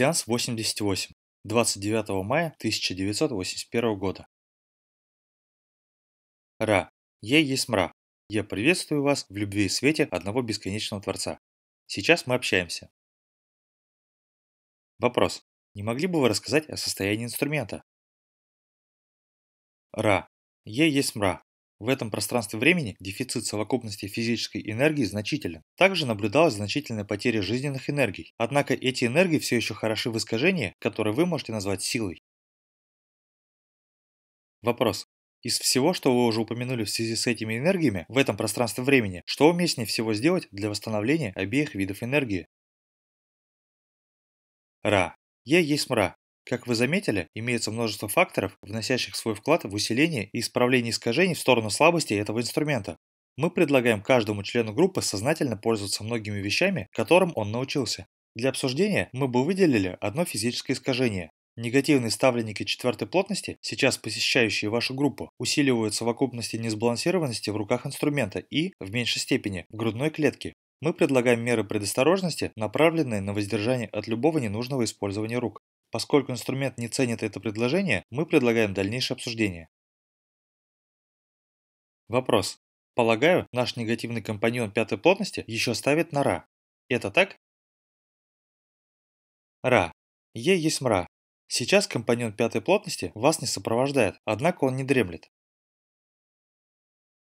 Сеанс 88. 29 мая 1981 года. Ра. Я есть мра. Я приветствую вас в любви и свете одного бесконечного Творца. Сейчас мы общаемся. Вопрос. Не могли бы вы рассказать о состоянии инструмента? Ра. Я есть мра. В этом пространстве времени дефицит совокупности физической энергии значителен. Также наблюдалась значительная потеря жизненных энергий. Однако эти энергии все еще хороши в искажении, которое вы можете назвать силой. Вопрос. Из всего, что вы уже упомянули в связи с этими энергиями в этом пространстве времени, что уместнее всего сделать для восстановления обеих видов энергии? Ра. Я есть мра. Как вы заметили, имеется множество факторов, вносящих свой вклад в усиление и исправление искажений в сторону слабости этого инструмента. Мы предлагаем каждому члену группы сознательно пользоваться многими вещами, которым он научился. Для обсуждения мы бы выделили одно физическое искажение. Негативные ставленники четвертой плотности, сейчас посещающие вашу группу, усиливают совокупности несбалансированности в руках инструмента и, в меньшей степени, в грудной клетке. Мы предлагаем меры предосторожности, направленные на воздержание от любого ненужного использования рук. Поскольку инструмент не ценит это предложение, мы предлагаем дальнейшее обсуждение. Вопрос. Полагаю, наш негативный компаньон пятой плотности еще ставит на Ра. Это так? Ра. Е есть мра. Сейчас компаньон пятой плотности вас не сопровождает, однако он не дремлет.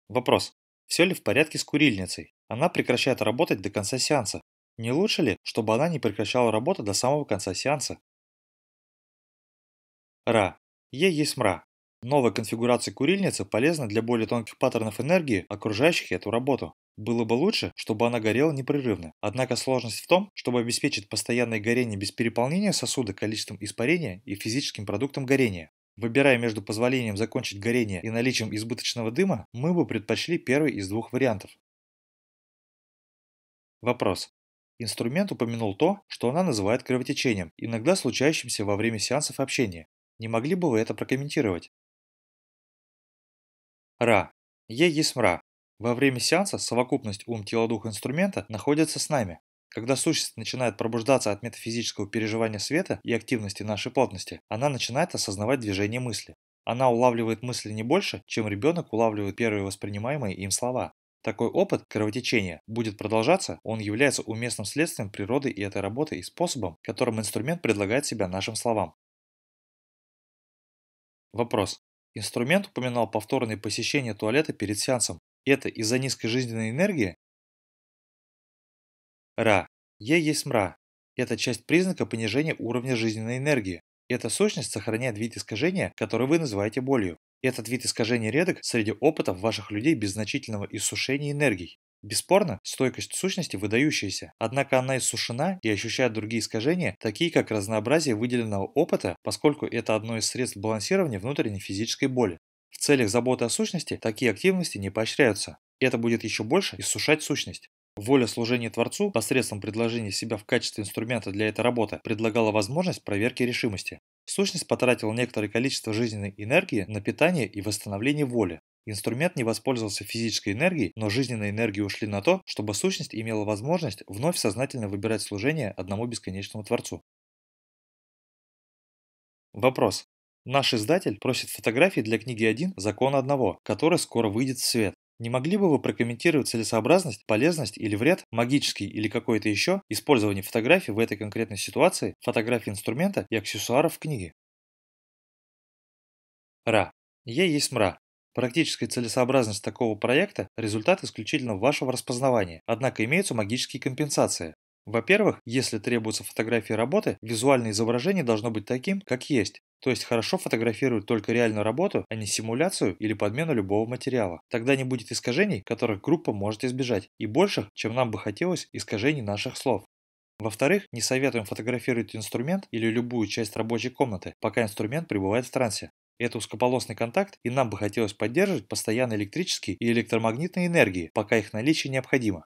Вопрос. Все ли в порядке с курильницей? Она прекращает работать до конца сеанса. Не лучше ли, чтобы она не прекращала работу до самого конца сеанса? Ра. Е есть мра. Новая конфигурация курильницы полезна для более тонких паттернов энергии, окружающих эту работу. Было бы лучше, чтобы она горела непрерывно. Однако сложность в том, чтобы обеспечить постоянное горение без переполнения сосуда количеством испарения и физическим продуктом горения. Выбирая между позволением закончить горение и наличием избыточного дыма, мы бы предпочли первый из двух вариантов. Вопрос. Инструмент упомянул то, что она называет кровотечением, иногда случающимся во время сеансов общения. Не могли бы вы это прокомментировать? Ра. Е есть. Во время сеанса совокупность ум-тело-дух инструмента находится с нами. Когда сущность начинает пробуждаться от метафизического переживания света и активности нашей плотности, она начинает осознавать движение мысли. Она улавливает мысли не больше, чем ребенок улавливает первые воспринимаемые им слова. Такой опыт кровотечения будет продолжаться, он является уместным следствием природы и этой работы и способом, которым инструмент предлагает себя нашим словам. Вопрос. Инструмент упоминал повторные посещения туалета перед сеансом. Это из-за низкой жизненной энергии? Ра. Е есть мра. Это часть признака понижения уровня жизненной энергии. Эта сущность сохраняет вид искажения, который вы называете болью. Этот вид искажения редок среди опытов ваших людей без значительного иссушения энергий. Бесспорно, стойкость сущности выдающаяся, однако она иссушена и ощущает другие искажения, такие как разнообразие выделенного опыта, поскольку это одно из средств балансирования внутренней физической боли. В целях заботы о сущности такие активности не поощряются. Это будет еще больше иссушать сущность. Воля служения Творцу посредством предложения себя в качестве инструмента для этой работы предлагала возможность проверки решимости. Сущность потратила некоторое количество жизненной энергии на питание и восстановление воли. Инструмент не воспользовался физической энергией, но жизненные энергии ушли на то, чтобы сущность имела возможность вновь сознательно выбирать служение одному бесконечному Творцу. Вопрос. Наш издатель просит фотографии для книги 1 «Закон одного», которая скоро выйдет в свет. Не могли бы вы прокомментировать целесообразность, полезность или вред, магический или какой-то еще, использования фотографий в этой конкретной ситуации, фотографии инструмента и аксессуаров в книге? Ра. Е есть мра. Практическая целесообразность такого проекта – результат исключительно вашего распознавания, однако имеются магические компенсации. Во-первых, если требуется фотографии работы, визуальное изображение должно быть таким, как есть, то есть хорошо фотографирует только реальную работу, а не симуляцию или подмену любого материала. Тогда не будет искажений, которых группа может избежать, и больших, чем нам бы хотелось, искажений наших слов. Во-вторых, не советуем фотографировать инструмент или любую часть рабочей комнаты, пока инструмент пребывает в трансе. Это узкополосный контакт, и нам бы хотелось поддерживать постоянно электрические и электромагнитные энергии, пока их наличие необходимо.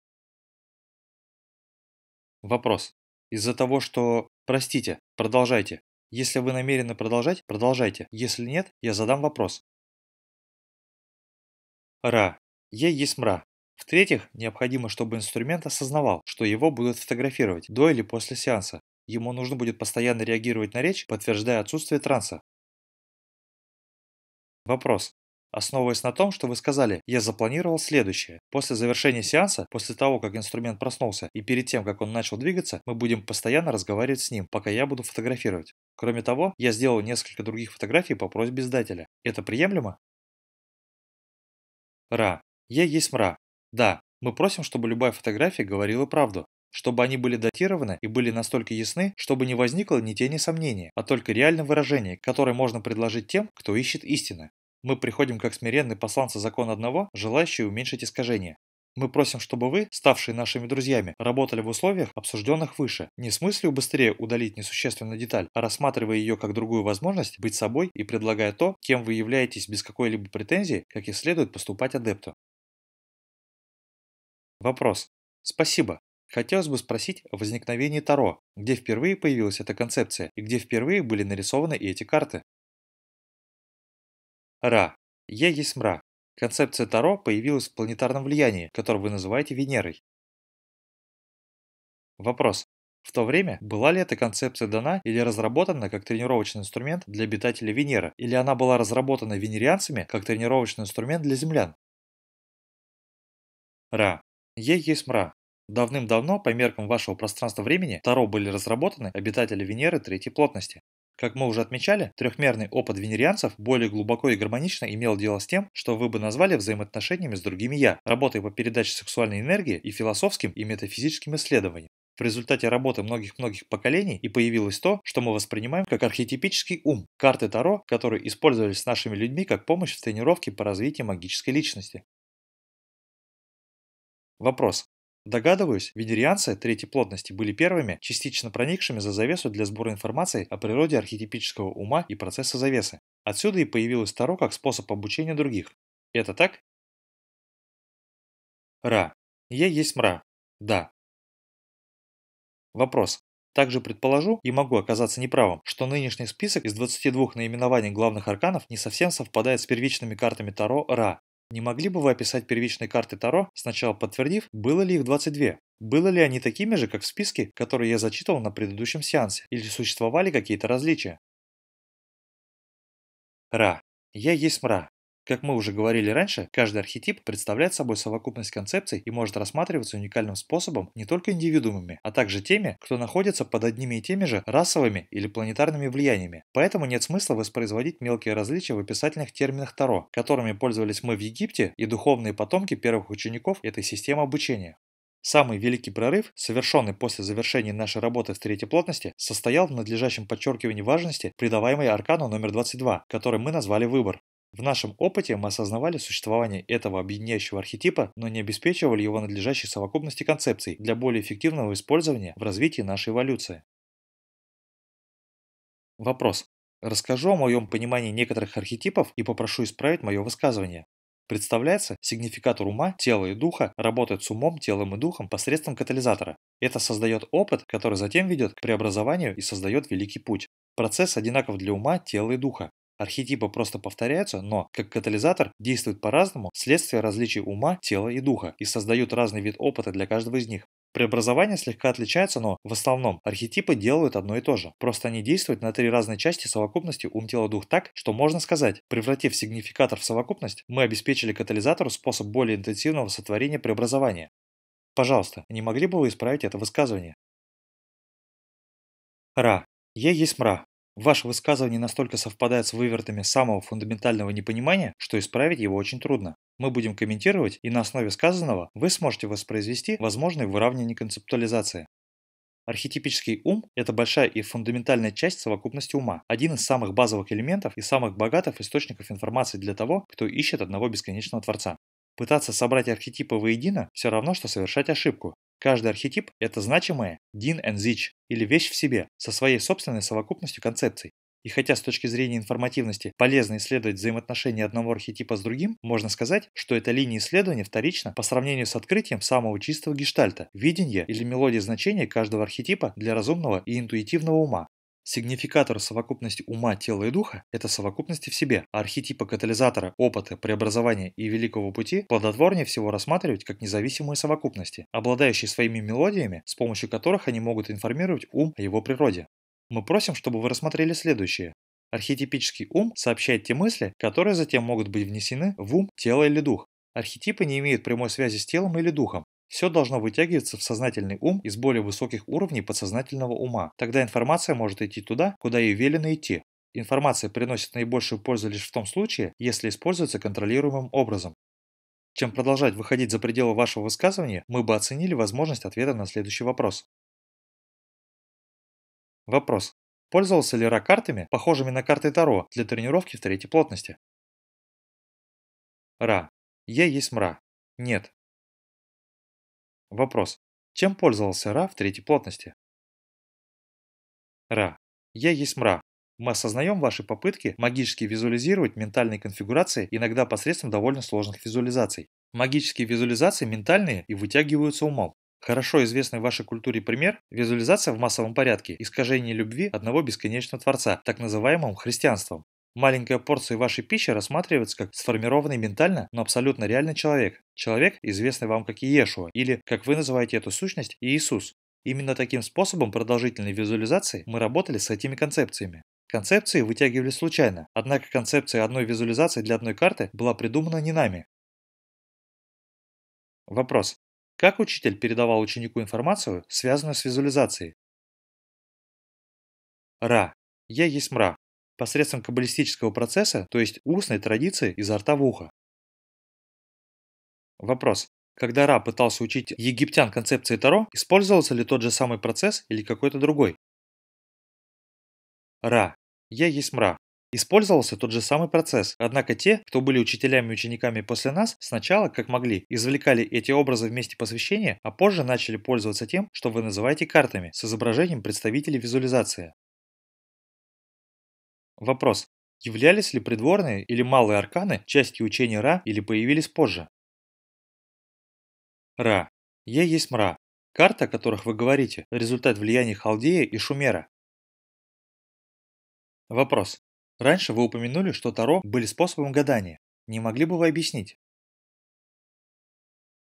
Вопрос. Из-за того, что... Простите, продолжайте. Если вы намерены продолжать, продолжайте. Если нет, я задам вопрос. Ра. Е есть мра. В-третьих, необходимо, чтобы инструмент осознавал, что его будут фотографировать до или после сеанса. Ему нужно будет постоянно реагировать на речь, подтверждая отсутствие транса. Вопрос. Основываясь на том, что вы сказали, я запланировал следующее. После завершения сеанса, после того, как инструмент проснулся, и перед тем, как он начал двигаться, мы будем постоянно разговаривать с ним, пока я буду фотографировать. Кроме того, я сделал несколько других фотографий по просьбе издателя. Это приемлемо? Ра. Я есть мра. Да, мы просим, чтобы любая фотография говорила правду. Чтобы они были датированы и были настолько ясны, чтобы не возникло ни тени сомнения, а только реальное выражение, которое можно предложить тем, кто ищет истины. Мы приходим как смиренные посланцы закона одного, желающие уменьшить искажения. Мы просим, чтобы вы, ставшие нашими друзьями, работали в условиях, обсужденных выше, не с мыслью быстрее удалить несущественную деталь, а рассматривая ее как другую возможность быть собой и предлагая то, кем вы являетесь без какой-либо претензии, как и следует поступать адепту. Вопрос. Спасибо. Хотелось бы спросить о возникновении Таро, где впервые появилась эта концепция и где впервые были нарисованы эти карты. Ра. Я есть мра. Концепция Таро появилась в планетарном влиянии, которое вы называете Венерой. Вопрос. В то время была ли эта концепция дана или разработана как тренировочный инструмент для обитателей Венеры, или она была разработана венерианцами как тренировочный инструмент для землян? Ра. Я есть мра. Давным-давно, по меркам вашего пространства-времени, Таро были разработаны обитатели Венеры третьей плотности. Как мы уже отмечали, трехмерный опыт венерианцев более глубоко и гармонично имел дело с тем, что вы бы назвали взаимоотношениями с другими «я», работой по передаче сексуальной энергии и философским и метафизическим исследованиям. В результате работы многих-многих поколений и появилось то, что мы воспринимаем как архетипический ум, карты Таро, которые использовались нашими людьми как помощь в тренировке по развитию магической личности. Вопрос. Догадываюсь, венерианцы третьей плотности были первыми, частично проникшими за завесу для сбора информации о природе архетипического ума и процесса завесы. Отсюда и появилось Таро как способ обучения других. Это так? Ра. Я есть мра. Да. Вопрос. Также предположу, и могу оказаться неправым, что нынешний список из 22 наименований главных арканов не совсем совпадает с первичными картами Таро Ра, не могли бы вы описать первичные карты Таро, сначала подтвердив, было ли их 22? Было ли они такими же, как в списке, который я зачитывал на предыдущем сеансе, или существовали какие-то различия? Ра. Я есть мра. Как мы уже говорили раньше, каждый архетип представляет собой совокупность концепций и может рассматриваться уникальным способом не только индивидуумами, а также теми, кто находится под одними и теми же расовыми или планетарными влияниями. Поэтому нет смысла воспроизводить мелкие различия в описательных терминах Таро, которыми пользовались мы в Египте и духовные потомки первых учеников этой системы обучения. Самый великий прорыв, совершенный после завершения нашей работы в третьей плотности, состоял в надлежащем подчеркивании важности, придаваемой аркану номер 22, который мы назвали «Выбор». В нашем опыте мы осознавали существование этого объединяющего архетипа, но не обеспечивали его надлежащей совокупности концепций для более эффективного использования в развитии нашей эволюции. Вопрос. Расскажу о моем понимании некоторых архетипов и попрошу исправить мое высказывание. Представляется, сигнификатор ума, тела и духа работает с умом, телом и духом посредством катализатора. Это создает опыт, который затем ведет к преобразованию и создает великий путь. Процесс одинаков для ума, тела и духа. Архетипы просто повторяются, но, как катализатор, действуют по-разному вследствие различий ума, тела и духа и создают разный вид опыта для каждого из них. Преобразования слегка отличаются, но в основном архетипы делают одно и то же. Просто они действуют на три разные части совокупности ум, тело, дух так, что можно сказать, превратив сигнификатор в совокупность, мы обеспечили катализатору способ более интенсивного сотворения преобразования. Пожалуйста, не могли бы вы исправить это высказывание? Ра. Я есть мра. Ваше высказывание настолько совпадает с вывертами самого фундаментального непонимания, что исправить его очень трудно. Мы будем комментировать, и на основе сказанного вы сможете воспроизвести возможные выравнивания концептуализации. Архетипический ум – это большая и фундаментальная часть совокупности ума, один из самых базовых элементов и самых богатых источников информации для того, кто ищет одного бесконечного Творца. Пытаться собрать архетипы воедино – все равно, что совершать ошибку, Каждый архетип – это значимое din and sich, или вещь в себе, со своей собственной совокупностью концепций. И хотя с точки зрения информативности полезно исследовать взаимоотношения одного архетипа с другим, можно сказать, что эта линия исследования вторична по сравнению с открытием самого чистого гештальта, видения или мелодии значения каждого архетипа для разумного и интуитивного ума. Сигнификатор совокупности ума, тела и духа – это совокупности в себе, а архетипа катализатора, опыта, преобразования и великого пути плодотворнее всего рассматривать как независимые совокупности, обладающие своими мелодиями, с помощью которых они могут информировать ум о его природе. Мы просим, чтобы вы рассмотрели следующее. Архетипический ум сообщает те мысли, которые затем могут быть внесены в ум, тело или дух. Архетипы не имеют прямой связи с телом или духом, все должно вытягиваться в сознательный ум из более высоких уровней подсознательного ума. Тогда информация может идти туда, куда ей велено идти. Информация приносит наибольшую пользу лишь в том случае, если используется контролируемым образом. Чем продолжать выходить за пределы вашего высказывания, мы бы оценили возможность ответа на следующий вопрос. Вопрос. Пользовался ли Ра картами, похожими на карты Таро, для тренировки в третьей плотности? Ра. Я есть мра. Нет, Вопрос. Чем пользовался Ра в третьей плотности? Ра. Я есть мра. Мы осознаем ваши попытки магически визуализировать ментальные конфигурации иногда посредством довольно сложных визуализаций. Магические визуализации ментальные и вытягиваются умом. Хорошо известный в вашей культуре пример – визуализация в массовом порядке искажения любви одного бесконечного Творца, так называемым христианством. Маленькая порция вашей пищи рассматривается как сформированный ментально, но абсолютно реальный человек. Человек, известный вам как Иешуа, или, как вы называете эту сущность, Иисус. Именно таким способом продолжительной визуализации мы работали с этими концепциями. Концепции вытягивали случайно, однако концепция одной визуализации для одной карты была придумана не нами. Вопрос. Как учитель передавал ученику информацию, связанную с визуализацией? Ра. Я есть мра посредством каббалистического процесса, то есть устной традиции изо рта в ухо. Вопрос. Когда Ра пытался учить египтян концепции Таро, использовался ли тот же самый процесс или какой-то другой? Ра. Я есть мра. Использовался тот же самый процесс, однако те, кто были учителями и учениками после нас, сначала, как могли, извлекали эти образы вместе посвящения, а позже начали пользоваться тем, что вы называете картами, с изображением представителей визуализации. Вопрос. Являлись ли придворные или малые арканы частью учения Ра или появились позже? Ра. Я есть мра. Карты, о которых вы говорите, результат влияния Халдея и Шумера. Вопрос. Раньше вы упомянули, что Таро были способом гадания. Не могли бы вы объяснить?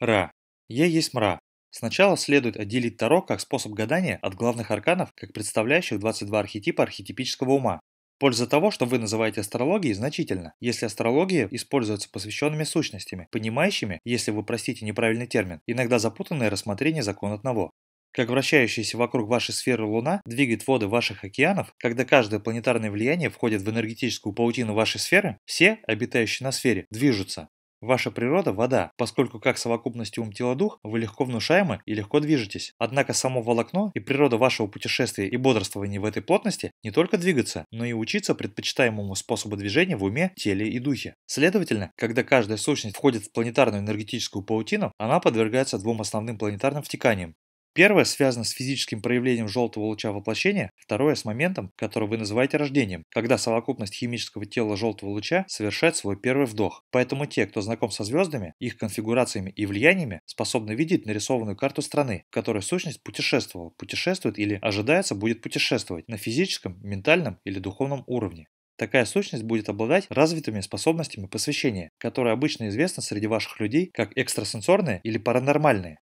Ра. Я есть мра. Сначала следует отделить Таро как способ гадания от главных арканов, как представляющих 22 архетипа архетипического ума. Польза того, что вы называете астрологией, значительна, если астрология используется посвященными сущностями, понимающими, если вы простите неправильный термин, иногда запутанное рассмотрение закона одного. Как вращающаяся вокруг вашей сферы Луна двигает воды ваших океанов, когда каждое планетарное влияние входит в энергетическую паутину вашей сферы, все, обитающие на сфере, движутся. Ваша природа – вода, поскольку как совокупность ум-тело-дух вы легко внушаемы и легко движетесь. Однако само волокно и природа вашего путешествия и бодрствования в этой плотности не только двигаться, но и учиться предпочитаемому способу движения в уме, теле и духе. Следовательно, когда каждая сущность входит в планетарную энергетическую паутину, она подвергается двум основным планетарным втеканиям Первое связано с физическим проявлением желтого луча воплощения, второе с моментом, который вы называете рождением, когда совокупность химического тела желтого луча совершает свой первый вдох. Поэтому те, кто знаком со звездами, их конфигурациями и влияниями, способны видеть нарисованную карту страны, в которой сущность путешествовала, путешествует или ожидается будет путешествовать на физическом, ментальном или духовном уровне. Такая сущность будет обладать развитыми способностями посвящения, которые обычно известны среди ваших людей как экстрасенсорные или паранормальные.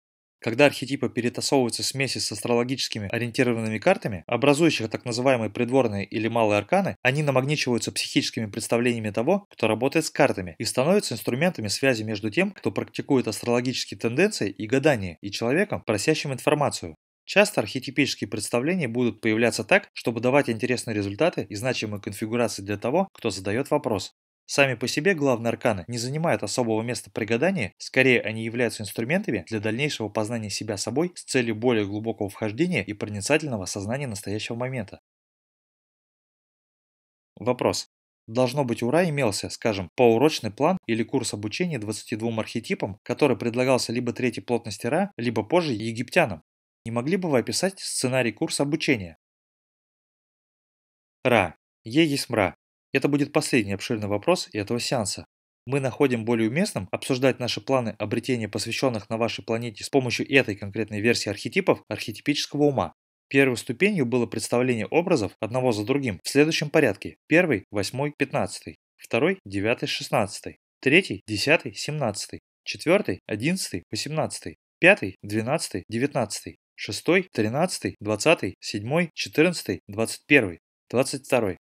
Когда архетипы перетасовываются в смеси с астрологическими ориентированными картами, образующих так называемые придворные или малые арканы, они намагничиваются психическими представлениями того, кто работает с картами, и становятся инструментами связи между тем, кто практикует астрологические тенденции и гадания, и человеком, просящим информацию. Часто архетипические представления будут появляться так, чтобы давать интересные результаты и значимые конфигурации для того, кто задает вопрос. Сами по себе главные арканы не занимают особого места при гадании, скорее они являются инструментами для дальнейшего познания себя собой с целью более глубокого вхождения и проницательного сознания настоящего момента. Вопрос. Должно быть, у Ра имелся, скажем, поурочный план или курс обучения 22 архетипам, который предлагался либо третьей плотности Ра, либо позже египтянам. Не могли бы вы описать сценарий курса обучения? Ра. Е. Это будет последний обширный вопрос этого сеанса. Мы находим более уместным обсуждать наши планы обретения посвященных на вашей планете с помощью этой конкретной версии архетипов архетипического ума. Первой ступенью было представление образов одного за другим в следующем порядке. Первый, восьмой, пятнадцатый. Второй, девятый, шестнадцатый. Третий, десятый, семнадцатый. Четвертый, одиннадцатый, восемнадцатый. Пятый, двенадцатый, девятнадцатый. Шестой, тринадцатый, двадцатый, седьмой, четырнадцатый, двадцать первый, двадцать второй.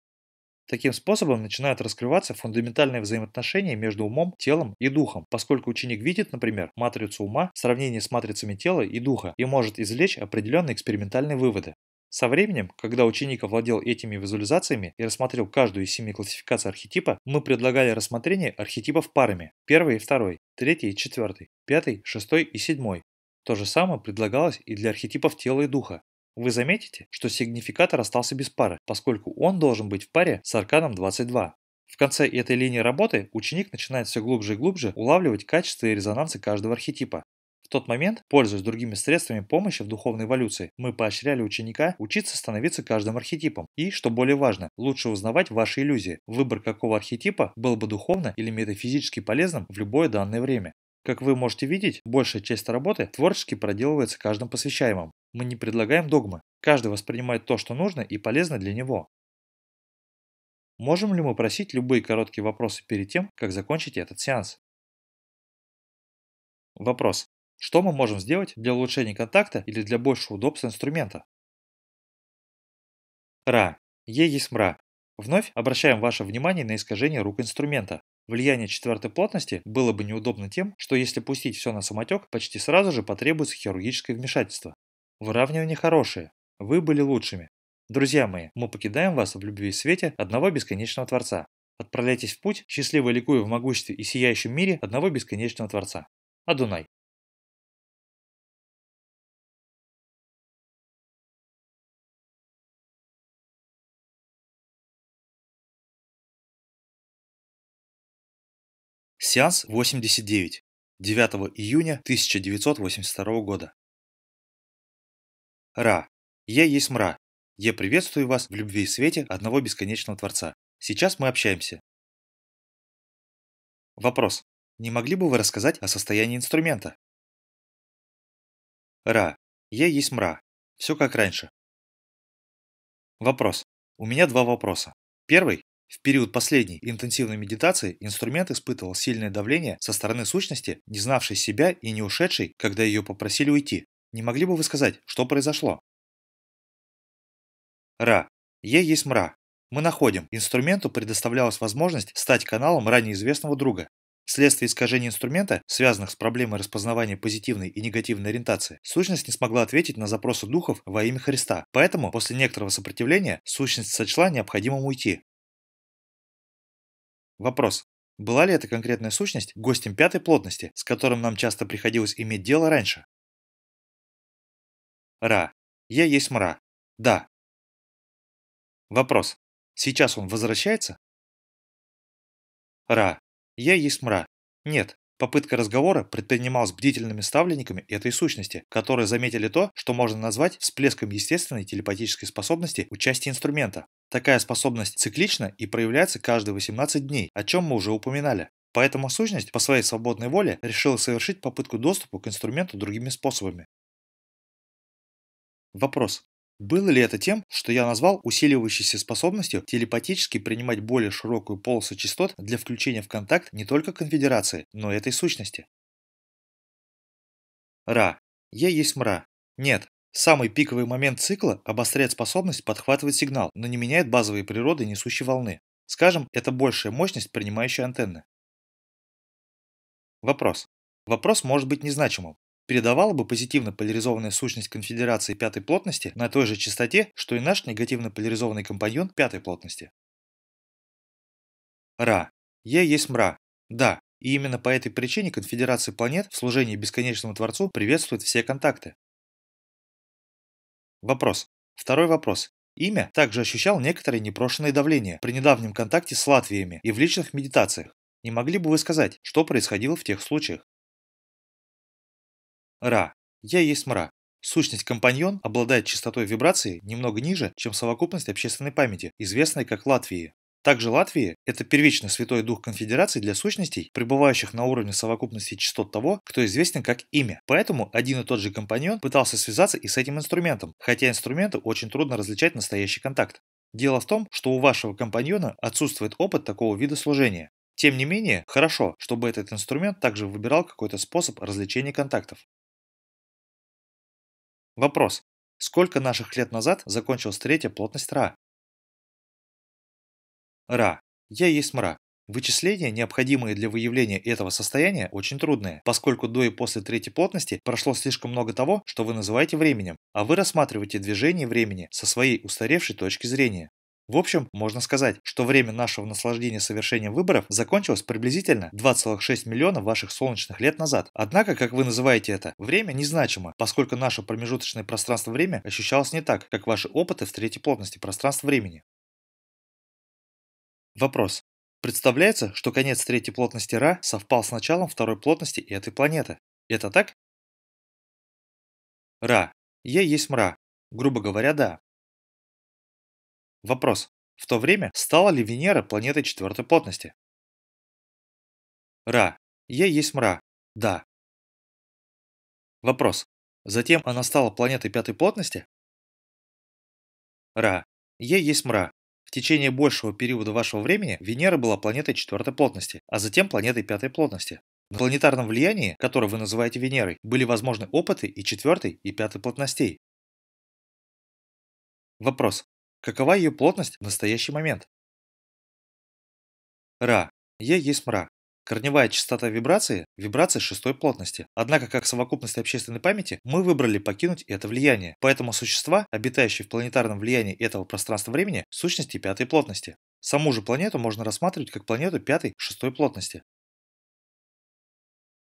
Таким способом начинают раскрываться фундаментальные взаимоотношения между умом, телом и духом, поскольку ученик видит, например, матрицу ума в сравнении с матрицами тела и духа и может извлечь определенные экспериментальные выводы. Со временем, когда ученик овладел этими визуализациями и рассмотрел каждую из семи классификаций архетипа, мы предлагали рассмотрение архетипов парами – первый и второй, третий и четвертый, пятый, шестой и седьмой. То же самое предлагалось и для архетипов тела и духа. Вы заметите, что сигнификатор остался без пары, поскольку он должен быть в паре с арканом 22. В конце этой линии работы ученик начинает все глубже и глубже улавливать качества и резонансы каждого архетипа. В тот момент, пользуясь другими средствами помощи в духовной эволюции, мы поощряли ученика учиться становиться каждым архетипом и, что более важно, лучше узнавать ваши иллюзии, выбор какого архетипа был бы духовно или метафизически полезным в любое данное время. Как вы можете видеть, большая часть работы творчески проделывается каждым посвящаемым. Мы не предлагаем догмы. Каждый воспринимает то, что нужно и полезно для него. Можем ли мы просить любые короткие вопросы перед тем, как закончить этот сеанс? Вопрос. Что мы можем сделать для улучшения контакта или для большего удобства инструмента? Ра. Е есть мра. Вновь обращаем ваше внимание на искажение рук инструмента. Влияние четвертой плотности было бы неудобно тем, что если пустить все на самотек, почти сразу же потребуется хирургическое вмешательство. Выравнивание хорошее. Вы были лучшими. Друзья мои, мы покидаем вас в любви и свете одного бесконечного Творца. Отправляйтесь в путь, счастливо ликуя в могуществе и сияющем мире одного бесконечного Творца. Адунай. Сеанс 89. 9 июня 1982 года. Ра. Я есть мра. Я приветствую вас в любви и свете одного бесконечного Творца. Сейчас мы общаемся. Вопрос. Не могли бы вы рассказать о состоянии инструмента? Ра. Я есть мра. Все как раньше. Вопрос. У меня два вопроса. Первый. В период последней интенсивной медитации инструмент испытывал сильное давление со стороны сущности, не знавшей себя и не ушедшей, когда ее попросили уйти. Не могли бы вы сказать, что произошло? Ра. Е есть мра. Мы находим, инструменту предоставлялась возможность стать каналом ранее известного друга. Вследствие искажения инструмента, связанных с проблемой распознавания позитивной и негативной ориентации, сущность не смогла ответить на запросы духов во имя Христа. Поэтому, после некоторого сопротивления, сущность сочла необходимым уйти. Вопрос. Была ли эта конкретная сущность гостем пятой плотности, с которым нам часто приходилось иметь дело раньше? Ра. Я есть мра. Да. Вопрос. Сейчас он возвращается? Ра. Я есть мра. Нет. Попытка разговора предпринималась бдительными ставленниками этой сущности, которые заметили то, что можно назвать всплеском естественной телепатической способности участия инструмента. Такая способность циклична и проявляется каждые 18 дней, о чем мы уже упоминали. Поэтому сущность по своей свободной воле решила совершить попытку доступа к инструменту другими способами. Вопрос. Было ли это тем, что я назвал усиливающейся способностью телепатически принимать более широкую полосу частот для включения в контакт не только конфедерации, но и этой сущности? Ра. Я есть мра. Нет, Самый пиковый момент цикла обостряет способность подхватывать сигнал, но не меняет базовые природы несущей волны. Скажем, это большая мощность принимающей антенны. Вопрос. Вопрос может быть незначимым. Передавала бы позитивно поляризованная сущность конфедерации пятой плотности на той же частоте, что и наш негативно поляризованный компаньон пятой плотности. Ра. Я есть мра. Да, и именно по этой причине конфедерация планет в служении бесконечному Творцу приветствует все контакты. Вопрос. Второй вопрос. Имя также ощущал некоторое непрошенное давление при недавнем контакте с Латвиями и в личных медитациях. Не могли бы вы сказать, что происходило в тех случаях? Ра. Я есть мра. Сущность компаньон обладает частотой вибрации немного ниже, чем совокупность общественной памяти, известной как Латвии. Также Латвия – это первичный святой дух конфедерации для сущностей, пребывающих на уровне совокупности частот того, кто известен как имя. Поэтому один и тот же компаньон пытался связаться и с этим инструментом, хотя инструменту очень трудно различать настоящий контакт. Дело в том, что у вашего компаньона отсутствует опыт такого вида служения. Тем не менее, хорошо, чтобы этот инструмент также выбирал какой-то способ развлечения контактов. Вопрос. Сколько наших лет назад закончилась третья плотность Ра? Ра. Я есть мра. Вычисления, необходимые для выявления этого состояния, очень трудные, поскольку до и после третьей плотности прошло слишком много того, что вы называете временем, а вы рассматриваете движение времени со своей устаревшей точки зрения. В общем, можно сказать, что время нашего наслаждения совершением выборов закончилось приблизительно 2,6 миллиона ваших солнечных лет назад. Однако, как вы называете это, время незначимо, поскольку наше промежуточное пространство-время ощущалось не так, как ваши опыты в третьей плотности пространства-времени. Вопрос. Представляется, что конец третьей плотности Ра совпал с началом второй плотности этой планеты. Это так? Ра. Я есть мра. Грубо говоря, да. Вопрос. В то время стала ли Венера планетой четвертой плотности? Ра. Я есть мра. Да. Вопрос. Затем она стала планетой пятой плотности? Ра. Я есть мра. В течение большего периода вашего времени Венера была планетой четвертой плотности, а затем планетой пятой плотности. На планетарном влиянии, которое вы называете Венерой, были возможны опыты и четвертой, и пятой плотностей. Вопрос. Какова ее плотность в настоящий момент? Ра. Е есть мра. Корневая частота вибрации – вибрация шестой плотности. Однако, как совокупность общественной памяти, мы выбрали покинуть это влияние. Поэтому существа, обитающие в планетарном влиянии этого пространства-времени, сущности пятой плотности. Саму же планету можно рассматривать как планету пятой, шестой плотности.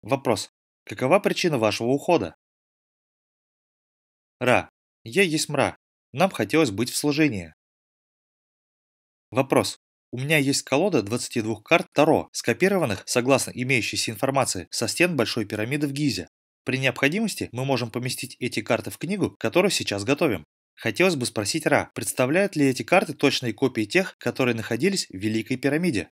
Вопрос. Какова причина вашего ухода? Ра. Я есть мра. Нам хотелось быть в служении. Вопрос. У меня есть колода 22 карт Таро, скопированных, согласно имеющейся информации, со стен Большой пирамиды в Гизе. При необходимости мы можем поместить эти карты в книгу, которую сейчас готовим. Хотелось бы спросить Ра, представляют ли эти карты точные копии тех, которые находились в Великой пирамиде?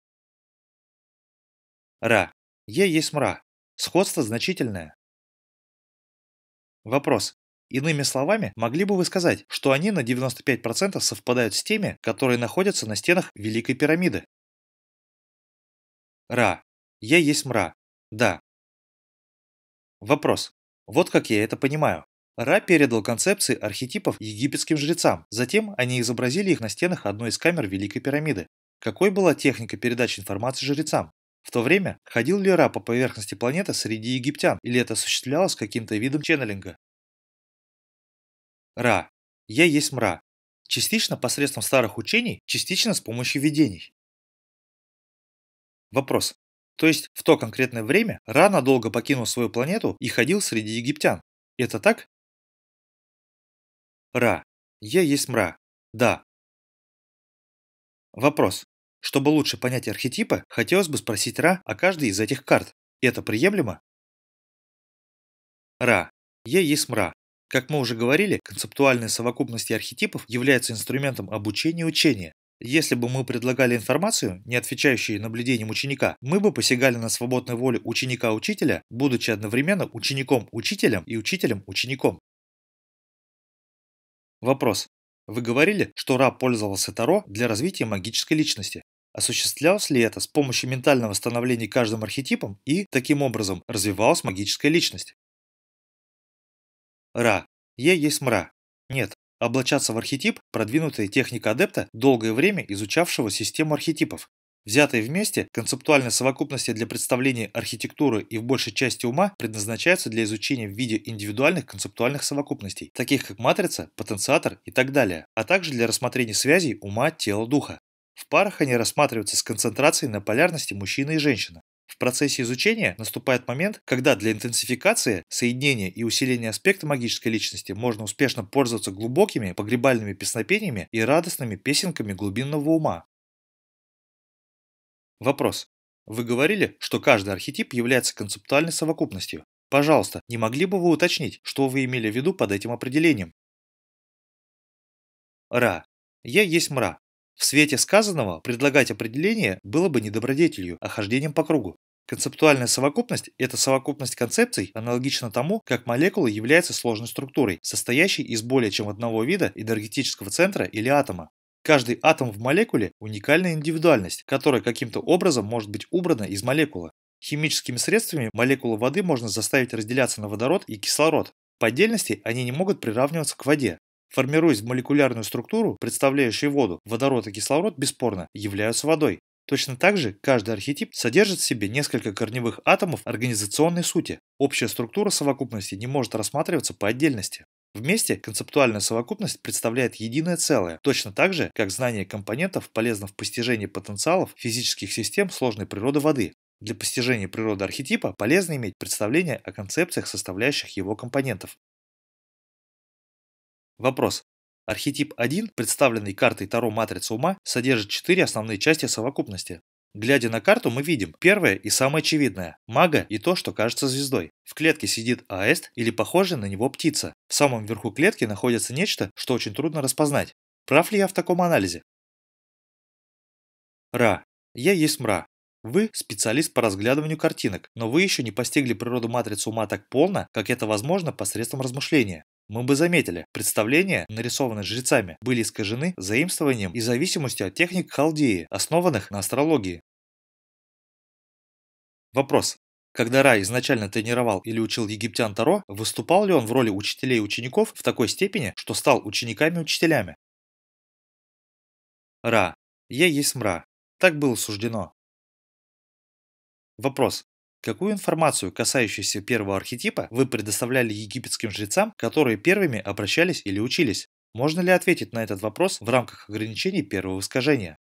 Ра. Е есть мра. Сходство значительное. Вопрос. Иными словами, могли бы вы сказать, что они на 95% совпадают с теми, которые находятся на стенах Великой пирамиды? Ра. Я есть мра. Да. Вопрос. Вот как я это понимаю. Ра передал концепции архетипов египетским жрецам, затем они изобразили их на стенах одной из камер Великой пирамиды. Какой была техника передачи информации жрецам? В то время ходил ли Ра по поверхности планеты среди египтян, или это осуществлялось каким-то видом ченнелинга? Ра. Я есть мра. Частично посредством старых учений, частично с помощью видений. Вопрос. То есть в то конкретное время Ра надолго покинул свою планету и ходил среди египтян. Это так? Ра. Я есть мра. Да. Вопрос. Чтобы лучше понять архетипы, хотелось бы спросить Ра о каждой из этих карт. Это приемлемо? Ра. Я есть мра. Как мы уже говорили, концептуальные совокупности архетипов являются инструментом обучения и учения. Если бы мы предлагали информацию, не отвечающую наблюдениям ученика, мы бы посягали на свободной воле ученика-учителя, будучи одновременно учеником-учителем и учителем-учеником. Вопрос. Вы говорили, что раб пользовался Таро для развития магической личности. Осуществлялось ли это с помощью ментального становления каждым архетипом и, таким образом, развивалась магическая личность? Ра. Е есть мра. Нет. Облачаться в архетип – продвинутая техника адепта, долгое время изучавшего систему архетипов. Взятые вместе, концептуальные совокупности для представления архитектуры и в большей части ума предназначаются для изучения в виде индивидуальных концептуальных совокупностей, таких как матрица, потенциатор и так далее, а также для рассмотрения связей ума, тела, духа. В парах они рассматриваются с концентрацией на полярности мужчины и женщины. В процессе изучения наступает момент, когда для интенсификации, соединения и усиления аспекта магической личности можно успешно пользоваться глубокими погребальными песнопениями и радостными песенками глубинного ума. Вопрос. Вы говорили, что каждый архетип является концептуальной совокупностью. Пожалуйста, не могли бы вы уточнить, что вы имели в виду под этим определением? Ра. Я есть мра. В свете сказанного предлагать определение было бы недобродетелью, а хождением по кругу. Концептуальная совокупность – это совокупность концепций, аналогично тому, как молекула является сложной структурой, состоящей из более чем одного вида энергетического центра или атома. Каждый атом в молекуле – уникальная индивидуальность, которая каким-то образом может быть убрана из молекулы. Химическими средствами молекулы воды можно заставить разделяться на водород и кислород. По отдельности они не могут приравниваться к воде. Формируясь в молекулярную структуру, представляющую воду, водород и кислород бесспорно являются водой. Точно так же каждый архетип содержит в себе несколько корневых атомов организационной сути. Общая структура совокупности не может рассматриваться по отдельности. Вместе концептуальная совокупность представляет единое целое, точно так же, как знание компонентов полезно в постижении потенциалов физических систем сложной природы воды. Для постижения природы архетипа полезно иметь представление о концепциях составляющих его компонентов. Вопрос. Архетип 1, представленный картой Таро матрицы ума, содержит четыре основные части совокупности. Глядя на карту, мы видим первое и самое очевидное – мага и то, что кажется звездой. В клетке сидит аэст или похожая на него птица. В самом верху клетки находится нечто, что очень трудно распознать. Прав ли я в таком анализе? Ра. Я есть мра. Вы специалист по разглядыванию картинок, но вы еще не постигли природу матрицы ума так полно, как это возможно посредством размышления. Мы бы заметили, представления, нарисованные жрецами, были искажены заимствованием и зависимостью от техник халдеи, основанных на астрологии. Вопрос. Когда Ра изначально тренировал или учил египтян Таро, выступал ли он в роли учителей и учеников в такой степени, что стал учениками-учителями? Ра. Я есть мра. Так было суждено. Вопрос. Какую информацию, касающуюся первого архетипа, вы предоставляли египетским жрецам, которые первыми обращались или учились? Можно ли ответить на этот вопрос в рамках ограничений первого искажения?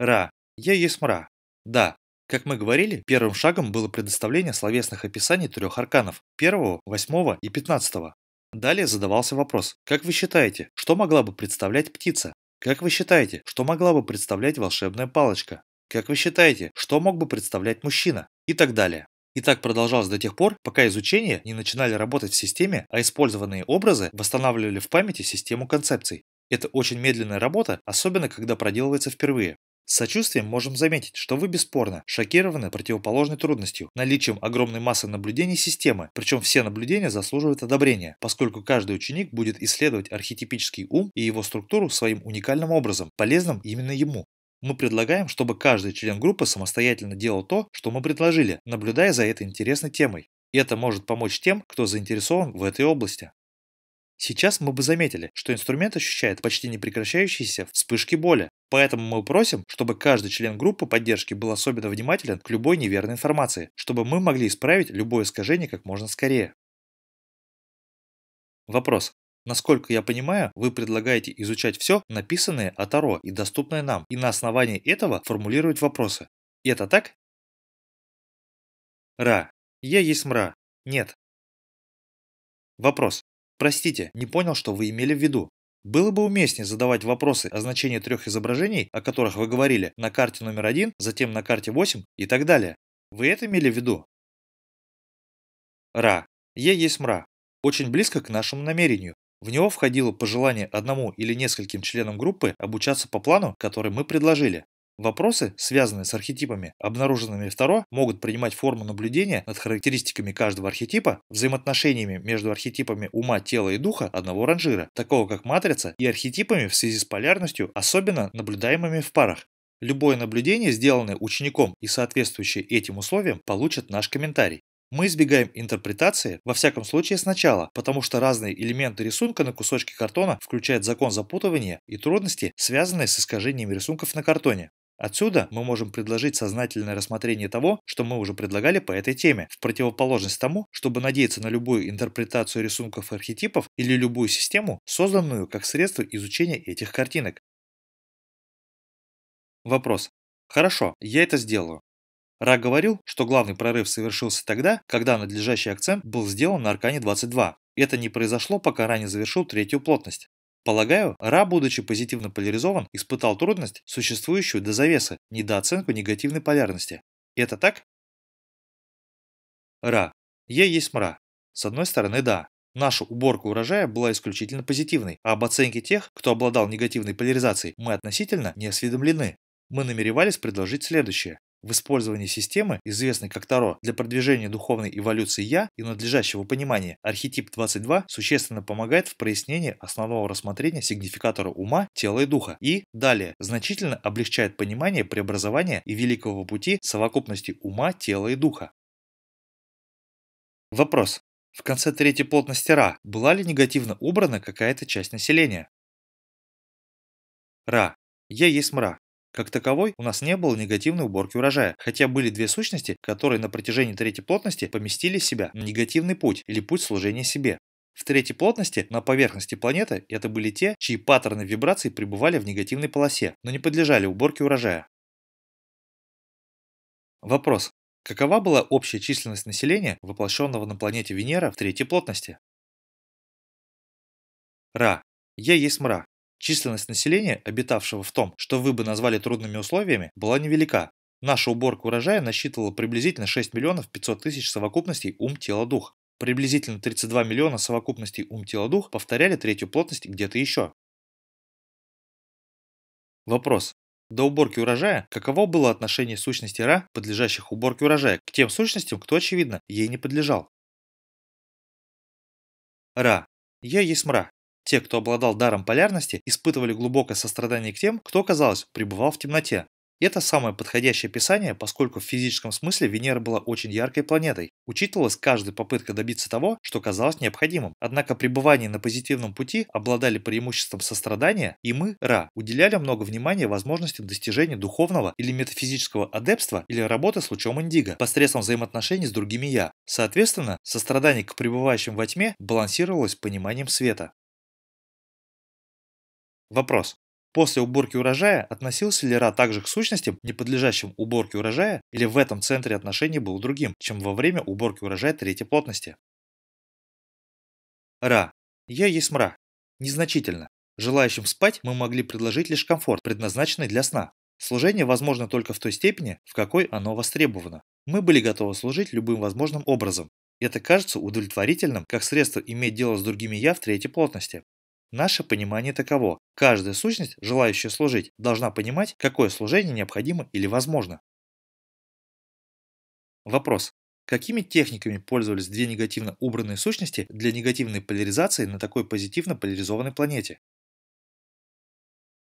Ра. Я есть мра. Да. Как мы говорили, первым шагом было предоставление словесных описаний трех арканов – первого, восьмого и пятнадцатого. Далее задавался вопрос, как вы считаете, что могла бы представлять птица? Как вы считаете, что могла бы представлять волшебная палочка? Как вы считаете, что мог бы представлять мужчина? И так далее. И так продолжалось до тех пор, пока изучение не начинали работать в системе, а использованные образы восстанавливали в памяти систему концепций. Это очень медленная работа, особенно когда проделывается впервые. С сочувствием можем заметить, что вы бесспорно шокированы противоположной трудностью, наличием огромной массы наблюдений системы, причем все наблюдения заслуживают одобрения, поскольку каждый ученик будет исследовать архетипический ум и его структуру своим уникальным образом, полезным именно ему. Мы предлагаем, чтобы каждый член группы самостоятельно делал то, что мы предложили, наблюдая за этой интересной темой. И это может помочь тем, кто заинтересован в этой области. Сейчас мы бы заметили, что инструмент ощущает почти непрекращающиеся вспышки боли, поэтому мы просим, чтобы каждый член группы поддержки был особенно внимателен к любой неверной информации, чтобы мы могли исправить любое искажение как можно скорее. Вопрос. Насколько я понимаю, вы предлагаете изучать все, написанное о Таро и доступное нам, и на основании этого формулировать вопросы. Это так? Ра. Я есть мра. Нет. Вопрос. Простите, не понял, что вы имели в виду. Было бы уместнее задавать вопросы о значении трех изображений, о которых вы говорили, на карте номер один, затем на карте 8 и так далее. Вы это имели в виду? Ра. Я есть мра. Очень близко к нашему намерению. В него входило пожелание одному или нескольким членам группы обучаться по плану, который мы предложили. Вопросы, связанные с архетипами, обнаруженными в Таро, могут принимать форму наблюдения над характеристиками каждого архетипа, взаимоотношениями между архетипами ума, тела и духа одного ранжира, такого как матрица, и архетипами в связи с полярностью, особенно наблюдаемыми в парах. Любое наблюдение, сделанное учеником и соответствующее этим условиям, получит наш комментарий. Мы избегаем интерпретации, во всяком случае сначала, потому что разные элементы рисунка на кусочке картона включают закон запутывания и трудности, связанные с искажениями рисунков на картоне. Отсюда мы можем предложить сознательное рассмотрение того, что мы уже предлагали по этой теме, в противоположность тому, чтобы надеяться на любую интерпретацию рисунков архетипов или любую систему, созданную как средство изучения этих картинок. Вопрос. Хорошо, я это сделаю. Ра говорил, что главный прорыв совершился тогда, когда надлежащий акцент был сделан на Аркане 22. Это не произошло, пока Ра не завершил третью плотность. Полагаю, Ра, будучи позитивно поляризован, испытал трудность, существующую до завесы, недооценку негативной полярности. Это так? Ра. Я есть мра. С одной стороны, да. Наша уборка урожая была исключительно позитивной, а об оценке тех, кто обладал негативной поляризацией, мы относительно не осведомлены. Мы намеревались предложить следующее. В использовании системы, известной как Таро, для продвижения духовной эволюции Я и надлежащего понимания, архетип 22 существенно помогает в прояснении основного рассмотрения сигнификатора ума, тела и духа и, далее, значительно облегчает понимание преобразования и великого пути совокупности ума, тела и духа. Вопрос. В конце третьей плотности Ра была ли негативно убрана какая-то часть населения? Ра. Я есть мра. Как таковой, у нас не было негативной уборки урожая, хотя были две сущности, которые на протяжении третьей плотности поместили себя на негативный путь или путь служения себе. В третьей плотности на поверхности планеты это были те, чьи паттерны вибраций пребывали в негативной полосе, но не подлежали уборке урожая. Вопрос. Какова была общая численность населения, воплощенного на планете Венера в третьей плотности? Ра. Я есть мра. Численность населения, обитавшего в том, что вы бы назвали трудными условиями, была невелика. Наша уборка урожая насчитывала приблизительно 6 миллионов 500 тысяч совокупностей ум-тело-дух. Приблизительно 32 миллиона совокупностей ум-тело-дух повторяли третью плотность где-то еще. Вопрос. До уборки урожая каково было отношение сущности Ра, подлежащих уборке урожая, к тем сущностям, кто, очевидно, ей не подлежал? Ра. Я есть мра. Те, кто обладал даром полярности, испытывали глубокое сострадание к тем, кто, казалось, пребывал в темноте. Это самое подходящее описание, поскольку в физическом смысле Венера была очень яркой планетой. Учитывалась каждая попытка добиться того, что казалось необходимым. Однако пребывание на позитивном пути обладали преимуществом сострадания, и мы, Ра, уделяли много внимания возможностям достижения духовного или метафизического адепства или работы с лучом Индиго посредством взаимоотношений с другими Я. Соответственно, сострадание к пребывающим во тьме балансировалось пониманием света. Вопрос. После уборки урожая относился ли Ра также к сущностям, не подлежащим уборке урожая, или в этом центре отношений был другим, чем во время уборки урожая третьей плотности? Ра. Я есть мра. Незначительно. Желающим спать мы могли предложить лишь комфорт, предназначенный для сна. Служение возможно только в той степени, в какой оно востребовано. Мы были готовы служить любым возможным образом. Это кажется удовлетворительным, как средство иметь дело с другими я в третьей плотности. Наше понимание таково. Каждая сущность, желающая служить, должна понимать, какое служение необходимо или возможно. Вопрос. Какими техниками пользовались две негативно убранные сущности для негативной поляризации на такой позитивно поляризованной планете?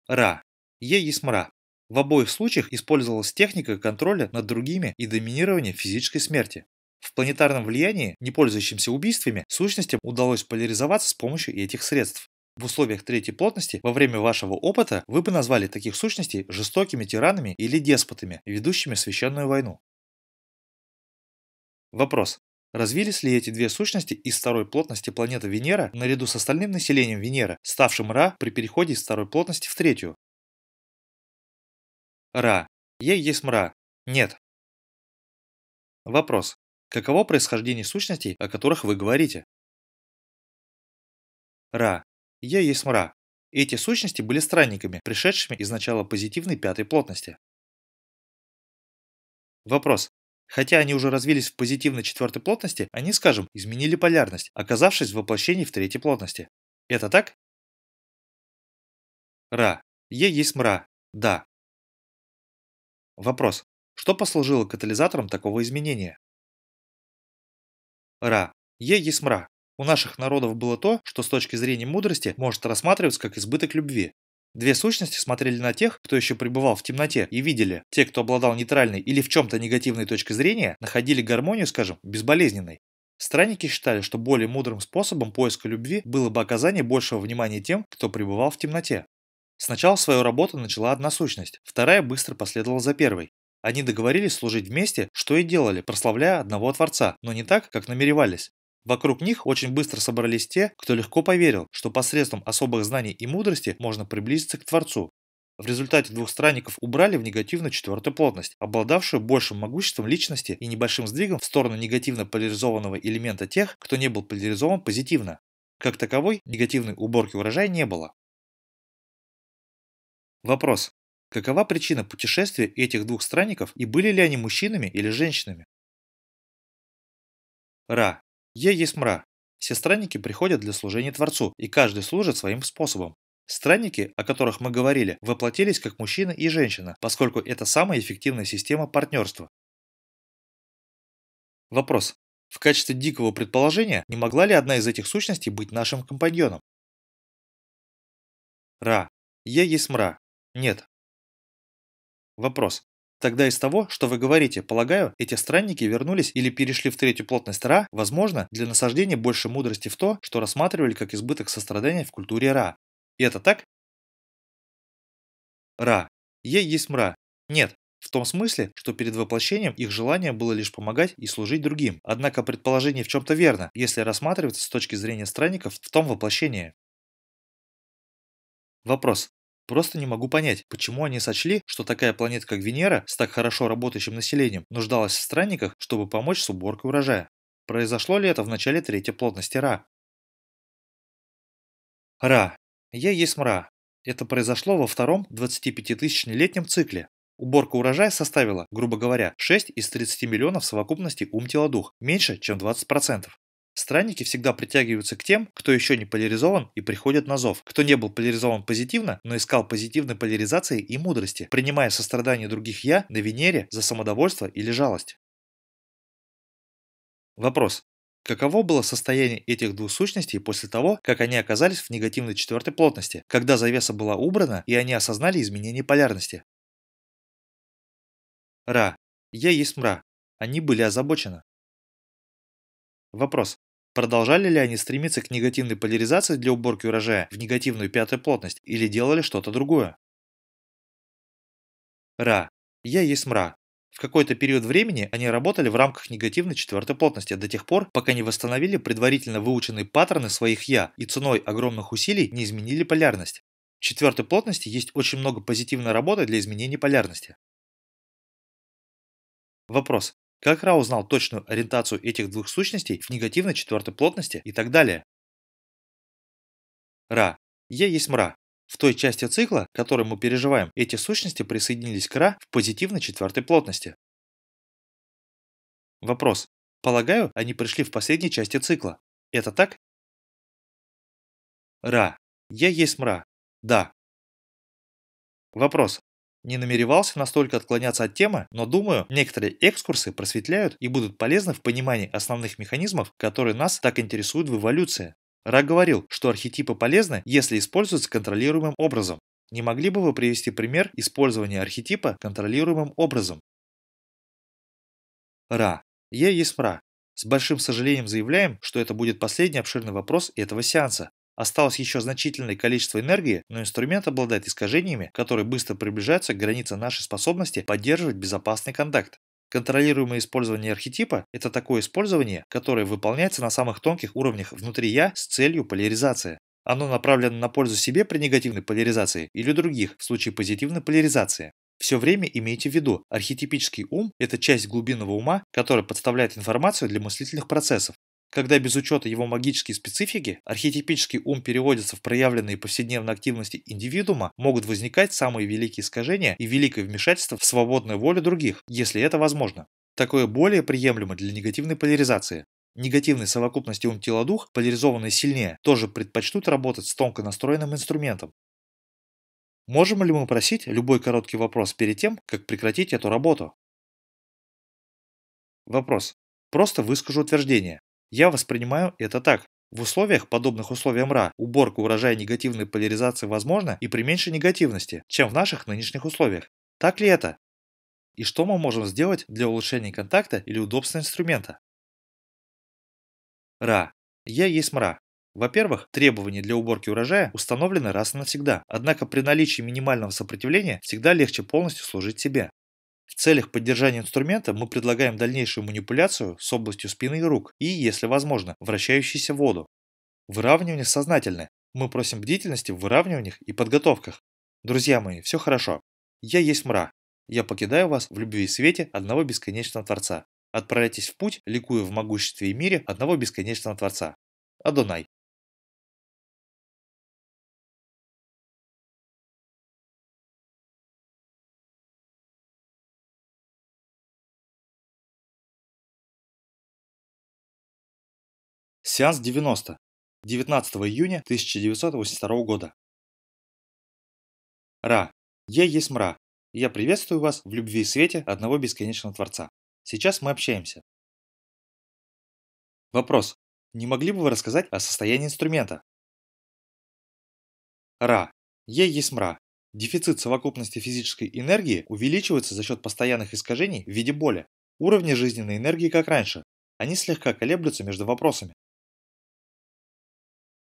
Ра. Е есть мра. В обоих случаях использовалась техника контроля над другими и доминирования физической смерти. В планетарном влиянии, не пользующимся убийствами, сущностям удалось поляризоваться с помощью этих средств. В условиях третьей плотности во время вашего опыта вы бы назвали таких сущностей жестокими тиранами или деспотами, ведущими священную войну. Вопрос. Развились ли эти две сущности из второй плотности планеты Венера наряду с остальным населением Венеры, ставшим Ра при переходе из второй плотности в третью? Ра. Е есть мра. Нет. Вопрос. Каково происхождение сущностей, о которых вы говорите? Ра. Я есть мра. Эти сущности были странниками, пришедшими из начала позитивной пятой плотности. Вопрос. Хотя они уже развились в позитивной четвертой плотности, они, скажем, изменили полярность, оказавшись в воплощении в третьей плотности. Это так? Ра. Е есть мра. Да. Вопрос. Что послужило катализатором такого изменения? Ра. Е есть мра. У наших народов было то, что с точки зрения мудрости может рассматриваться как избыток любви. Две сущности смотрели на тех, кто еще пребывал в темноте, и видели, те, кто обладал нейтральной или в чем-то негативной точкой зрения, находили гармонию, скажем, безболезненной. Странники считали, что более мудрым способом поиска любви было бы оказание большего внимания тем, кто пребывал в темноте. Сначала свою работу начала одна сущность, вторая быстро последовала за первой. Они договорились служить вместе, что и делали, прославляя одного Творца, но не так, как намеревались. Вокруг них очень быстро собрались те, кто легко поверил, что посредством особых знаний и мудрости можно приблизиться к Творцу. В результате двух странников убрали в негативную четвертую плотность, обладавшую большим могуществом личности и небольшим сдвигом в сторону негативно поляризованного элемента тех, кто не был поляризован позитивно. Как таковой, негативной уборки урожая не было. Вопрос. Какова причина путешествия этих двух странников и были ли они мужчинами или женщинами? Ра. Я есть мра. Все странники приходят для служения Творцу, и каждый служит своим способом. Странники, о которых мы говорили, воплотились как мужчина и женщина, поскольку это самая эффективная система партнерства. Вопрос. В качестве дикого предположения, не могла ли одна из этих сущностей быть нашим компаньоном? Ра. Я есть мра. Нет. Вопрос. Тогда из того, что вы говорите, полагаю, эти странники вернулись или перешли в третью плотность Ра, возможно, для насаждения больше мудрости в то, что рассматривали как избыток сострадания в культуре Ра. И это так? Ра. Е есть мра. Нет. В том смысле, что перед воплощением их желание было лишь помогать и служить другим. Однако предположение в чем-то верно, если рассматривается с точки зрения странников в том воплощении. Вопрос. Просто не могу понять, почему они сочли, что такая планета, как Венера, с так хорошо работающим населением, нуждалась в странниках, чтобы помочь с уборкой урожая. Произошло ли это в начале третьей плотности Ра? Ра. Я есть мра. Это произошло во втором 25-тысячнолетнем цикле. Уборка урожая составила, грубо говоря, 6 из 30 миллионов совокупности ум-тело-дух, меньше, чем 20%. Странники всегда притягиваются к тем, кто еще не поляризован и приходят на зов, кто не был поляризован позитивно, но искал позитивной поляризации и мудрости, принимая сострадание других «я» на Венере за самодовольство или жалость. Вопрос. Каково было состояние этих двух сущностей после того, как они оказались в негативной четвертой плотности, когда завеса была убрана и они осознали изменение полярности? Ра. Я есть мра. Они были озабочены. Вопрос. Продолжали ли они стремиться к негативной поляризации для уборки урожая в негативную пятую плотность или делали что-то другое? Ра. Я есть мра. В какой-то период времени они работали в рамках негативной четвертой плотности до тех пор, пока не восстановили предварительно выученные паттерны своих «я» и ценой огромных усилий не изменили полярность. В четвертой плотности есть очень много позитивной работы для изменения полярности. Вопрос. Как Ра узнал точную ориентацию этих двух сущностей в негативной четвертой плотности и так далее? Ра. Я есть мра. В той части цикла, который мы переживаем, эти сущности присоединились к Ра в позитивной четвертой плотности. Вопрос. Полагаю, они пришли в последней части цикла. Это так? Ра. Я есть мра. Да. Вопрос. Не намеревался настолько отклоняться от темы, но думаю, некоторые экскурсы просветляют и будут полезны в понимании основных механизмов, которые нас так интересуют в эволюции. Ра говорил, что архетипы полезны, если используются контролируемым образом. Не могли бы вы привести пример использования архетипа контролируемым образом? Ра. Я есть Ра. С большим сожалением заявляем, что это будет последний обширный вопрос этого сеанса. Осталось еще значительное количество энергии, но инструмент обладает искажениями, которые быстро приближаются к границе нашей способности поддерживать безопасный контакт. Контролируемое использование архетипа – это такое использование, которое выполняется на самых тонких уровнях внутри «я» с целью поляризации. Оно направлено на пользу себе при негативной поляризации или других в случае позитивной поляризации. Все время имейте в виду, архетипический ум – это часть глубинного ума, которая подставляет информацию для мыслительных процессов. Когда без учета его магической специфики архетипический ум переводится в проявленные повседневной активности индивидуума, могут возникать самые великие искажения и великое вмешательство в свободную волю других, если это возможно. Такое более приемлемо для негативной поляризации. Негативной совокупности ум-тело-дух, поляризованные сильнее, тоже предпочтут работать с тонко настроенным инструментом. Можем ли мы просить любой короткий вопрос перед тем, как прекратить эту работу? Вопрос. Просто выскажу утверждение. Я воспринимаю это так. В условиях, подобных условиям РА, уборка урожая негативной поляризации возможна и при меньшей негативности, чем в наших нынешних условиях. Так ли это? И что мы можем сделать для улучшения контакта или удобства инструмента? РА. Я есть МРА. Во-первых, требования для уборки урожая установлены раз и навсегда, однако при наличии минимального сопротивления всегда легче полностью служить себе. В целях поддержания инструмента мы предлагаем дальнейшую манипуляцию с областью спины и рук и, если возможно, вращающуюся воду. Выравнивание сознательное. Мы просим бдительности в выравниваниях и подготовках. Друзья мои, все хорошо. Я есть мра. Я покидаю вас в любви и свете одного бесконечного Творца. Отправляйтесь в путь, ликуя в могуществе и мире одного бесконечного Творца. Адонай. Сеанс 90. 19 июня 1982 года. Ра. Я есть мра. Я приветствую вас в любви и свете одного бесконечного Творца. Сейчас мы общаемся. Вопрос. Не могли бы вы рассказать о состоянии инструмента? Ра. Я есть мра. Дефицит совокупности физической энергии увеличивается за счет постоянных искажений в виде боли. Уровни жизненной энергии как раньше. Они слегка колеблются между вопросами.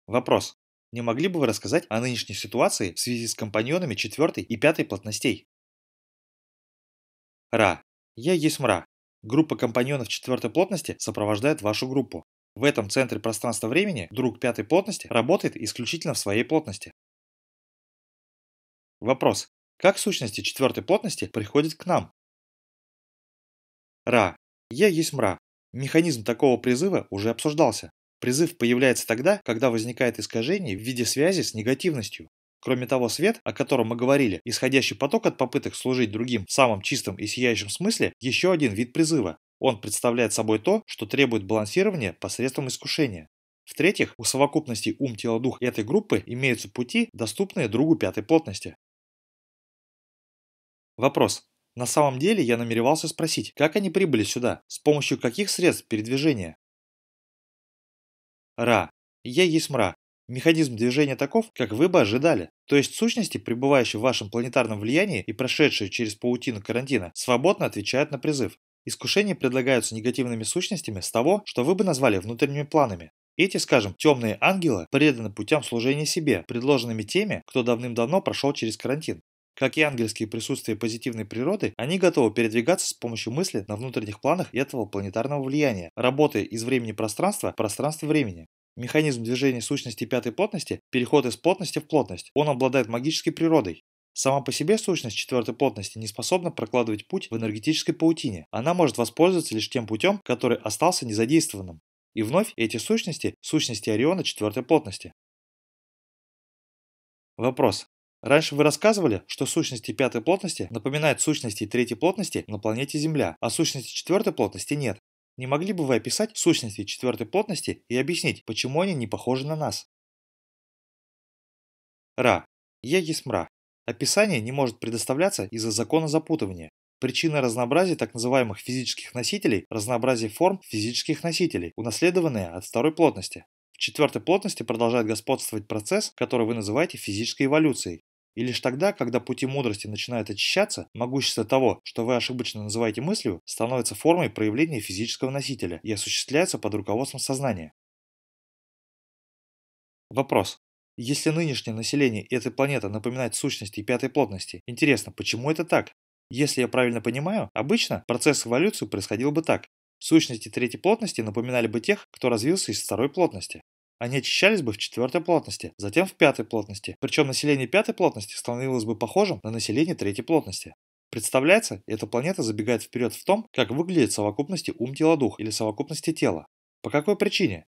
Вопрос. Не могли бы вы рассказать о нынешней ситуации в связи с компаньонами четвертой и пятой плотностей? Ра. Я есть мра. Группа компаньонов четвертой плотности сопровождает вашу группу. В этом центре пространства-времени друг пятой плотности работает исключительно в своей плотности. Вопрос. Как сущности четвертой плотности приходят к нам? Ра. Я есть мра. Механизм такого призыва уже обсуждался. Призыв появляется тогда, когда возникает искажение в виде связи с негативностью. Кроме того, свет, о котором мы говорили, исходящий поток от попыток служить другим в самом чистом и сияющем смысле, еще один вид призыва. Он представляет собой то, что требует балансирования посредством искушения. В-третьих, у совокупности ум-тело-дух этой группы имеются пути, доступные другу пятой плотности. Вопрос. На самом деле я намеревался спросить, как они прибыли сюда, с помощью каких средств передвижения? Ра. Я есть мра. Механизм движения таков, как вы бы ожидали. То есть сущности, пребывающие в вашем планетарном влиянии и прошедшие через паутину карантина, свободно отвечают на призыв. Искушения предлагаются негативными сущностями с того, что вы бы назвали внутренними планами. Эти, скажем, темные ангелы преданы путям служения себе, предложенными теми, кто давным-давно прошел через карантин. Как и ангельские присутствия позитивной природы, они готовы передвигаться с помощью мысли на внутренних планах этого планетарного влияния, работая из времени-пространства в пространство-времени. Механизм движения сущности пятой плотности – переход из плотности в плотность. Он обладает магической природой. Сама по себе сущность четвертой плотности не способна прокладывать путь в энергетической паутине. Она может воспользоваться лишь тем путем, который остался незадействованным. И вновь эти сущности – сущности Ориона четвертой плотности. Вопрос. Раньше вы рассказывали, что сущности пятой плотности напоминают сущности третьей плотности на планете Земля, а сущности четвертой плотности нет. Не могли бы вы описать сущности четвертой плотности и объяснить, почему они не похожи на нас? Ра. Я есть мра. Описание не может предоставляться из-за закона запутывания. Причина разнообразия так называемых физических носителей – разнообразие форм физических носителей, унаследованные от второй плотности. В четвертой плотности продолжает господствовать процесс, который вы называете физической эволюцией. И лишь тогда, когда пути мудрости начинают очищаться, могущество того, что вы ошибочно называете мыслью, становится формой проявления физического носителя и осуществляется под руководством сознания. Вопрос. Если нынешнее население этой планеты напоминает сущности пятой плотности, интересно, почему это так? Если я правильно понимаю, обычно процесс эволюции происходил бы так. Сущности третьей плотности напоминали бы тех, кто развился из второй плотности. Они очищались бы в четвертой плотности, затем в пятой плотности. Причем население пятой плотности становилось бы похожим на население третьей плотности. Представляется, эта планета забегает вперед в том, как выглядит совокупности ум-тело-дух или совокупности тела. По какой причине?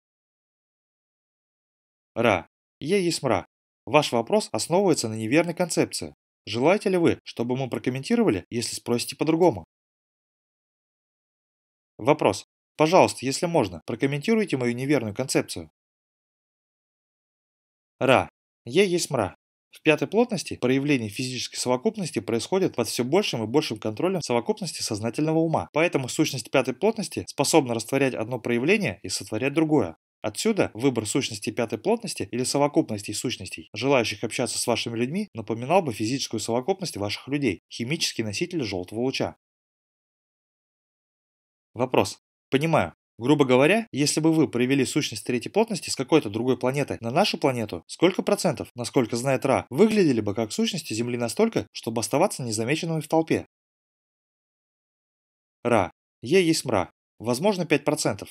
Ра. Я есть мра. Ваш вопрос основывается на неверной концепции. Желаете ли вы, чтобы мы прокомментировали, если спросите по-другому? Вопрос. Пожалуйста, если можно, прокомментируйте мою неверную концепцию. Ра. Е есть мра. В пятой плотности проявление физической совокупности происходит под все большим и большим контролем совокупности сознательного ума. Поэтому сущность пятой плотности способна растворять одно проявление и сотворять другое. Отсюда выбор сущности пятой плотности или совокупности сущностей, желающих общаться с вашими людьми, напоминал бы физическую совокупность ваших людей, химический носитель желтого луча. Вопрос. Понимаю. Грубо говоря, если бы вы провели сущность третьей плотности с какой-то другой планеты на нашу планету, сколько процентов, насколько знает Ра, выглядели бы как сущности Земли настолько, чтобы оставаться незамеченными в толпе? Ра. Е есть мра. Возможно 5%.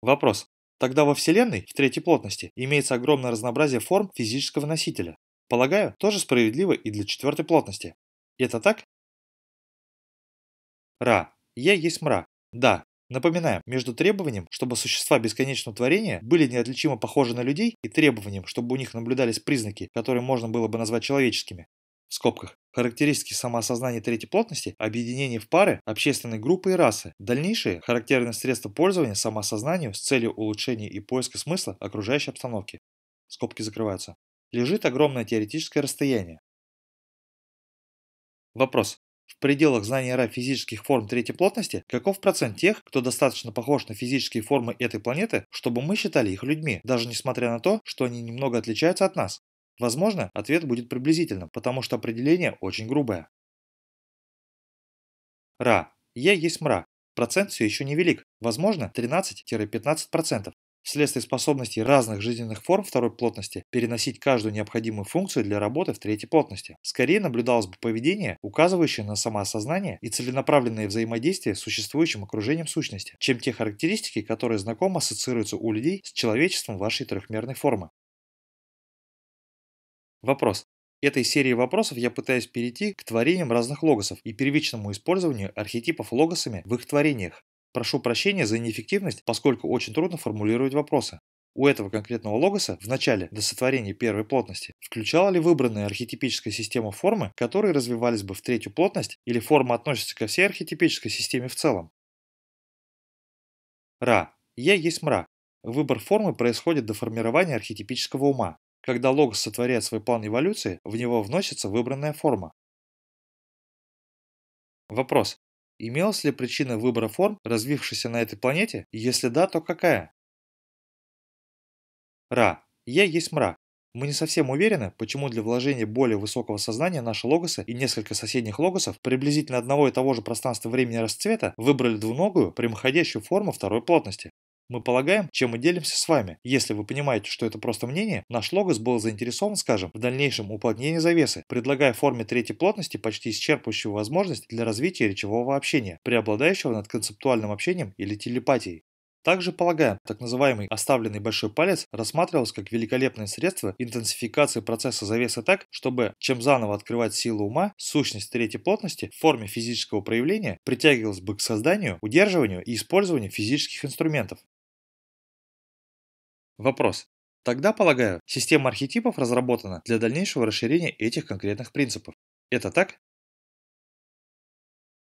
Вопрос. Тогда во Вселенной, в третьей плотности, имеется огромное разнообразие форм физического носителя. Полагаю, тоже справедливо и для четвертой плотности. Это так? Ра. Е есть мра. Да, напоминаем, между требованием, чтобы существа бесконечного творения были неотличимо похожи на людей, и требованием, чтобы у них наблюдались признаки, которые можно было бы назвать человеческими, в скобках, характеристики самоосознания третьей плотности, объединение в пары, общественной группы и расы, дальнейшие характерные средства пользования самоосознанию с целью улучшения и поиска смысла окружающей обстановки. Скобки закрываются. Лежит огромное теоретическое расстояние. Вопрос. В пределах знания Ра физических форм третьей плотности, каков процент тех, кто достаточно похож на физические формы этой планеты, чтобы мы считали их людьми, даже несмотря на то, что они немного отличаются от нас? Возможно, ответ будет приблизительным, потому что определение очень грубое. Ра. Я есть мра. Процент все еще невелик, возможно 13-15%. Вследствие способности разных жизненных форм второй плотности переносить каждую необходимую функцию для работы в третьей плотности. Скорее наблюдалось бы поведение, указывающее на самоосознание и целенаправленное взаимодействие с существующим окружением сущности, чем те характеристики, которые знакомо ассоциируются у людей с человечеством вашей трехмерной формы. Вопрос. Этой серии вопросов я пытаюсь перейти к творениям разных логосов и первичному использованию архетипов логосами в их творениях. Прошу прощения за неэффективность, поскольку очень трудно формулировать вопросы. У этого конкретного логоса в начале, до сотворения первой плотности, включала ли выбранная архетипическая система формы, которые развивались бы в третью плотность, или форма относится ко всей архетипической системе в целом? Ра. Я есть мра. Выбор формы происходит до формирования архетипического ума. Когда логос сотворяет свой план эволюции, в него вносится выбранная форма. Вопрос. Имелась ли причина выбора форм, развившейся на этой планете, если да, то какая? Ра. Я есть мра. Мы не совсем уверены, почему для вложения более высокого сознания наши логосы и несколько соседних логосов приблизительно одного и того же пространства времени расцвета выбрали двуногую, прямоходящую форму второй плотности. Мы полагаем, чем мы делимся с вами. Если вы понимаете, что это просто мнение, наш логос был заинтересован, скажем, в дальнейшем уплотнении завесы, предлагая форме третьей плотности почти исчерпывающую возможность для развития речевого общения, преобладающего над концептуальным общением или телепатией. Также полагаем, так называемый оставленный большой палец рассматривался как великолепное средство интенсификации процесса завесы так, чтобы, чем заново открывать силу ума, сущность третьей плотности в форме физического проявления притягивалась бы к созданию, удерживанию и использованию физических инструментов. Вопрос. Тогда, полагаю, система архетипов разработана для дальнейшего расширения этих конкретных принципов. Это так?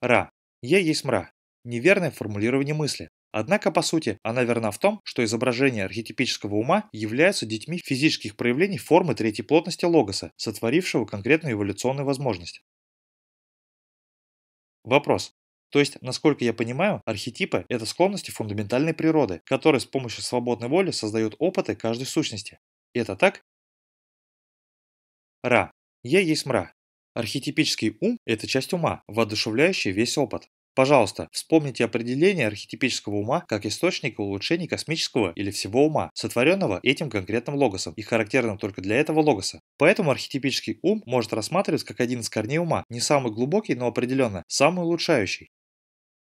Ра. Я есть мра. Неверное формулирование мысли. Однако, по сути, она верна в том, что изображения архетипического ума являются детьми физических проявлений формы третьей плотности логоса, сотворившего конкретную эволюционную возможность. Вопрос. То есть, насколько я понимаю, архетипы – это склонности фундаментальной природы, которые с помощью свободной воли создают опыты каждой сущности. Это так? Ра. Я есть мра. Архетипический ум – это часть ума, воодушевляющая весь опыт. Пожалуйста, вспомните определение архетипического ума как источника улучшений космического или всего ума, сотворенного этим конкретным логосом и характерным только для этого логоса. Поэтому архетипический ум может рассматриваться как один из корней ума, не самый глубокий, но определенно самый улучшающий.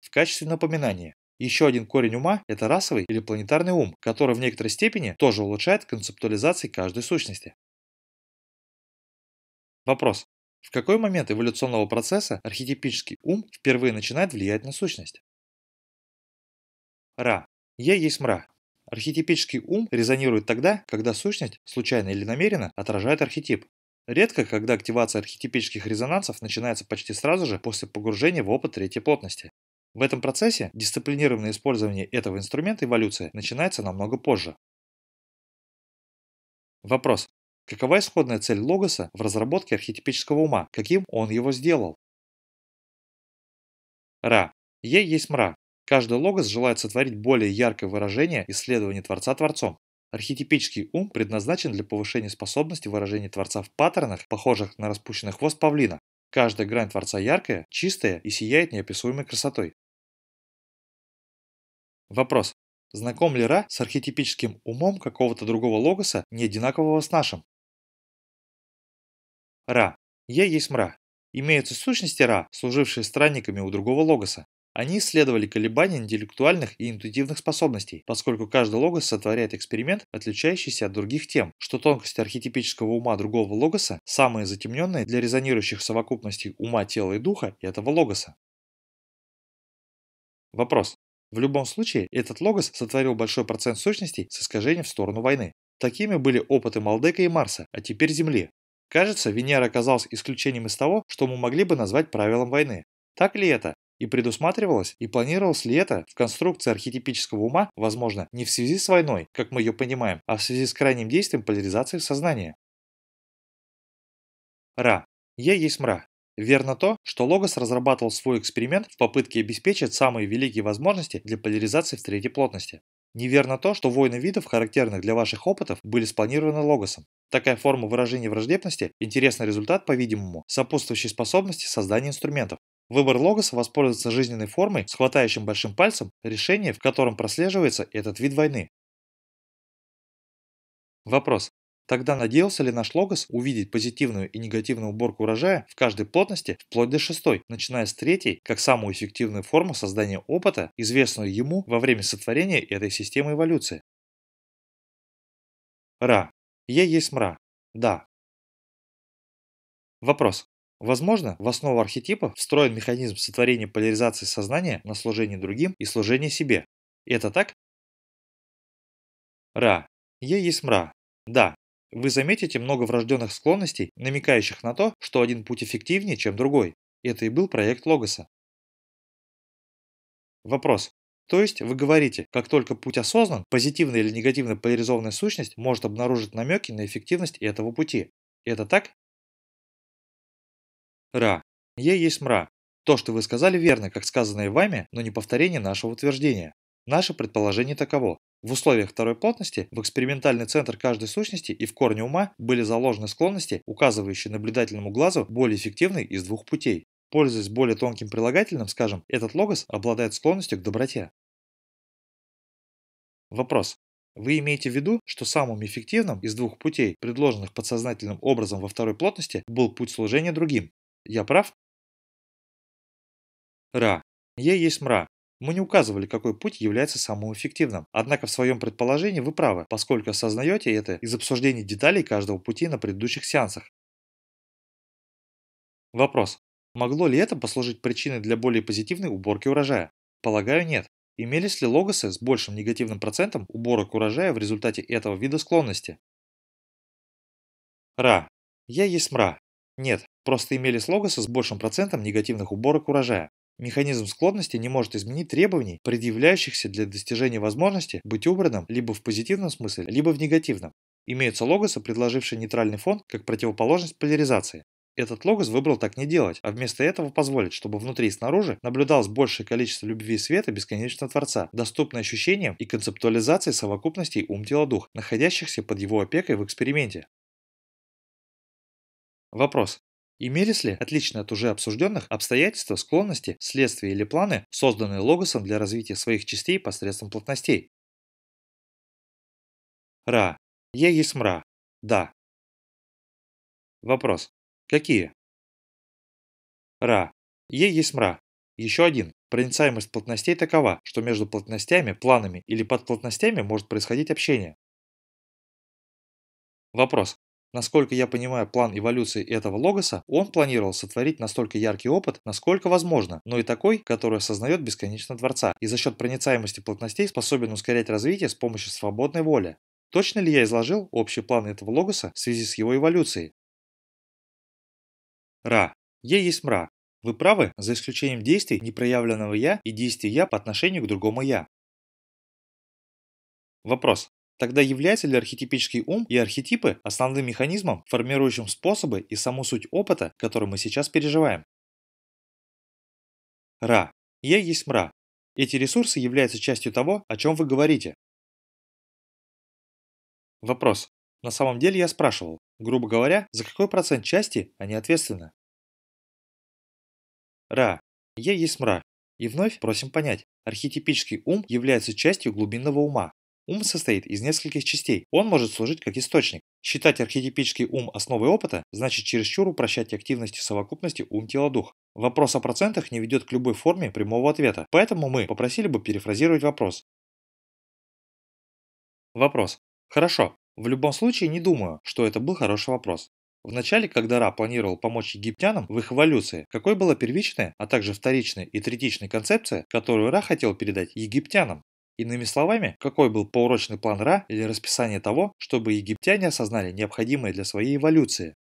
В качестве напоминания, еще один корень ума – это расовый или планетарный ум, который в некоторой степени тоже улучшает концептуализации каждой сущности. Вопрос. В какой момент эволюционного процесса архетипический ум впервые начинает влиять на сущность? Ра. Я есть мра. Архетипический ум резонирует тогда, когда сущность, случайно или намеренно, отражает архетип. Редко, когда активация архетипических резонансов начинается почти сразу же после погружения в опыт третьей плотности. В этом процессе дисциплинированное использование этого инструмента эволюции начинается намного позже. Вопрос. Какова исходная цель логоса в разработке архетипического ума? Каким он его сделал? Ра. Е есть мра. Каждый логос желает сотворить более яркое выражение исследования Творца Творцом. Архетипический ум предназначен для повышения способности выражения Творца в паттернах, похожих на распущенный хвост павлина. Каждая грань Творца яркая, чистая и сияет неописуемой красотой. Вопрос. Знаком ли Ра с архетипическим умом какого-то другого логоса, не одинакового с нашим? Ра. Я есть мра. Имеются сущности Ра, служившие странниками у другого логоса. Они исследовали колебания интеллектуальных и интуитивных способностей, поскольку каждый логос сотворяет эксперимент, отличающийся от других тем, что тонкости архетипического ума другого логоса самые затемненные для резонирующих совокупностей ума, тела и духа этого логоса. Вопрос. В любом случае, этот логос сотворил большой процент сущностей с искажением в сторону войны. Такими были опыты Малдека и Марса, а теперь Земли. Кажется, Венера оказалась исключением из того, что мы могли бы назвать правилом войны. Так ли это? И предусматривалось, и планировалось ли это в конструкции архетипического ума, возможно, не в связи с войной, как мы ее понимаем, а в связи с крайним действием поляризации сознания? Ра. Я есть мра. Верно то, что Логос разрабатывал свой эксперимент в попытке обеспечить самые великие возможности для поляризации в третьей плотности. Неверно то, что войны видов, характерных для ваших опытов, были спланированы Логосом. Такая форма выражения враждебности – интересный результат, по-видимому, сопутствующей способности создания инструментов. Выбор Логоса воспользоваться жизненной формой с хватающим большим пальцем – решение, в котором прослеживается этот вид войны. Вопрос. Тогда надеялся ли наш Логос увидеть позитивную и негативную уборку урожая в каждой плотности вплоть до шестой, начиная с третьей, как самую эффективную форму создания опыта, известную ему во время сотворения этой системы эволюции? Ра. Я есть мра. Да. Вопрос. Возможно, в основу архетипа встроен механизм сотворения поляризации сознания на служение другим и служение себе. Это так? Ра. Я есть мра. Да. Вы заметите много врожденных склонностей, намекающих на то, что один путь эффективнее, чем другой. Это и был проект Логоса. Вопрос. То есть вы говорите, как только путь осознан, позитивная или негативно поляризованная сущность может обнаружить намеки на эффективность этого пути. Это так? Ра. Я есть мра. То, что вы сказали, верно, как сказанное вами, но не повторение нашего утверждения. Наше предположение таково. В условиях второй плотности в экспериментальный центр каждой сущности и в корне ума были заложены склонности, указывающие наблюдательному глазу более эффективный из двух путей. Пользуясь более тонким прилагательным, скажем, этот логос обладает склонностью к доброте. Вопрос. Вы имеете в виду, что самым эффективным из двух путей, предложенных подсознательным образом во второй плотности, был путь служения другим? Я прав? Ра. Я есть мра. Мы не указывали, какой путь является самым эффективным. Однако в своем предположении вы правы, поскольку осознаете это из обсуждения деталей каждого пути на предыдущих сеансах. Вопрос. Могло ли это послужить причиной для более позитивной уборки урожая? Полагаю, нет. Имелись ли логосы с большим негативным процентом уборок урожая в результате этого вида склонности? Ра. Я есть мра. Нет, просто имелись логосы с большим процентом негативных уборок урожая. Механизм склонности не может изменить требований, предъявляющихся для достижения возможности быть убранным либо в позитивном смысле, либо в негативном. Имеются логосы, предложившие нейтральный фон как противоположность поляризации. Этот логос выбрал так не делать, а вместо этого позволить, чтобы внутри и снаружи наблюдалось большее количество любви и света бесконечного Творца, доступное ощущениям и концептуализации совокупностей ум-тело-дух, находящихся под его опекой в эксперименте. Вопрос. Имелись ли отличные от уже обсужденных обстоятельства, склонности, следствия или планы, созданные логосом для развития своих частей посредством плотностей? Ра. Я есть мра. Да. Вопрос. Какие? Ра. Е есть мра. Еще один. Проницаемость плотностей такова, что между плотностями, планами или подплотностями может происходить общение. Вопрос. Насколько я понимаю план эволюции этого логоса, он планировал сотворить настолько яркий опыт, насколько возможно, но и такой, который осознает бесконечно Творца, и за счет проницаемости плотностей способен ускорять развитие с помощью свободной воли. Точно ли я изложил общий план этого логоса в связи с его эволюцией? Ра. Е есть мра. Вы правы, за исключением действий непроявленного «я» и действий «я» по отношению к другому «я». Вопрос. Тогда является ли архетипический ум и архетипы основным механизмом, формирующим способы и саму суть опыта, который мы сейчас переживаем? Ра. Я есть мра. Эти ресурсы являются частью того, о чем вы говорите. Вопрос. На самом деле я спрашивал, грубо говоря, за какой процент части они ответственны? Ра. Я есть мра. И вновь просим понять, архетипический ум является частью глубинного ума, Ум состоит из нескольких частей. Он может служить как источник. Считать архетипический ум основой опыта значит чересчур упрощать активности совокупности ум-тело-дух. Вопрос о процентах не ведет к любой форме прямого ответа, поэтому мы попросили бы перефразировать вопрос. Вопрос. Хорошо. В любом случае не думаю, что это был хороший вопрос. Вначале, когда Ра планировал помочь египтянам в их эволюции, какой была первичная, а также вторичная и третичная концепция, которую Ра хотел передать египтянам? Иными словами, какой был поурочный план Ра или расписание того, чтобы египтяне осознали необходимое для своей эволюции?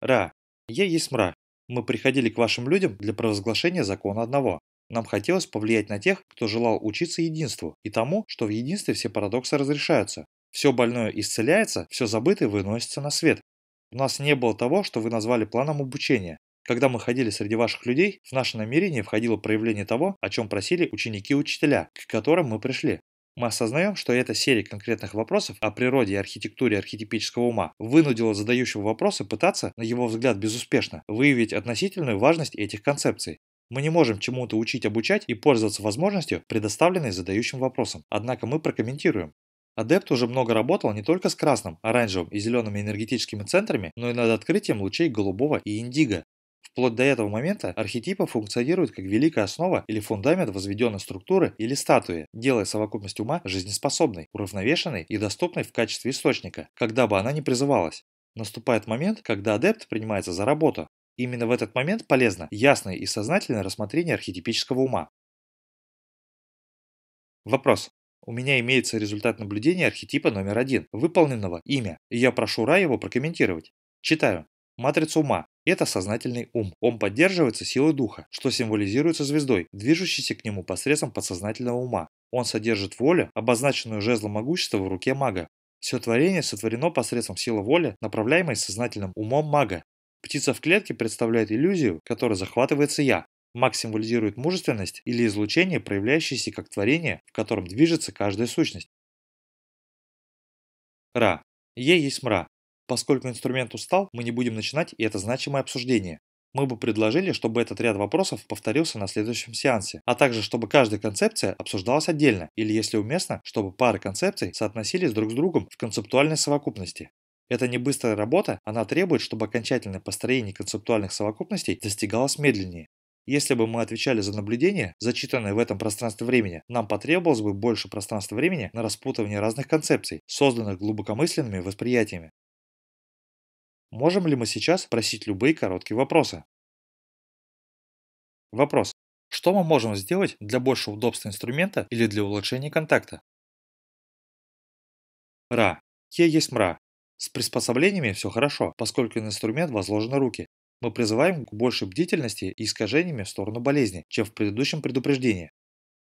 Ра. Я есть мра. Мы приходили к вашим людям для провозглашения закона одного. Нам хотелось повлиять на тех, кто желал учиться единству и тому, что в единстве все парадоксы разрешаются. Все больное исцеляется, все забытое выносится на свет. У нас не было того, что вы назвали планом обучения. Когда мы ходили среди ваших людей, в наше намерение входило проявление того, о чем просили ученики и учителя, к которым мы пришли. Мы осознаем, что эта серия конкретных вопросов о природе и архитектуре архетипического ума вынудила задающего вопросы пытаться, на его взгляд безуспешно, выявить относительную важность этих концепций. Мы не можем чему-то учить, обучать и пользоваться возможностью, предоставленной задающим вопросом. Однако мы прокомментируем. Адепт уже много работал не только с красным, оранжевым и зелеными энергетическими центрами, но и над открытием лучей голубого и индиго. Вплоть до этого момента архетипы функционируют как великая основа или фундамент возведенной структуры или статуи, делая совокупность ума жизнеспособной, уравновешенной и доступной в качестве источника, когда бы она ни призывалась. Наступает момент, когда адепт принимается за работу. Именно в этот момент полезно ясное и сознательное рассмотрение архетипического ума. Вопрос. У меня имеется результат наблюдения архетипа номер один, выполненного имя, и я прошу Ра его прокомментировать. Читаю. Матрица ума. Это сознательный ум. Он поддерживается силой духа, что символизируется звездой, движущейся к нему посредством подсознательного ума. Он содержит волю, обозначенную жезлом могущества в руке мага. Все творение сотворено посредством силы воли, направляемой сознательным умом мага. Птица в клетке представляет иллюзию, которой захватывается я. Маг символизирует мужественность или излучение, проявляющееся как творение, в котором движется каждая сущность. Ра. Е есть мра. Поскольку инструмент устал, мы не будем начинать и это значимое обсуждение. Мы бы предложили, чтобы этот ряд вопросов повторился на следующем сеансе, а также чтобы каждая концепция обсуждалась отдельно, или если уместно, чтобы пары концепций соотносились друг с другом в концептуальной совокупности. Это не быстрая работа, она требует, чтобы окончательное построение концептуальных совокупностей достигалось медленнее. Если бы мы отвечали за наблюдение, зачитанное в этом пространстве времени, нам потребовалось бы больше пространства времени на распутывание разных концепций, созданных глубокомысленными восприятиями. Можем ли мы сейчас спросить любые короткие вопросы? Вопрос. Что мы можем сделать для большего удобства инструмента или для улучшения контакта? Ра. Е есть мра. С приспособлениями все хорошо, поскольку на инструмент возложены руки. Мы призываем к большей бдительности и искажениями в сторону болезни, чем в предыдущем предупреждении.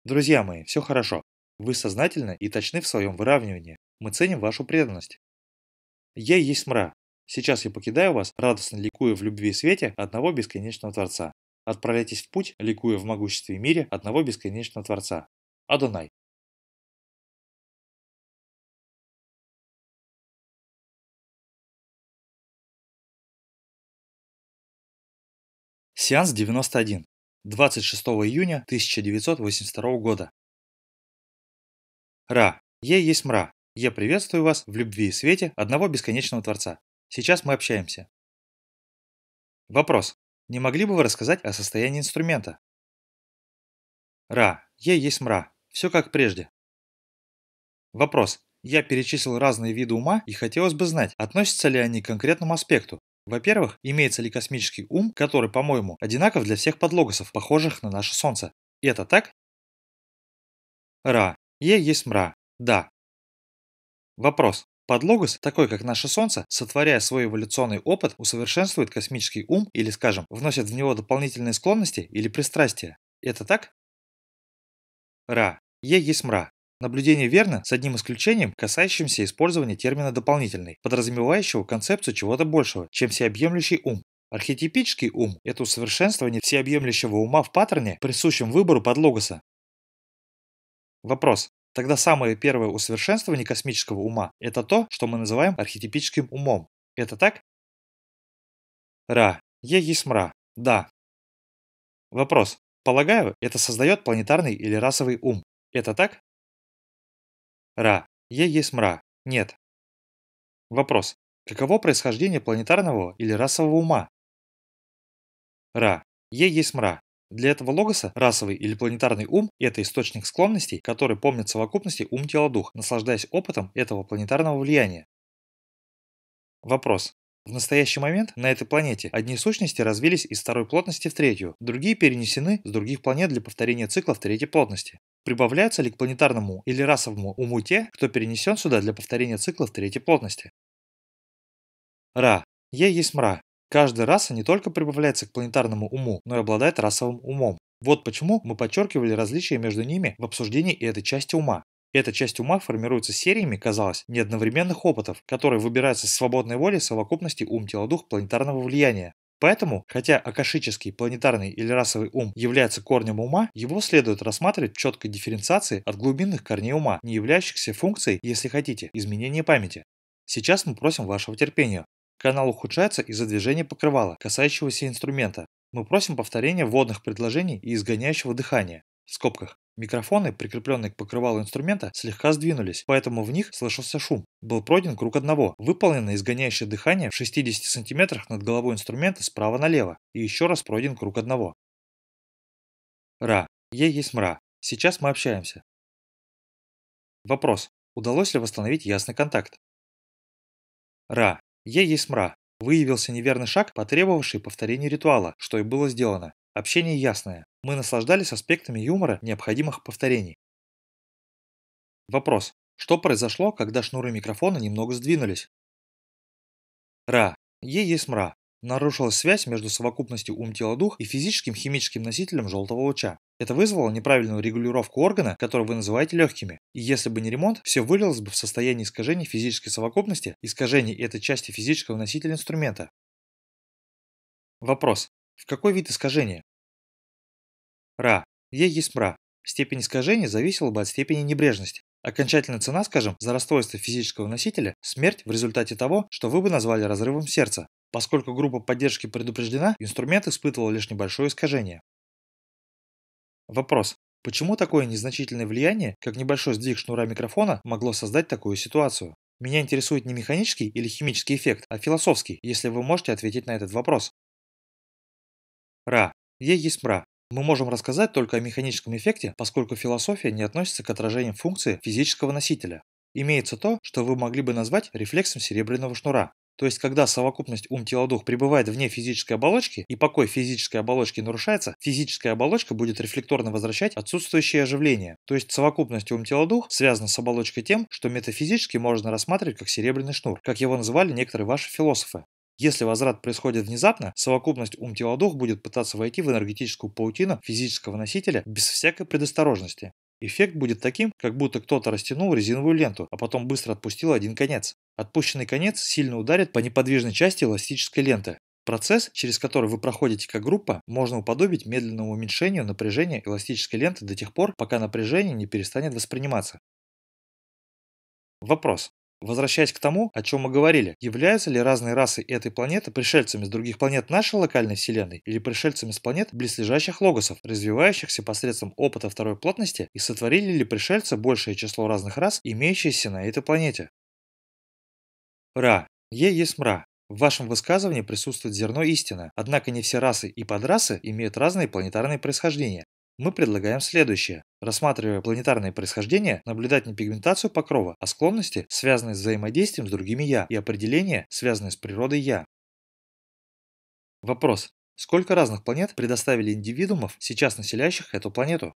Друзья мои, все хорошо. Вы сознательны и точны в своем выравнивании. Мы ценим вашу преданность. Я есть мра. Сейчас я покидаю вас, радостно ликуя в любви и свете одного бесконечного Творца. Отправляйтесь в путь, ликуя в могуществе и мире одного бесконечного Творца. Адонай. Сеанс 91. 26 июня 1982 года. Ра. Я есть мра. Я приветствую вас в любви и свете одного бесконечного Творца. Сейчас мы общаемся. Вопрос. Не могли бы вы рассказать о состоянии инструмента? Ра. Е есть мра. Все как прежде. Вопрос. Я перечислил разные виды ума и хотелось бы знать, относятся ли они к конкретному аспекту. Во-первых, имеется ли космический ум, который, по-моему, одинаков для всех подлогосов, похожих на наше Солнце. Это так? Ра. Е есть мра. Да. Вопрос. Подлогос, такой как наше Солнце, сотворяя свой эволюционный опыт, усовершенствует космический ум или, скажем, вносит в него дополнительные склонности или пристрастия. Это так? Ра. Е есть мра. Наблюдение верно, с одним исключением, касающимся использования термина «дополнительный», подразумевающего концепцию чего-то большего, чем всеобъемлющий ум. Архетипический ум – это усовершенствование всеобъемлющего ума в паттерне, присущем выбору подлогоса. Вопрос. Тогда самое первое усовершенствование космического ума – это то, что мы называем архетипическим умом. Это так? Ра. Е есть мра. Да. Вопрос. Полагаю, это создает планетарный или расовый ум. Это так? Ра. Е есть мра. Нет. Вопрос. Каково происхождение планетарного или расового ума? Ра. Е есть мра. Для этого логоса расовый или планетарный ум – это источник склонностей, который помнит совокупности ум-тело-дух, наслаждаясь опытом этого планетарного влияния. Вопрос. В настоящий момент на этой планете одни сущности развились из второй плотности в третью, другие перенесены с других планет для повторения цикла в третьей плотности. Прибавляются ли к планетарному или расовому уму те, кто перенесен сюда для повторения цикла в третьей плотности? Ра. Е есть мра. Каждая раса не только прибавляется к планетарному уму, но и обладает расовым умом. Вот почему мы подчеркивали различия между ними в обсуждении этой части ума. Эта часть ума формируется сериями, казалось, неодновременных опытов, которые выбираются с свободной волей совокупности ум-тело-дух планетарного влияния. Поэтому, хотя акашический, планетарный или расовый ум является корнем ума, его следует рассматривать в четкой дифференциации от глубинных корней ума, не являющихся функцией, если хотите, изменения памяти. Сейчас мы просим вашего терпения. Канал ухудшается из-за движения покрывала, касающегося инструмента. Мы просим повторения вводных предложений и изгоняющего дыхания. В скобках. Микрофоны, прикрепленные к покрывалу инструмента, слегка сдвинулись, поэтому в них слышался шум. Был пройден круг одного, выполнено изгоняющее дыхание в 60 см над головой инструмента справа налево, и еще раз пройден круг одного. Ра. Е есть мра. Сейчас мы общаемся. Вопрос. Удалось ли восстановить ясный контакт? Ра. Е есть мра. Выявился неверный шаг, потребовавший повторения ритуала, что и было сделано. Общение ясное. Мы наслаждались аспектами юмора, необходимых повторений. Вопрос. Что произошло, когда шнуры микрофона немного сдвинулись? Ра. Е есть мра. Нарушилась связь между совокупностью ум-тело-дух и физическим химическим носителем желтого луча. Это вызвало неправильную регулировку органа, который вы называете легкими. И если бы не ремонт, все вылилось бы в состояние искажения физической совокупности, искажений этой части физического носителя инструмента. Вопрос. В какой вид искажения? Ра. Е есть мра. Степень искажения зависела бы от степени небрежности. Окончательная цена, скажем, за расстройство физического носителя – смерть в результате того, что вы бы назвали разрывом сердца. Поскольку группа поддержки предупреждена, инструмент испытывал лишь небольшое искажение. Вопрос. Почему такое незначительное влияние, как небольшой сдвиг шнура микрофона, могло создать такую ситуацию? Меня интересует не механический или химический эффект, а философский, если вы можете ответить на этот вопрос. Ра. Е есть мра. Мы можем рассказать только о механическом эффекте, поскольку философия не относится к отражениям функции физического носителя. Имеется то, что вы могли бы назвать рефлексом серебряного шнура. То есть, когда совокупность ум-тело-дух пребывает вне физической оболочки и покой физической оболочки нарушается, физическая оболочка будет рефлекторно возвращать отсутствующее оживление. То есть, совокупность ум-тело-дух связана с оболочкой тем, что метафизически можно рассматривать как серебряный шнур, как его называли некоторые ваши философы. Если возврат происходит внезапно, совокупность ум-тело-дух будет пытаться войти в энергетическую паутину физического носителя без всякой предосторожности. Эффект будет таким, как будто кто-то растянул резиновую ленту, а потом быстро отпустил один конец. Отпущенный конец сильно ударит по неподвижной части эластической ленты. Процесс, через который вы проходите как группа, можно уподобить медленному уменьшению напряжения эластической ленты до тех пор, пока напряжение не перестанет восприниматься. Вопрос. Возвращаясь к тому, о чем мы говорили, являются ли разные расы этой планеты пришельцами с других планет нашей локальной Вселенной или пришельцами с планет близлежащих логосов, развивающихся посредством опыта второй плотности, и сотворили ли пришельцы большее число разных рас, имеющиеся на этой планете? Ра. Е есть мра. В вашем высказывании присутствует зерно истины, однако не все расы и подрасы имеют разные планетарные происхождения. Мы предлагаем следующее. Рассматривая планетарное происхождение, наблюдать не пигментацию покрова, а склонности, связанные с взаимодействием с другими «я», и определения, связанные с природой «я». Вопрос. Сколько разных планет предоставили индивидуумов, сейчас населяющих эту планету?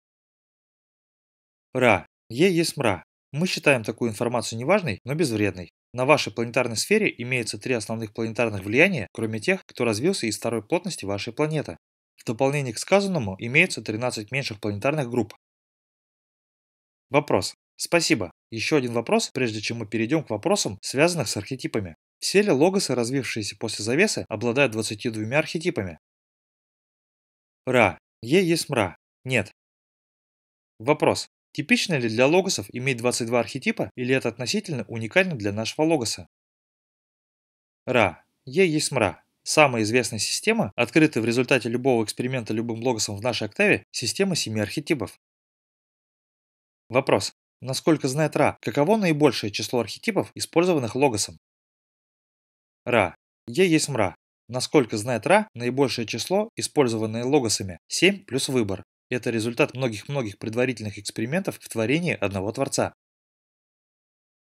Ра. Е есть мра. Мы считаем такую информацию неважной, но безвредной. На вашей планетарной сфере имеются три основных планетарных влияния, кроме тех, кто развился из второй плотности вашей планеты. В дополнение к сказанному имеются 13 меньших планетарных групп. Вопрос. Спасибо. Еще один вопрос, прежде чем мы перейдем к вопросам, связанных с архетипами. Все ли логосы, развившиеся после завесы, обладают 22 архетипами? Ра. Е есть мра. Нет. Вопрос. Типично ли для логосов иметь 22 архетипа или это относительно уникально для нашего логоса? Ра. Е есть мра. Самая известная система, открытая в результате любого эксперимента любым логосом в нашей октаве, система семи архетипов. Вопрос. Насколько знает Ра, каково наибольшее число архетипов, использованных логосом? Ра. Е есть мра. Насколько знает Ра, наибольшее число, использованное логосами, 7 плюс выбор. Это результат многих-многих предварительных экспериментов в творении одного Творца.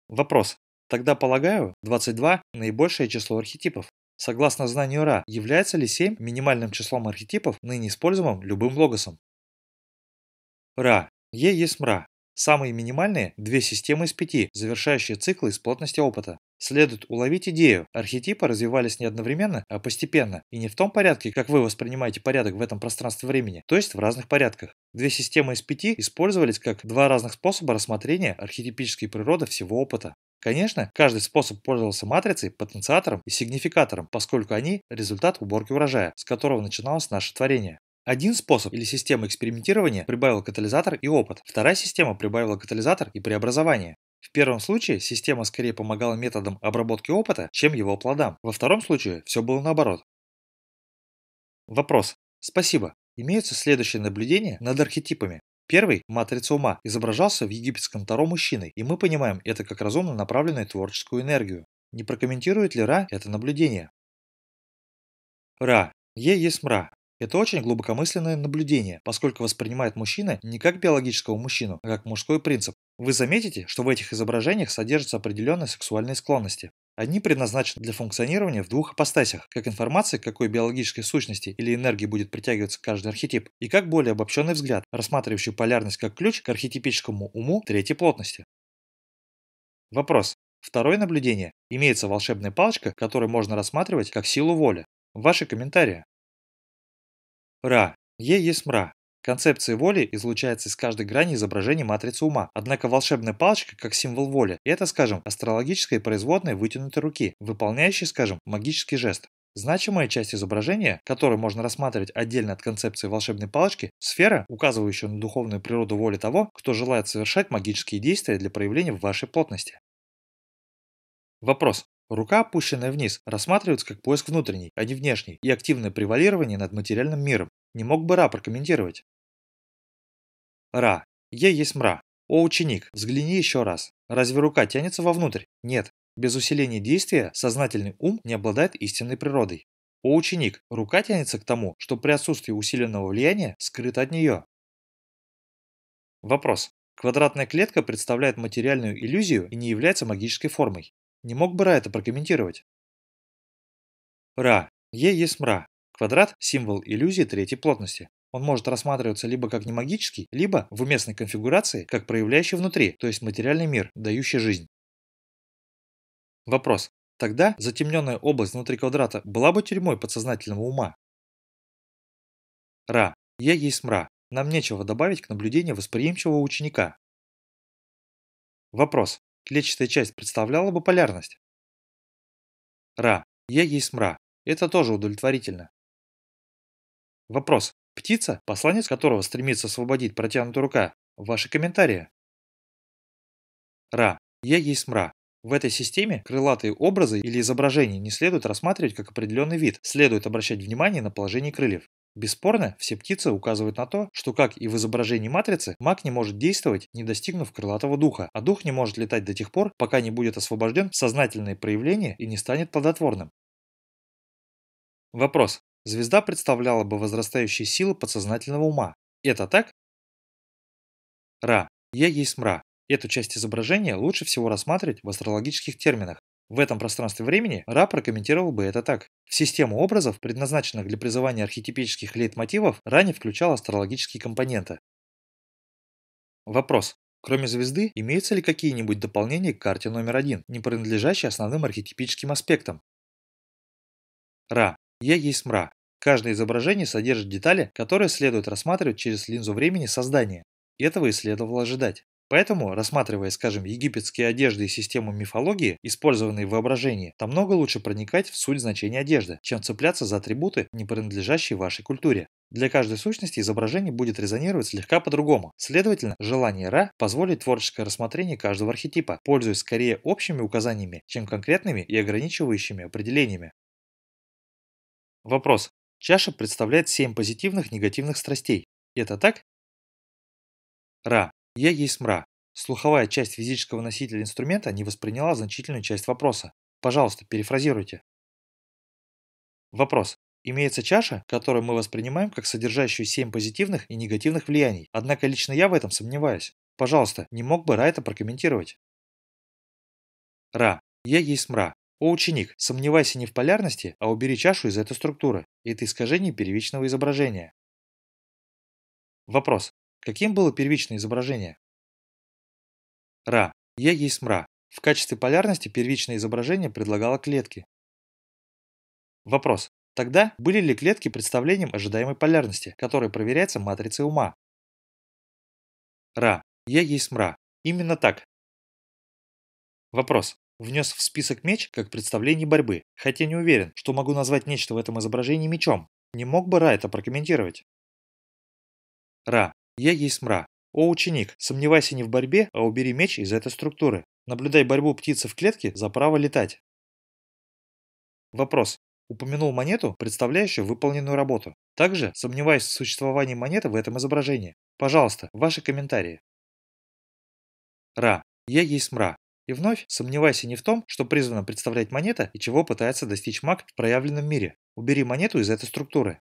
Вопрос. Тогда, полагаю, 22 – наибольшее число архетипов. Согласно знанию Ра, является ли 7 минимальным числом архетипов, ныне используемым любым логосом? Ра. Е есть мра. Самые минимальные – две системы из пяти, завершающие циклы из плотности опыта. Следует уловить идею. Архетипы развивались не одновременно, а постепенно, и не в том порядке, как вы воспринимаете порядок в этом пространстве времени, то есть в разных порядках. Две системы из пяти использовались как два разных способа рассмотрения архетипической природы всего опыта. Конечно, каждый способ пользовался матрицей, потенциатором и сигнификатором, поскольку они – результат уборки урожая, с которого начиналось наше творение. Один способ или система экспериментирования прибавила катализатор и опыт, вторая система прибавила катализатор и преобразование. В первом случае система скорее помогала методам обработки опыта, чем его плодам. Во втором случае все было наоборот. Вопрос. Спасибо. Имеются следующие наблюдения над архетипами. Первый, матрица ума, изображался в египетском Таро мужчиной, и мы понимаем это как разумно направленную творческую энергию. Не прокомментирует ли Ра это наблюдение? Ра. Е есть мра. Это очень глубокомысленное наблюдение, поскольку воспринимает мужчина не как биологического мужчину, а как мужской принцип. Вы заметите, что в этих изображениях содержатся определенные сексуальные склонности. Они предназначены для функционирования в двух апостасях, как информация, к какой биологической сущности или энергии будет притягиваться каждый архетип, и как более обобщенный взгляд, рассматривающий полярность как ключ к архетипическому уму третьей плотности. Вопрос. Второе наблюдение. Имеется волшебная палочка, которую можно рассматривать как силу воли. Ваши комментарии. Ра. Е есть мра. Концепция воли излучается из каждой грани изображения матрицы ума. Однако волшебная палочка, как символ воли, это, скажем, астрологическая производная вытянутой руки, выполняющая, скажем, магический жест. Значимая часть изображения, которую можно рассматривать отдельно от концепции волшебной палочки, сфера, указывающая на духовную природу воли того, кто желает совершать магические действия для проявления в вашей плотности. Вопрос. Рука, опущенная вниз, рассматривается как поиск внутренний, а не внешний, и активное превалирование над материальным миром. Не мог бы Ра прокомментировать? Ра. Е есть мра. О, ученик, взгляни еще раз. Разве рука тянется вовнутрь? Нет. Без усиления действия сознательный ум не обладает истинной природой. О, ученик, рука тянется к тому, что при отсутствии усиленного влияния скрыто от нее. Вопрос. Квадратная клетка представляет материальную иллюзию и не является магической формой. Не мог бы Ра это прокомментировать? Ра. Е есть мра. Квадрат – символ иллюзии третьей плотности. Он может рассматриваться либо как немагический, либо в уместной конфигурации как проявляющий внутри, то есть материальный мир, дающий жизнь. Вопрос. Тогда затемненная область внутри квадрата была бы тюрьмой подсознательного ума? Ра. Я есть мра. Нам нечего добавить к наблюдению восприимчивого ученика. Вопрос. Клетчатая часть представляла бы полярность? Ра. Я есть мра. Это тоже удовлетворительно. Вопрос. Птица, посланец которого стремится освободить протянутая рука. Ваши комментарии. Ра. Я есть мра. В этой системе крылатые образы или изображения не следует рассматривать как определенный вид, следует обращать внимание на положение крыльев. Бесспорно, все птицы указывают на то, что, как и в изображении матрицы, маг не может действовать, не достигнув крылатого духа, а дух не может летать до тех пор, пока не будет освобожден в сознательное проявление и не станет плодотворным. Вопрос. Звезда представляла бы возрастающие силы подсознательного ума. Это так? Ра. Я есть мра. Эту часть изображения лучше всего рассматривать в астрологических терминах, в этом пространстве времени Ра прокомментировал бы это так. В систему образов, предназначенных для призывания архетипических лейтмотивов, Ра не включал астрологические компоненты. Вопрос. Кроме звезды, имеются ли какие-нибудь дополнения к карте номер один, не принадлежащие основным архетипическим аспектам? Ра. Я есть мра. Каждое изображение содержит детали, которые следует рассматривать через линзу времени создания. Этого и следовало ожидать. Поэтому, рассматривая, скажем, египетские одежды и систему мифологии, использованные в воображении, там много лучше проникать в суть значения одежды, чем цепляться за атрибуты, не принадлежащие вашей культуре. Для каждой сущности изображение будет резонировать слегка по-другому. Следовательно, желание Ра позволит творческое рассмотрение каждого архетипа, пользуясь скорее общими указаниями, чем конкретными и ограничивающими определениями. Вопрос. Чаша представляет семь позитивных негативных страстей. Это так? Ра. Я есть мра. Слуховая часть физического носителя инструмента не восприняла значительную часть вопроса. Пожалуйста, перефразируйте. Вопрос. Имеется чаша, которую мы воспринимаем как содержащую семь позитивных и негативных влияний. Однако лично я в этом сомневаюсь. Пожалуйста, не мог бы Ра это прокомментировать? Ра. Я есть мра. О, ученик, сомневайся не в полярности, а убери чашу из этой структуры. Это искажение первичного изображения. Вопрос. Каким было первичное изображение? Ра. Я есть мра. В качестве полярности первичное изображение предлагало клетки. Вопрос. Тогда были ли клетки представлением ожидаемой полярности, которая проверяется матрицей ума? Ра. Я есть мра. Именно так. Вопрос. Внес в список меч как представление борьбы, хотя не уверен, что могу назвать нечто в этом изображении мечом. Не мог бы Ра это прокомментировать? Ра. Я есть мра. О, ученик, сомневайся не в борьбе, а убери меч из этой структуры. Наблюдай борьбу птицы в клетке за право летать. Вопрос. Упомянул монету, представляющую выполненную работу. Также сомневаюсь в существовании монеты в этом изображении. Пожалуйста, ваши комментарии. Ра. Я есть мра. И вновь сомневайся не в том, что призвана представлять монета и чего пытается достичь маг в проявленном мире. Убери монету из этой структуры.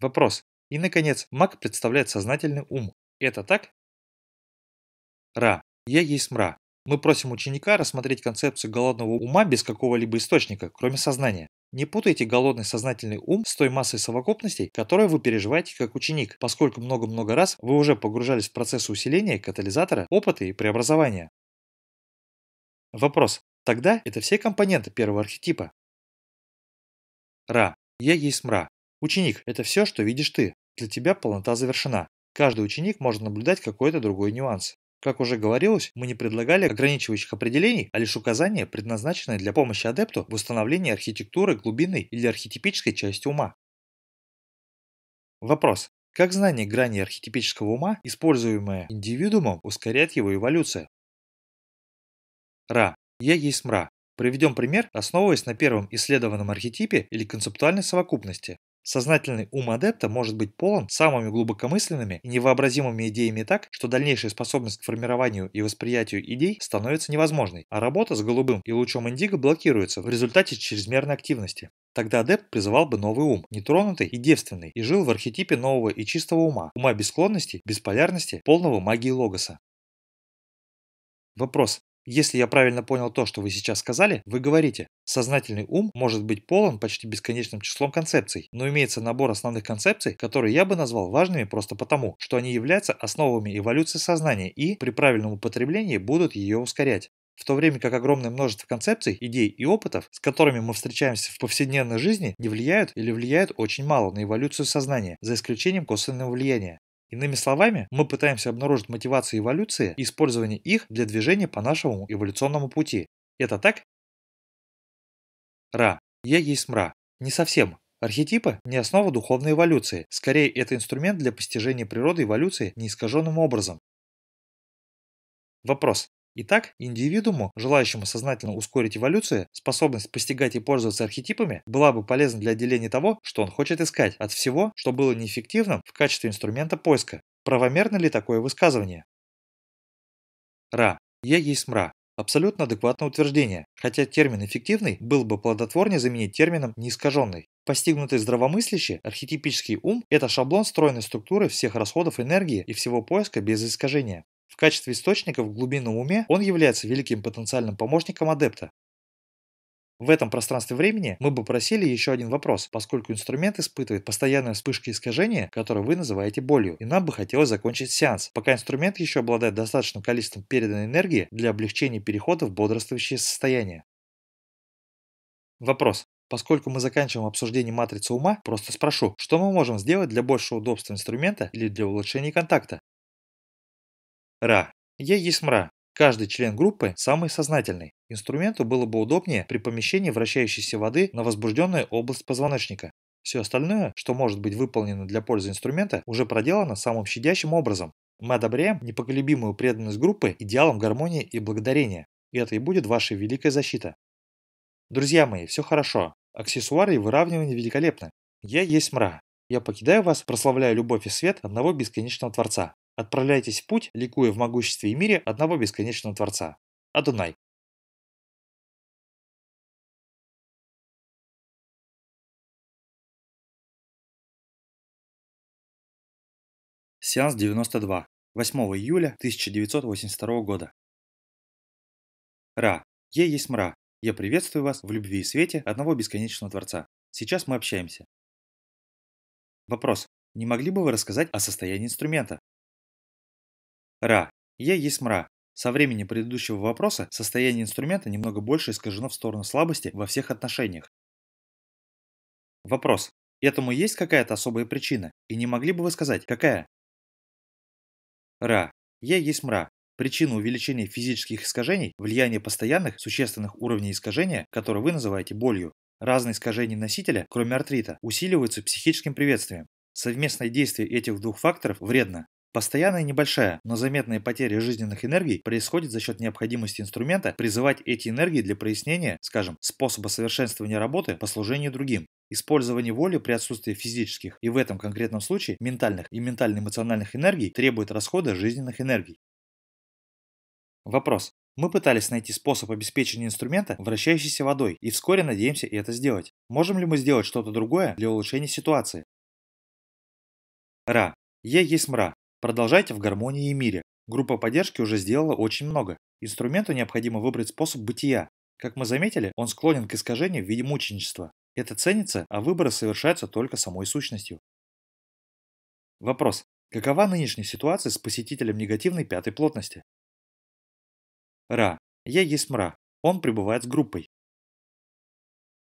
Вопрос. И, наконец, маг представляет сознательный ум. Это так? Ра. Я есть мра. Мы просим ученика рассмотреть концепцию голодного ума без какого-либо источника, кроме сознания. Не путайте голодный сознательный ум с той массой совокупностей, которую вы переживаете как ученик, поскольку много-много раз вы уже погружались в процесс усиления, катализатора, опыта и преобразования. Вопрос. Тогда это все компоненты первого архетипа. Ра. Я есть мра. Ученик – это все, что видишь ты. Для тебя полнота завершена. Каждый ученик может наблюдать какой-то другой нюанс. Как уже говорилось, мы не предлагали ограничивающих определений, а лишь указания, предназначенные для помощи адепту в установлении архитектуры глубинной или архетипической части ума. Вопрос. Как знание грани архетипического ума, используемое индивидуумом, ускоряет его эволюцию? Ра. Я есть мра. Приведем пример, основываясь на первом исследованном архетипе или концептуальной совокупности. Сознательный ум адепта может быть полон самыми глубокомысленными и невообразимыми идеями так, что дальнейшая способность к формированию и восприятию идей становится невозможной, а работа с голубым и лучом индиго блокируется в результате чрезмерной активности. Тогда адепт призывал бы новый ум, нетронутый и девственный, и жил в архетипе нового и чистого ума, ума без склонностей, бесполярности, полного магии логоса. Вопрос. Если я правильно понял то, что вы сейчас сказали, вы говорите, сознательный ум может быть полон почти бесконечным числом концепций, но имеется набор основных концепций, которые я бы назвал важными просто потому, что они являются основами эволюции сознания и, при правильном употреблении, будут ее ускорять. В то время как огромное множество концепций, идей и опытов, с которыми мы встречаемся в повседневной жизни, не влияют или влияют очень мало на эволюцию сознания, за исключением косвенного влияния. Иными словами, мы пытаемся обнаружить мотивации эволюции и использование их для движения по нашему эволюционному пути. Это так? Ра. Я есть мра. Не совсем. Архетипы – не основа духовной эволюции. Скорее, это инструмент для постижения природы эволюции неискаженным образом. Вопрос. Итак, индивидууму, желающему сознательно ускорить эволюцию, способность постигать и пользоваться архетипами была бы полезна для отделения того, что он хочет искать, от всего, что было неэффективным в качестве инструмента поиска. Правомерно ли такое высказывание? Ра. Я есть мра. Абсолютно адекватное утверждение, хотя термин «эффективный» был бы плодотворнее заменить термином «неискаженный». Постигнутый здравомыслящий, архетипический ум – это шаблон стройной структуры всех расходов энергии и всего поиска без искажения. В качестве источника в глубинном уме он является великим потенциальным помощником адепта. В этом пространстве времени мы бы просили еще один вопрос, поскольку инструмент испытывает постоянные вспышки искажения, которые вы называете болью, и нам бы хотелось закончить сеанс, пока инструмент еще обладает достаточным количеством переданной энергии для облегчения перехода в бодрствующее состояние. Вопрос. Поскольку мы заканчиваем обсуждение матрицы ума, просто спрошу, что мы можем сделать для большего удобства инструмента или для улучшения контакта? Ра. Я есть мра. Каждый член группы самый сознательный. Инструменту было бы удобнее при помещении вращающейся воды на возбужденную область позвоночника. Все остальное, что может быть выполнено для пользы инструмента, уже проделано самым щадящим образом. Мы одобряем непоколебимую преданность группы идеалам гармонии и благодарения. И это и будет ваша великая защита. Друзья мои, все хорошо. Аксессуары и выравнивание великолепны. Я есть мра. Я покидаю вас, прославляя любовь и свет одного бесконечного Творца. Отправляйтесь в путь, ликуя в могуществе и мире одного бесконечного Творца. Адунай. Сеанс 92. 8 июля 1982 года. Ра. Я есть мра. Я приветствую вас в любви и свете одного бесконечного Творца. Сейчас мы общаемся. Вопрос. Не могли бы вы рассказать о состоянии инструмента? Ра. Я есть мра. Со времени предыдущего вопроса состояние инструмента немного больше искажено в сторону слабости во всех отношениях. Вопрос. Этому есть какая-то особая причина? И не могли бы вы сказать, какая? Ра. Я есть мра. Причина увеличения физических искажений – влияние постоянных существенных уровней искажения, которые вы называете болью. Разные искажения носителя, кроме артрита, усиливаются психическим приветствием. Совместное действие этих двух факторов вредно. Постоянная небольшая, но заметная потеря жизненных энергий происходит за счет необходимости инструмента призывать эти энергии для прояснения, скажем, способа совершенствования работы по служению другим. Использование воли при отсутствии физических и в этом конкретном случае ментальных и ментально-эмоциональных энергий требует расхода жизненных энергий. Вопрос. Мы пытались найти способ обеспечения инструмента вращающейся водой и вскоре надеемся это сделать. Можем ли мы сделать что-то другое для улучшения ситуации? Ра. Е есть мра. Продолжайте в гармонии и мире. Группа поддержки уже сделала очень много. Инструменту необходимо выбрать способ бытия. Как мы заметили, он склонен к искажению в виде мученичества. Это ценится, а выборы совершаются только самой сущностью. Вопрос. Какова нынешняя ситуация с посетителем негативной пятой плотности? Ра. Я есть мра. Он пребывает с группой.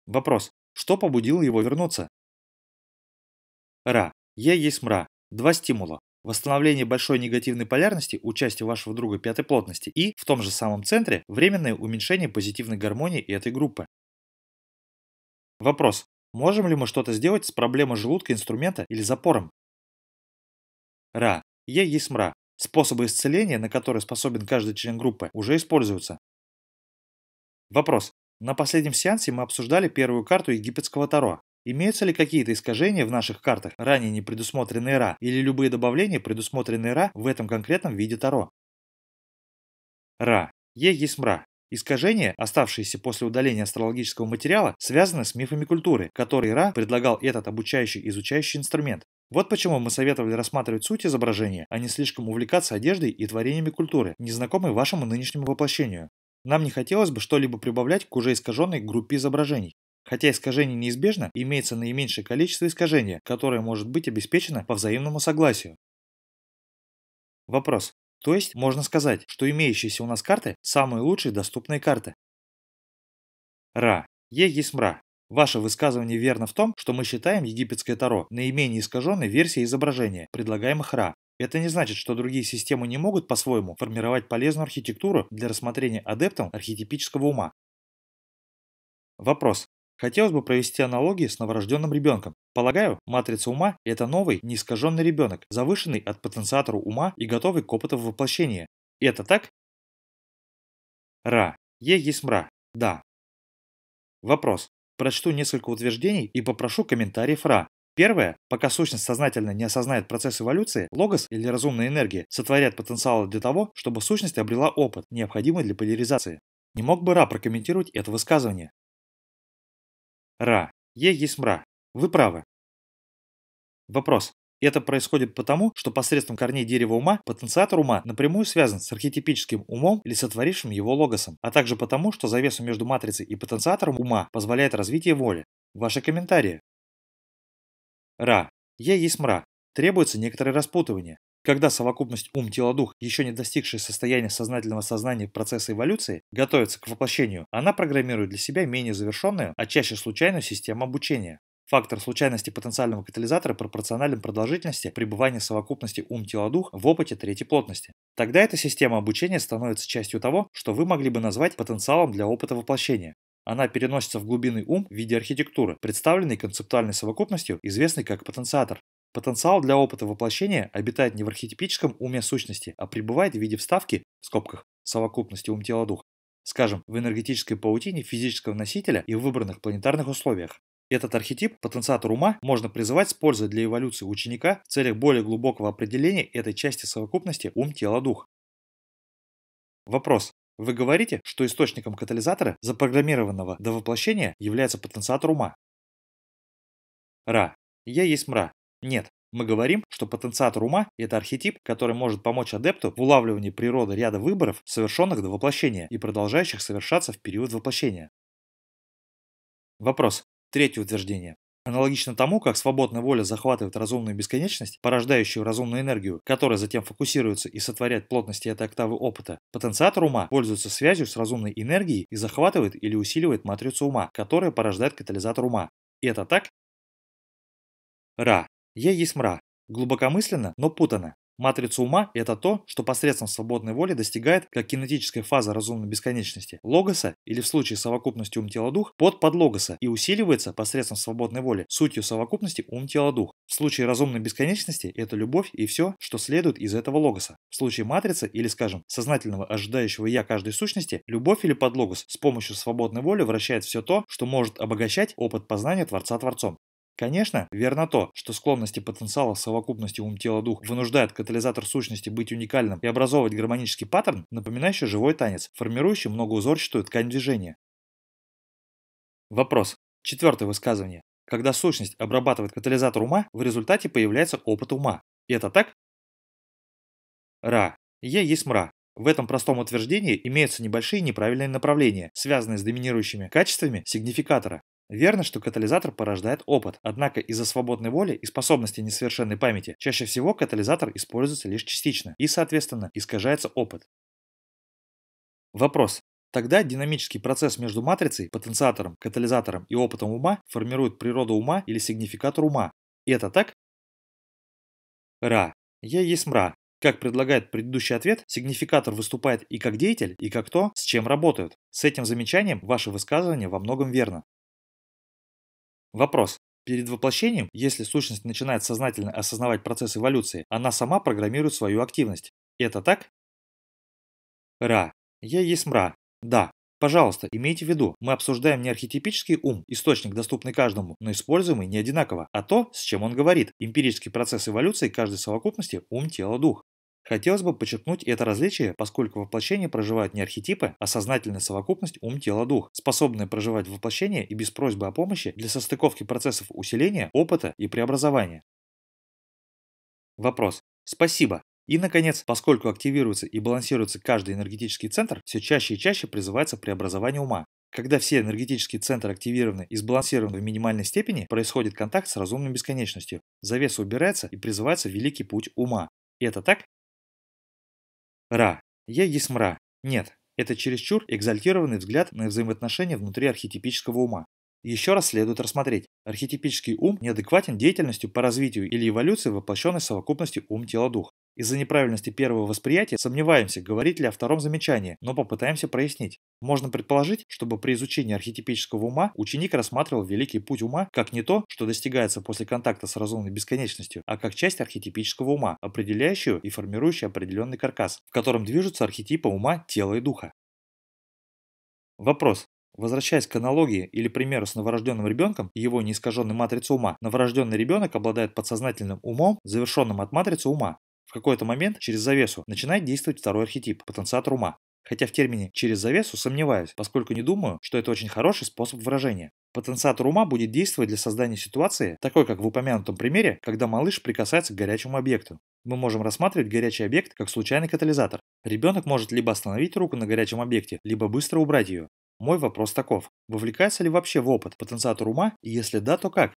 Вопрос. Что побудило его вернуться? Ра. Я есть мра. Два стимула. Восстановление большой негативной полярности, участие вашего друга пятой плотности и, в том же самом центре, временное уменьшение позитивной гармонии этой группы. Вопрос. Можем ли мы что-то сделать с проблемой желудка инструмента или запором? Ра. Е есть мра. Способы исцеления, на которые способен каждый член группы, уже используются. Вопрос. На последнем сеансе мы обсуждали первую карту египетского Таро. Имеются ли какие-то искажения в наших картах, ранее не предусмотренные РА, или любые добавления, предусмотренные РА в этом конкретном виде Таро? Ра. Е есть мра. Искажения, оставшиеся после удаления астрологического материала, связаны с мифами культуры, которые Ра предлагал этот обучающий изучающий инструмент. Вот почему мы советовали рассматривать суть изображения, а не слишком увлекаться одеждой и творениями культуры, незнакомой вашему нынешнему воплощению. Нам не хотелось бы что-либо прибавлять к уже искаженной группе изображений. Хотя искажение неизбежно, имеется наименьшее количество искажения, которое может быть обеспечено по взаимному согласию. Вопрос. То есть можно сказать, что имеющиеся у нас карты – самые лучшие доступные карты. Ра. Е есть мра. Ваше высказывание верно в том, что мы считаем египетское Таро наименее искаженной версией изображения, предлагаемых Ра. Это не значит, что другие системы не могут по-своему формировать полезную архитектуру для рассмотрения адептом архетипического ума. Вопрос. Хотелось бы провести аналогии с новорожденным ребенком. Полагаю, матрица ума – это новый, неискаженный ребенок, завышенный от потенциатора ума и готовый к опыту воплощения. Это так? Ра. Е есть мра. Да. Вопрос. Прочту несколько утверждений и попрошу комментариев Ра. Первое. Пока сущность сознательно не осознает процесс эволюции, логос или разумная энергия сотворяет потенциал для того, чтобы сущность обрела опыт, необходимый для поляризации. Не мог бы Ра прокомментировать это высказывание? Ра. Е есть мра. Вы правы. Вопрос. Это происходит потому, что посредством корней дерева ума потенциатор ума напрямую связан с архетипическим умом или сотворившим его логосом, а также потому, что завесу между матрицей и потенциатором ума позволяет развитие воли. Ваши комментарии. Ра. Е есть мра. Требуется некоторое распутывание. Когда совокупность ум-тело-дух, еще не достигшая состояния сознательного сознания процесса эволюции, готовится к воплощению, она программирует для себя менее завершенную, а чаще случайную систему обучения. Фактор случайности потенциального катализатора пропорционален продолжительности пребывания совокупности ум-тело-дух в опыте третьей плотности. Тогда эта система обучения становится частью того, что вы могли бы назвать потенциалом для опыта воплощения. Она переносится в глубинный ум в виде архитектуры, представленной концептуальной совокупностью, известной как потенциатор. Потенциал для опыта воплощения обитает не в архетипическом уме сущности, а пребывает в виде вставки, в скобках, совокупности ум-тело-дух, скажем, в энергетической паутине физического носителя и в выбранных планетарных условиях. Этот архетип, потенциатор ума, можно призывать с пользой для эволюции ученика в целях более глубокого определения этой части совокупности ум-тело-дух. Вопрос. Вы говорите, что источником катализатора, запрограммированного до воплощения, является потенциатор ума? Ра. Я есть мра. Нет, мы говорим, что потенциатор ума – это архетип, который может помочь адепту в улавливании природы ряда выборов, совершенных до воплощения и продолжающих совершаться в период воплощения. Вопрос. Третье утверждение. Аналогично тому, как свободная воля захватывает разумную бесконечность, порождающую разумную энергию, которая затем фокусируется и сотворяет плотности этой октавы опыта, потенциатор ума пользуется связью с разумной энергией и захватывает или усиливает матрицу ума, которая порождает катализатор ума. И это так? Ра. Я есть мра. Глубокомысленно, но путано. Матрица ума – это то, что посредством свободной воли достигает, как кинетическая фаза разумной бесконечности, логоса, или в случае совокупности ум-тело-дух, под подлогоса и усиливается посредством свободной воли сутью совокупности ум-тело-дух. В случае разумной бесконечности – это любовь и все, что следует из этого логоса. В случае матрицы, или, скажем, сознательного ожидающего я каждой сущности, любовь или подлогос с помощью свободной воли вращает все то, что может обогащать опыт познания Творца Творцом. Конечно, верно то, что склонности потенциала совокупности ум-тело-дух вынуждают катализатор сущности быть уникальным и образовывать гармонический паттерн, напоминающий живой танец, формирующий многоузорчатую ткань движения. Вопрос. Четвертое высказывание. Когда сущность обрабатывает катализатор ума, в результате появляется опыт ума. И это так? Ра. Е есть мра. В этом простом утверждении имеются небольшие неправильные направления, связанные с доминирующими качествами сигнификатора. Верно, что катализатор порождает опыт, однако из-за свободной воли и способности несовершенной памяти чаще всего катализатор используется лишь частично и, соответственно, искажается опыт. Вопрос. Тогда динамический процесс между матрицей, потенциатором, катализатором и опытом ума формирует природу ума или сигнификатор ума. И это так? Ра. Я есть мра. Как предлагает предыдущий ответ, сигнификатор выступает и как деятель, и как то, с чем работают. С этим замечанием ваше высказывание во многом верно. Вопрос. Перед воплощением, если сущность начинает сознательно осознавать процесс эволюции, она сама программирует свою активность. Это так? Ра. Я есть мра. Да. Пожалуйста, имейте в виду, мы обсуждаем не архетипический ум, источник, доступный каждому, но используемый не одинаково, а то, с чем он говорит, эмпирический процесс эволюции каждой совокупности ум, тело, дух. Хотелось бы подчеркнуть это различие, поскольку в воплощении проживают не архетипы, а сознательная совокупность ум-тело-дух, способная проживать в воплощении и без просьбы о помощи для состыковки процессов усиления, опыта и преобразования. Вопрос. Спасибо. И, наконец, поскольку активируется и балансируется каждый энергетический центр, все чаще и чаще призывается преобразование ума. Когда все энергетические центры активированы и сбалансированы в минимальной степени, происходит контакт с разумной бесконечностью. Завеса убирается и призывается великий путь ума. И это так? Ра. Я есть мра. Нет, это чересчур экзальтированный взгляд на взаимоотношения внутри архетипического ума. Еще раз следует рассмотреть. Архетипический ум неадекватен деятельностью по развитию или эволюции воплощенной совокупности ум-тело-дух. Из-за неправильности первого восприятия сомневаемся, говорить ли о втором замечании, но попытаемся прояснить. Можно предположить, чтобы при изучении архетипического ума ученик рассматривал великий путь ума как не то, что достигается после контакта с разумной бесконечностью, а как часть архетипического ума, определяющую и формирующую определенный каркас, в котором движутся архетипы ума, тела и духа. Вопрос. Возвращаясь к аналогии или примеру с новорожденным ребенком и его неискаженной матрицей ума, новорожденный ребенок обладает подсознательным умом, завершенным от матрицы ума, в какой-то момент через завесу начинает действовать второй архетип – потенциатор ума. Хотя в термине «через завесу» сомневаюсь, поскольку не думаю, что это очень хороший способ выражения. Потенциатор ума будет действовать для создания ситуации, такой как в упомянутом примере, когда малыш прикасается к горячему объекту. Мы можем рассматривать горячий объект как случайный катализатор. Ребенок может либо остановить руку на горячем объекте, либо быстро убрать ее. Мой вопрос таков. Вовлекается ли вообще в опыт потенциатор ума, и если да, то как?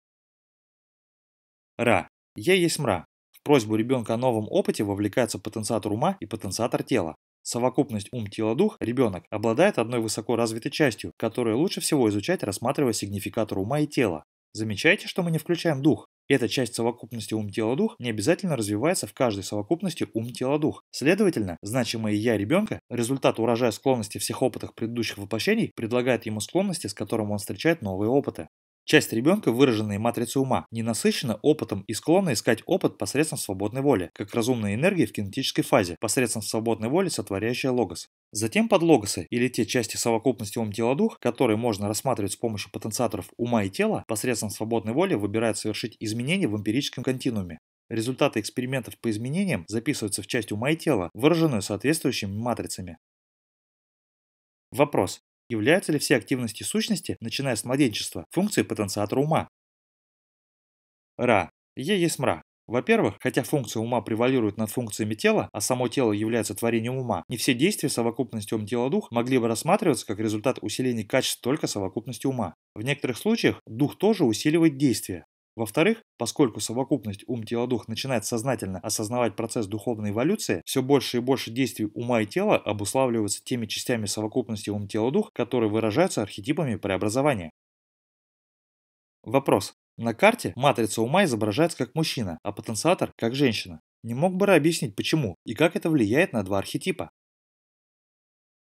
Ра. Я есть мра. В просьбу ребенка о новом опыте вовлекается потенциатор ума и потенциатор тела. Совокупность ум-тело-дух ребенок обладает одной высоко развитой частью, которую лучше всего изучать, рассматривая сигнификатор ума и тела. Замечаете, что мы не включаем дух? Эта часть совокупности ум-тело-дух не обязательно развивается в каждой совокупности ум-тело-дух. Следовательно, значимое «я» ребенка, результат урожая склонности всех опытах предыдущих воплощений, предлагает ему склонности, с которыми он встречает новые опыты. Часть ребенка, выраженная матрицей ума, не насыщена опытом и склонна искать опыт посредством свободной воли, как разумная энергия в кинетической фазе, посредством свободной воли, сотворяющая логос. Затем под логосы, или те части совокупности ум-тело-дух, которые можно рассматривать с помощью потенциаторов ума и тела, посредством свободной воли выбирают совершить изменения в эмпирическом континууме. Результаты экспериментов по изменениям записываются в часть ума и тела, выраженную соответствующими матрицами. Вопрос. Являются ли все активности сущности, начиная с младенчества, функцией потенциатора ума? Ра. Е есть мра. Во-первых, хотя функция ума превалирует над функциями тела, а само тело является творением ума, не все действия совокупности ум-тело-дух могли бы рассматриваться как результат усиления качеств только совокупности ума. В некоторых случаях дух тоже усиливает действия. Во-вторых, поскольку совокупность ум-тело-дух начинает сознательно осознавать процесс духовной эволюции, все больше и больше действий ума и тела обуславливаются теми частями совокупности ум-тело-дух, которые выражаются архетипами преобразования. Вопрос. На карте матрица ума изображается как мужчина, а потенциатор как женщина. Не мог бы Ра объяснить почему и как это влияет на два архетипа?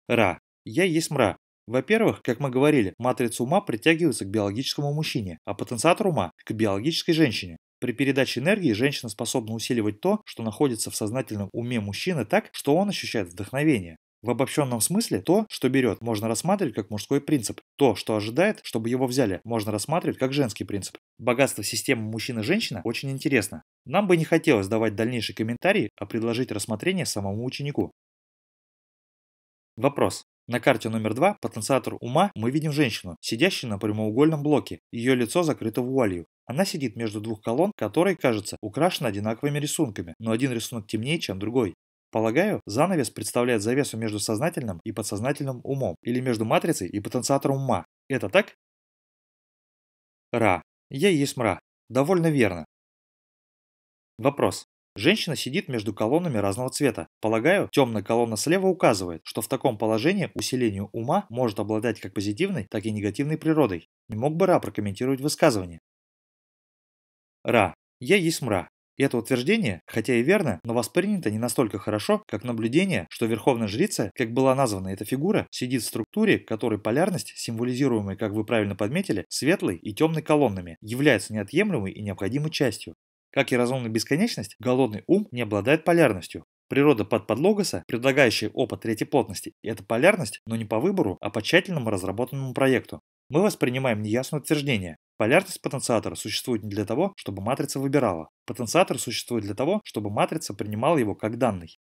Ра. Я есть мра. Во-первых, как мы говорили, матрица ума притягивается к биологическому мужчине, а потенциатор ума – к биологической женщине. При передаче энергии женщина способна усиливать то, что находится в сознательном уме мужчины так, что он ощущает вдохновение. В обобщенном смысле то, что берет, можно рассматривать как мужской принцип. То, что ожидает, чтобы его взяли, можно рассматривать как женский принцип. Богатство системы мужчина-женщина очень интересно. Нам бы не хотелось давать дальнейший комментарий, а предложить рассмотрение самому ученику. Вопрос. На карте номер два потенциатор ума мы видим женщину, сидящую на прямоугольном блоке. Ее лицо закрыто вуалью. Она сидит между двух колонн, которые, кажется, украшены одинаковыми рисунками, но один рисунок темнее, чем другой. Полагаю, занавес представляет завесу между сознательным и подсознательным умом, или между матрицей и потенциатором ума. Это так? Ра. Я есть мра. Довольно верно. Вопрос. Женщина сидит между колоннами разного цвета. Полагаю, темная колонна слева указывает, что в таком положении усиление ума может обладать как позитивной, так и негативной природой. Не мог бы Ра прокомментировать высказывание? Ра. Я есть мра. И это утверждение, хотя и верно, но воспринято не настолько хорошо, как наблюдение, что верховная жрица, как была названа эта фигура, сидит в структуре, которой полярность, символизируемая, как вы правильно подметили, светлой и темной колоннами, является неотъемлемой и необходимой частью. Как и разумная бесконечность, голодный ум не обладает полярностью. Природа подподлогоса, предлагающая опыт третьей плотности, это полярность, но не по выбору, а по тщательному разработанному проекту. Мы воспринимаем неясное утверждение. Полярность потенциатора существует не для того, чтобы матрица выбирала. Потенциатор существует для того, чтобы матрица принимала его как данный.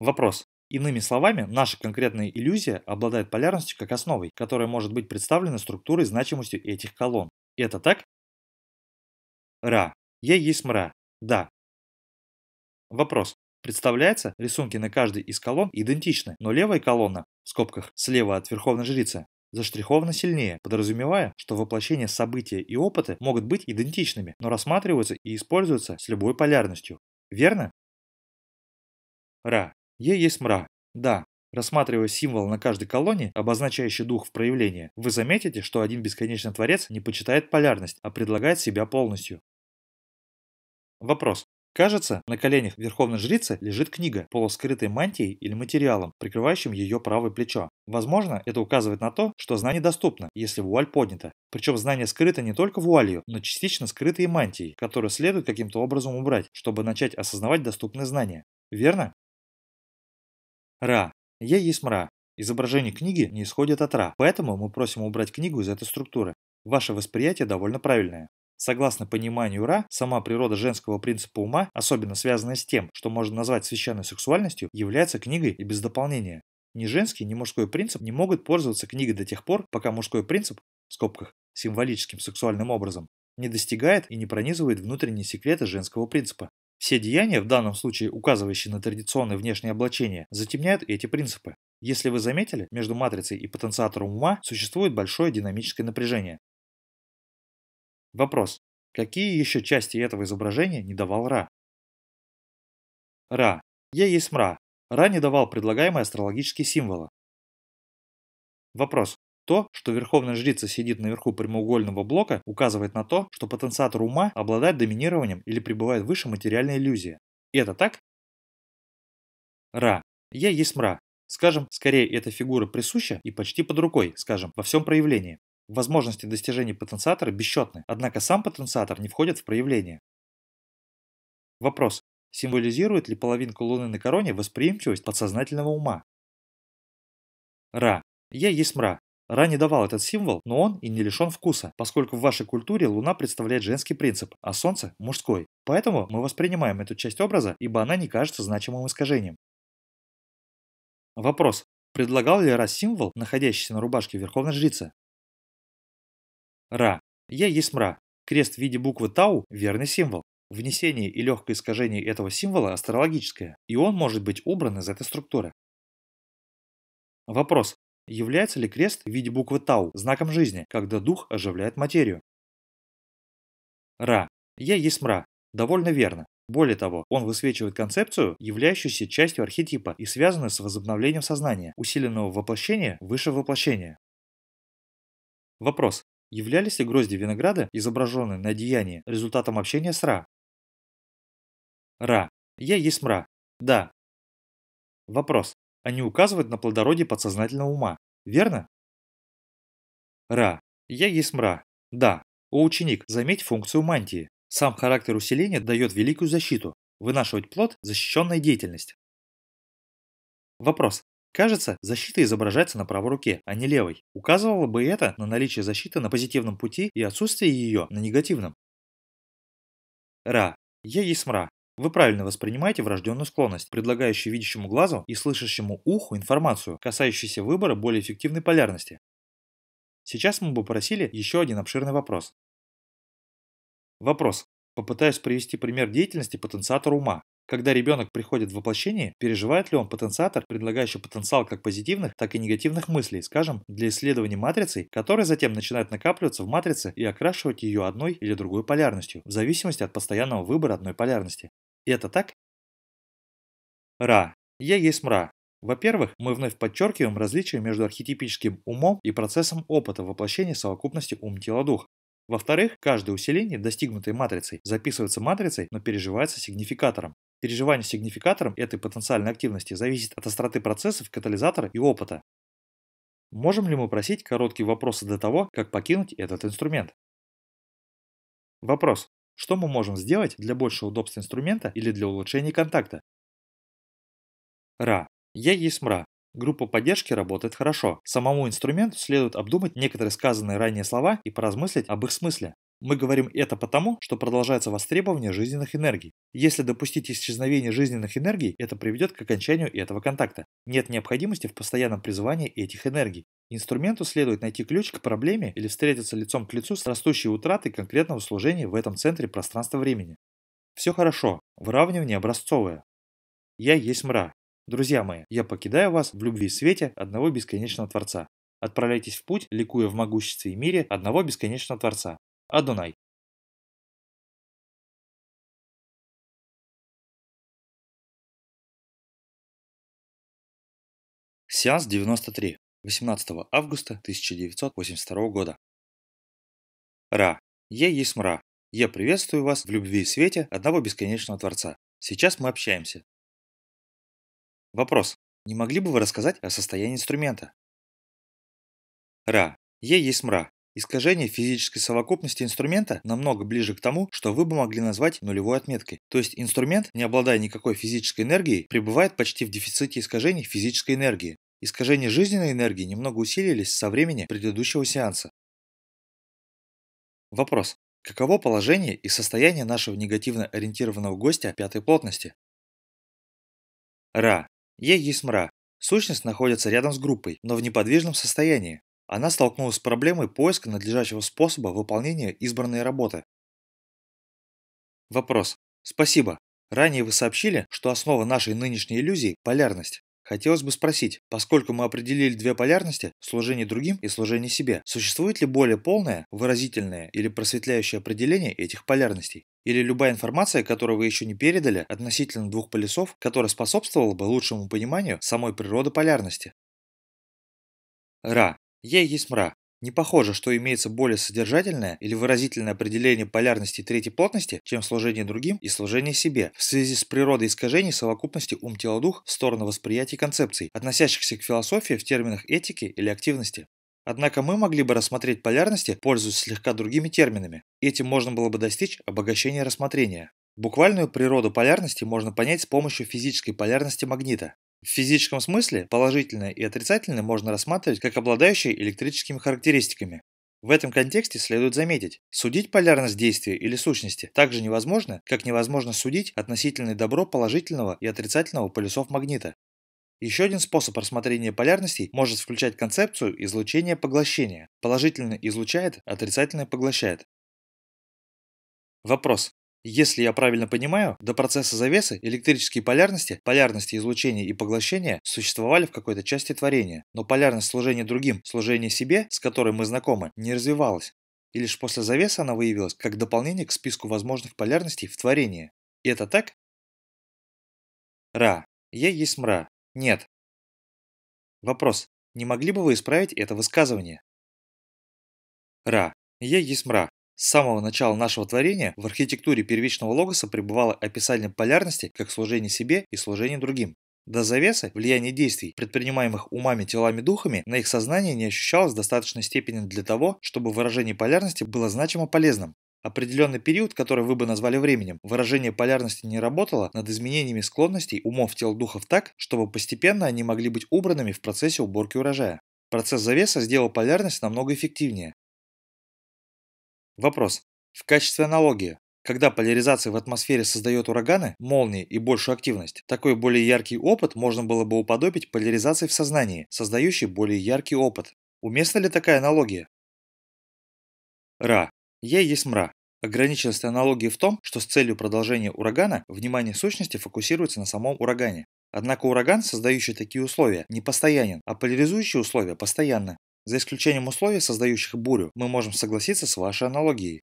Вопрос. Иными словами, наша конкретная иллюзия обладает полярностью как основой, которая может быть представлена структурой значимостью этих колонн. Это так? Ра. Я есть мра. Да. Вопрос. Представляется, рисунки на каждой из колонн идентичны, но левая колонна, в скобках слева от верховной жрицы, заштриховано сильнее, подразумевая, что воплощения события и опыта могут быть идентичными, но рассматриваются и используются с любой полярностью. Верно? Ра. Е есть мра. Да. Рассматривая символ на каждой колонне, обозначающий дух в проявлении, вы заметите, что один бесконечный творец не почитает полярность, а предлагает себя полностью. Вопрос. Кажется, на коленях верховной жрицы лежит книга, полускрытой мантией или материалом, прикрывающим ее правое плечо. Возможно, это указывает на то, что знание доступно, если вуаль поднята. Причем знание скрыто не только вуалью, но частично скрыто и мантией, которую следует каким-то образом убрать, чтобы начать осознавать доступные знания. Верно? Ра. Я есть мра. Изображение книги не исходит от Ра, поэтому мы просим убрать книгу из этой структуры. Ваше восприятие довольно правильное. Согласно пониманию Ра, сама природа женского принципа ума, особенно связанная с тем, что можно назвать священной сексуальностью, является книгой и без дополнения. Ни женский, ни мужской принцип не могут пользоваться книгой до тех пор, пока мужской принцип, в скобках, символическим сексуальным образом, не достигает и не пронизывает внутренние секреты женского принципа. Все деяния, в данном случае указывающие на традиционное внешнее облачение, затемняют эти принципы. Если вы заметили, между матрицей и потенциатором ума существует большое динамическое напряжение. Вопрос. Какие еще части этого изображения не давал Ра? Ра. Я есть мра. Ра не давал предлагаемые астрологические символы. Вопрос. То, что верховная жрица сидит наверху прямоугольного блока, указывает на то, что потенциатор ума обладает доминированием или пребывает выше материальной иллюзии. Это так? Ра. Я есть мра. Скажем, скорее эта фигура присуща и почти под рукой, скажем, во всем проявлении. Возможности достижения потенциатора бесчетны, однако сам потенциатор не входит в проявление. Вопрос. Символизирует ли половинка Луны на короне восприимчивость подсознательного ума? Ра. Я есть мра. Ра не давал этот символ, но он и не лишен вкуса, поскольку в вашей культуре Луна представляет женский принцип, а Солнце – мужской. Поэтому мы воспринимаем эту часть образа, ибо она не кажется значимым искажением. Вопрос. Предлагал ли Ра символ, находящийся на рубашке Верховной Жрицы? Ра. Я есть мра. Крест в виде буквы Тау – верный символ. Внесение и легкое искажение этого символа астрологическое, и он может быть убран из этой структуры. Вопрос. Является ли крест в виде буквы Тау знаком жизни, когда дух оживляет материю? Ра. Я есть мра. Довольно верно. Более того, он высвечивает концепцию, являющуюся частью архетипа и связанную с возобновлением сознания, усиленного воплощения выше воплощения. Вопрос. Являлись ли грозди винограда, изображенные на деянии, результатом общения с Ра? Ра. Я есть мра. Да. Вопрос. Они указывают на плодородие подсознательного ума, верно? Ра. Я есть мра. Да. О ученик, заметь функцию мантии. Сам характер усиления дает великую защиту. Вынашивать плод – защищенная деятельность. Вопрос. Кажется, защита изображается на правой руке, а не левой. Указывало бы это на наличие защиты на позитивном пути и отсутствие ее на негативном. Ра. Я есть мра. Вы правильно воспринимаете врожденную склонность, предлагающую видящему глазу и слышащему уху информацию, касающуюся выбора более эффективной полярности. Сейчас мы бы просили еще один обширный вопрос. Вопрос. Попытаюсь привести пример деятельности потенциатора ума. Когда ребенок приходит в воплощение, переживает ли он потенциатор, предлагающий потенциал как позитивных, так и негативных мыслей, скажем, для исследования матрицей, которые затем начинают накапливаться в матрице и окрашивать ее одной или другой полярностью, в зависимости от постоянного выбора одной полярности. Это так? Ра. Я есть мра. Во-первых, мы вновь подчеркиваем различие между архетипическим умом и процессом опыта воплощения совокупности ум-тело-дух. Во-вторых, каждое усиление, достигнутое матрицей, записывается матрицей, но переживается сигнификатором. Переживание сигнификатором этой потенциальной активности зависит от остроты процессов, катализатора и опыта. Можем ли мы просить короткие вопросы до того, как покинуть этот инструмент? Вопрос. Что мы можем сделать для большего удобства инструмента или для улучшения контакта? Ра. Я есть мра. Группа поддержки работает хорошо. Самому инструменту следует обдумать некоторые сказанные ранее слова и поразмыслить об их смысле. Мы говорим это потому, что продолжается востребование жизненных энергий. Если допустить исчезновение жизненных энергий, это приведет к окончанию этого контакта. Нет необходимости в постоянном призывании этих энергий. Инструменту следует найти ключ к проблеме или встретиться лицом к лицу с растущей утратой конкретного служения в этом центре пространства-времени. Все хорошо, выравнивание образцовое. Я есть мра, Друзья мои, я покидаю вас в любви и свете одного бесконечного Творца. Отправляйтесь в путь, ликуя в могуществе и мире одного бесконечного Творца. Адунай. Сеанс 93. 18 августа 1982 года. Ра. Я есть мра. Я приветствую вас в любви и свете одного бесконечного Творца. Сейчас мы общаемся. Вопрос. Не могли бы вы рассказать о состоянии инструмента? Ра. Е есть мра. Искажение физической совокупности инструмента намного ближе к тому, что вы бы могли назвать нулевой отметкой. То есть инструмент, не обладая никакой физической энергией, пребывает почти в дефиците искажений физической энергии. Искажения жизненной энергии немного усилились со времени предыдущего сеанса. Вопрос. Каково положение и состояние нашего негативно ориентированного гостя пятой плотности? Ра. Е есть мра. Сущность находится рядом с группой, но в неподвижном состоянии. Она столкнулась с проблемой поиска надлежащего способа выполнения избранной работы. Вопрос. Спасибо. Ранее вы сообщили, что основа нашей нынешней иллюзии – полярность. Хотелось бы спросить, поскольку мы определили две полярности – служение другим и служение себе, существует ли более полное, выразительное или просветляющее определение этих полярностей? Или любая информация, которую вы еще не передали относительно двух полюсов, которая способствовала бы лучшему пониманию самой природы полярности? Ра. Я есть мра. Не похоже, что имеется более содержательное или выразительное определение полярности третьей плотности, чем служение другим и служение себе, в связи с природой искажений совокупности ум-тело-дух в сторону восприятия концепций, относящихся к философии в терминах этики или активности. Однако мы могли бы рассмотреть полярности, пользуясь слегка другими терминами. Этим можно было бы достичь обогащения рассмотрения. Буквальную природу полярности можно понять с помощью физической полярности магнита. В физическом смысле положительное и отрицательное можно рассматривать как обладающие электрическими характеристиками. В этом контексте следует заметить, судить полярность действия или сущности также невозможно, как невозможно судить относительное добро положительного и отрицательного полюсов магнита. Еще один способ рассмотрения полярностей может включать концепцию излучения-поглощения. Положительно излучает, отрицательно поглощает. Вопрос. Если я правильно понимаю, до процесса завесы электрические полярности, полярности излучения и поглощения существовали в какой-то части творения, но полярность служения другим, служение себе, с которой мы знакомы, не развивалась. И лишь после завесы она выявилась как дополнение к списку возможных полярностей в творении. И это так? Ра. Я есть мра. Нет. Вопрос. Не могли бы вы исправить это высказывание? Ра. Я есть мра. С самого начала нашего творения в архитектуре первичного логоса пребывало описание полярности как служение себе и служение другим. До завесы влияние действий, предпринимаемых умами, телами, духами, на их сознание не ощущалось в достаточной степени для того, чтобы выражение полярности было значимо полезным. Определенный период, который вы бы назвали временем, выражение полярности не работало над изменениями склонностей умов тел духов так, чтобы постепенно они могли быть убранными в процессе уборки урожая. Процесс завеса сделал полярность намного эффективнее. Вопрос. В качестве аналогии, когда поляризация в атмосфере создает ураганы, молнии и большую активность, такой более яркий опыт можно было бы уподобить поляризации в сознании, создающей более яркий опыт. Уместна ли такая аналогия? Ра. Я есть мра. Ограниченность аналогии в том, что с целью продолжения урагана внимание сущности фокусируется на самом урагане. Однако ураган, создающий такие условия, не постоянен, а поляризующие условия постоянны. За исключением условий, создающих бурю, мы можем согласиться с вашей аналогией.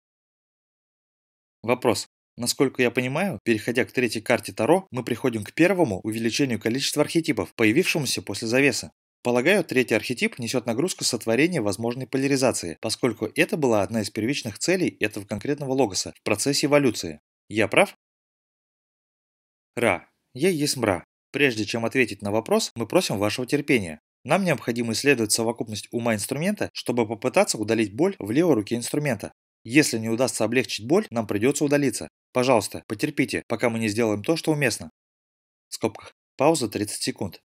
Вопрос. Насколько я понимаю, переходя к третьей карте Таро, мы приходим к первому увеличению количества архетипов, появившемуся после завеса. Полагаю, третий архетип несет нагрузку сотворения возможной поляризации, поскольку это была одна из первичных целей этого конкретного логоса в процессе эволюции. Я прав? Ра. Я есть мра. Прежде чем ответить на вопрос, мы просим вашего терпения. Нам необходимо исследовать совокупность ума инструмента, чтобы попытаться удалить боль в левой руке инструмента. Если не удастся облегчить боль, нам придется удалиться. Пожалуйста, потерпите, пока мы не сделаем то, что уместно. В скобках. Пауза 30 секунд.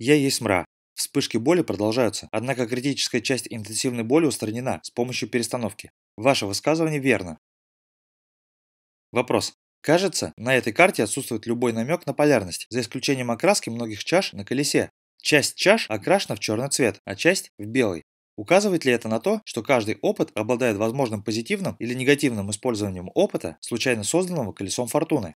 Я есть мра. Вспышки боли продолжаются, однако критическая часть интенсивной боли устранена с помощью перестановки. Ваше высказывание верно. Вопрос. Кажется, на этой карте отсутствует любой намек на полярность, за исключением окраски многих чаш на колесе. Часть чаш окрашена в черный цвет, а часть в белый. Указывает ли это на то, что каждый опыт обладает возможным позитивным или негативным использованием опыта, случайно созданного колесом фортуны?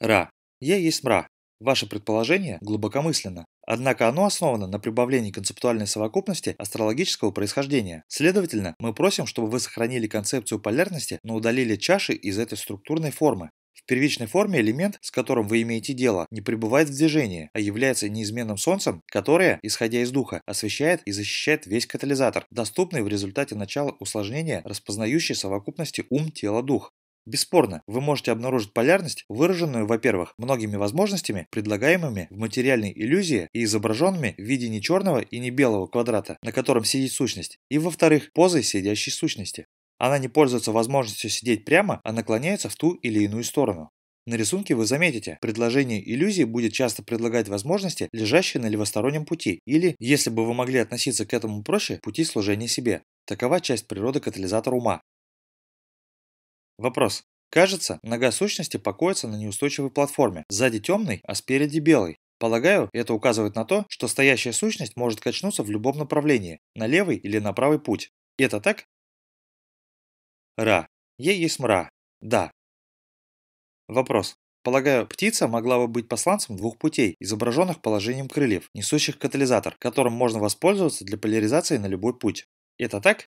Ра. Я есть мра. Ваше предположение глубокомысленно, однако оно основано на прибавлении концептуальной совокупности астрологического происхождения. Следовательно, мы просим, чтобы вы сохранили концепцию полярности, но удалили чаши из этой структурной формы. В первичной форме элемент, с которым вы имеете дело, не пребывает в движении, а является неизменным солнцем, которое, исходя из духа, освещает и защищает весь катализатор, доступный в результате начала усложнения распознающей совокупности ум-тело-дух. Бесспорно, вы можете обнаружить полярность, выраженную, во-первых, многими возможностями, предлагаемыми в материальной иллюзии и изображенными в виде не черного и не белого квадрата, на котором сидит сущность, и, во-вторых, позой сидящей сущности. Она не пользуется возможностью сидеть прямо, а наклоняется в ту или иную сторону. На рисунке вы заметите, предложение иллюзии будет часто предлагать возможности, лежащие на левостороннем пути, или, если бы вы могли относиться к этому проще, пути служения себе. Такова часть природы катализатора ума. Вопрос. Кажется, нога сущности покоится на неустойчивой платформе, сзади темный, а спереди белый. Полагаю, это указывает на то, что стоящая сущность может качнуться в любом направлении, на левый или на правый путь. Это так? Ра. Е есть мра. Да. Вопрос. Полагаю, птица могла бы быть посланцем двух путей, изображенных положением крыльев, несущих катализатор, которым можно воспользоваться для поляризации на любой путь. Это так?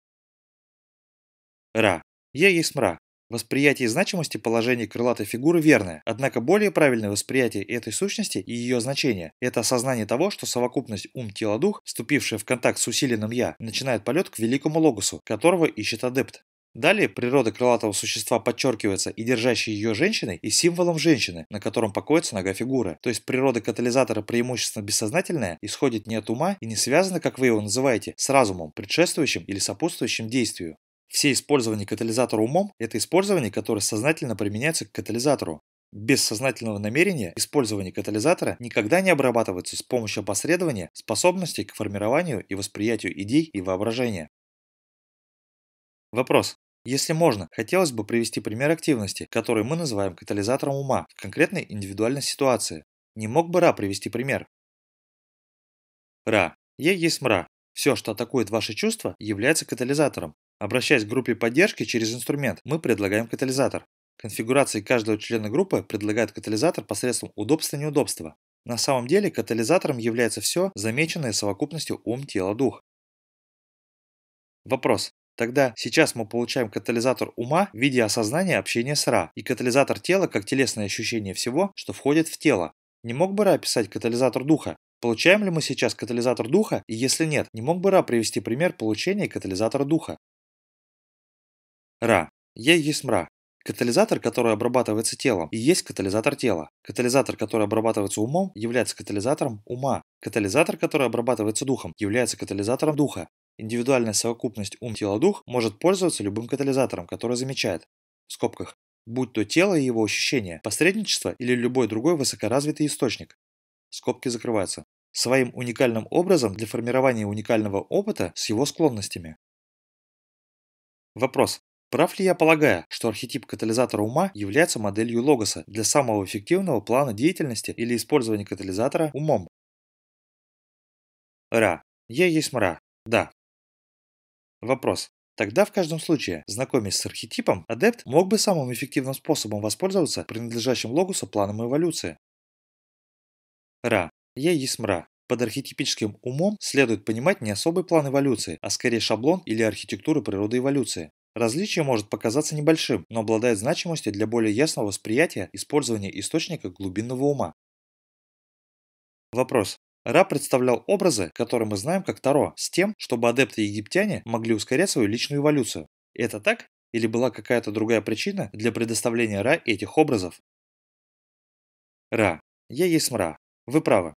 Ра. Е есть мра. Восприятие значимости положения крылатой фигуры верное, однако более правильное восприятие этой сущности и ее значения – это осознание того, что совокупность ум-тело-дух, вступившая в контакт с усиленным «я», начинает полет к великому логосу, которого ищет адепт. Далее природа крылатого существа подчеркивается и держащей ее женщиной, и символом женщины, на котором покоится нога фигуры. То есть природа катализатора преимущественно бессознательная, исходит не от ума и не связана, как вы его называете, с разумом, предшествующим или сопутствующим действию. Все использование катализатора умом – это использование, которое сознательно применяется к катализатору. Без сознательного намерения использование катализатора никогда не обрабатывается с помощью опосредования способностей к формированию и восприятию идей и воображения. Вопрос. Если можно, хотелось бы привести пример активности, который мы называем катализатором ума в конкретной индивидуальной ситуации. Не мог бы Ра привести пример? Ра. Я есть мра. Все, что атакует ваши чувства, является катализатором. Обращаясь к группе поддержки через инструмент, мы предлагаем катализатор. Конфигурации каждого члена группы предлагает катализатор посредством удобства и неудобства. На самом деле катализатором является все, замеченное совокупностью ум, тело, дух. Вопрос. Тогда сейчас мы получаем катализатор ума в виде осознания общения с Ра и катализатор тела как телесное ощущение всего, что входит в тело. Не мог бы Ра описать катализатор духа? Получаем ли мы сейчас катализатор духа, и если нет, не мог бы Ра привести пример получения катализатора духа? Ра. Я есть мра. Катализатор, который обрабатывается телом, и есть катализатор тела. Катализатор, который обрабатывается умом, является катализатором ума. Катализатор, который обрабатывается духом, является катализатором духа. Индивидуальная совокупность ум-тело-дух может пользоваться любым катализатором, который замечает, в скобках, будь то тело и его ощущения, посредничество или любой другой высокоразвитый источник. Скобки закрываются. Своим уникальным образом для формирования уникального опыта с его склонностями. Вопрос. Прав ли я полагаю, что архетип катализатора ума является моделью логоса для самого эффективного плана деятельности или использования катализатора умом? Ра. Я есть мра. Да. Вопрос. Тогда в каждом случае, знакомясь с архетипом, адепт мог бы самым эффективным способом воспользоваться принадлежащим логосу планом эволюции. Ра. Я есть мра. Под архетипическим умом следует понимать не особый план эволюции, а скорее шаблон или архитектуру природы эволюции. Различие может показаться небольшим, но обладает значимостью для более ясного восприятия использования источника глубинного ума. Вопрос. Ра представлял образы, которые мы знаем как Таро, с тем, чтобы адепты-египтяне могли ускорять свою личную эволюцию. Это так? Или была какая-то другая причина для предоставления Ра этих образов? Ра. Я есть Мра. Вы правы.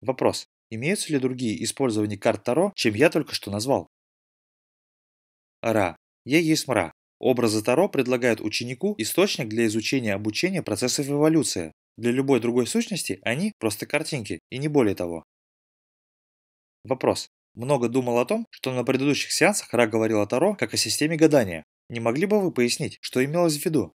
Вопрос. Имеются ли другие использования карт Таро, чем я только что назвал? Ра. Я есть Мра. Образы Таро предлагают ученику источник для изучения обучения процессов эволюции, для любой другой сущности они просто картинки, и не более того. Вопрос. Много думал о том, что на предыдущих сеансах Ра говорил о Таро как о системе гадания. Не могли бы вы пояснить, что имелось в виду?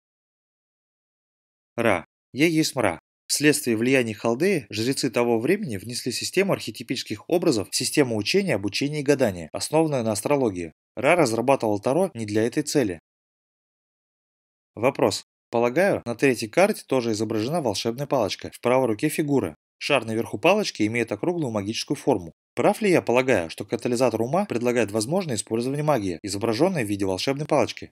Ра. Я есть Мра. Вследствие влияния Халдеи, жрецы того времени внесли систему архетипических образов в систему учения, обучения и гадания, основанную на астрологии. Ра разрабатывал Таро не для этой цели. Вопрос. Полагаю, на третьей карте тоже изображена волшебная палочка. В правой руке фигура. Шар наверху палочки имеет округлую магическую форму. Прав ли я полагаю, что катализатор ума предлагает возможное использование магии, изображенной в виде волшебной палочки?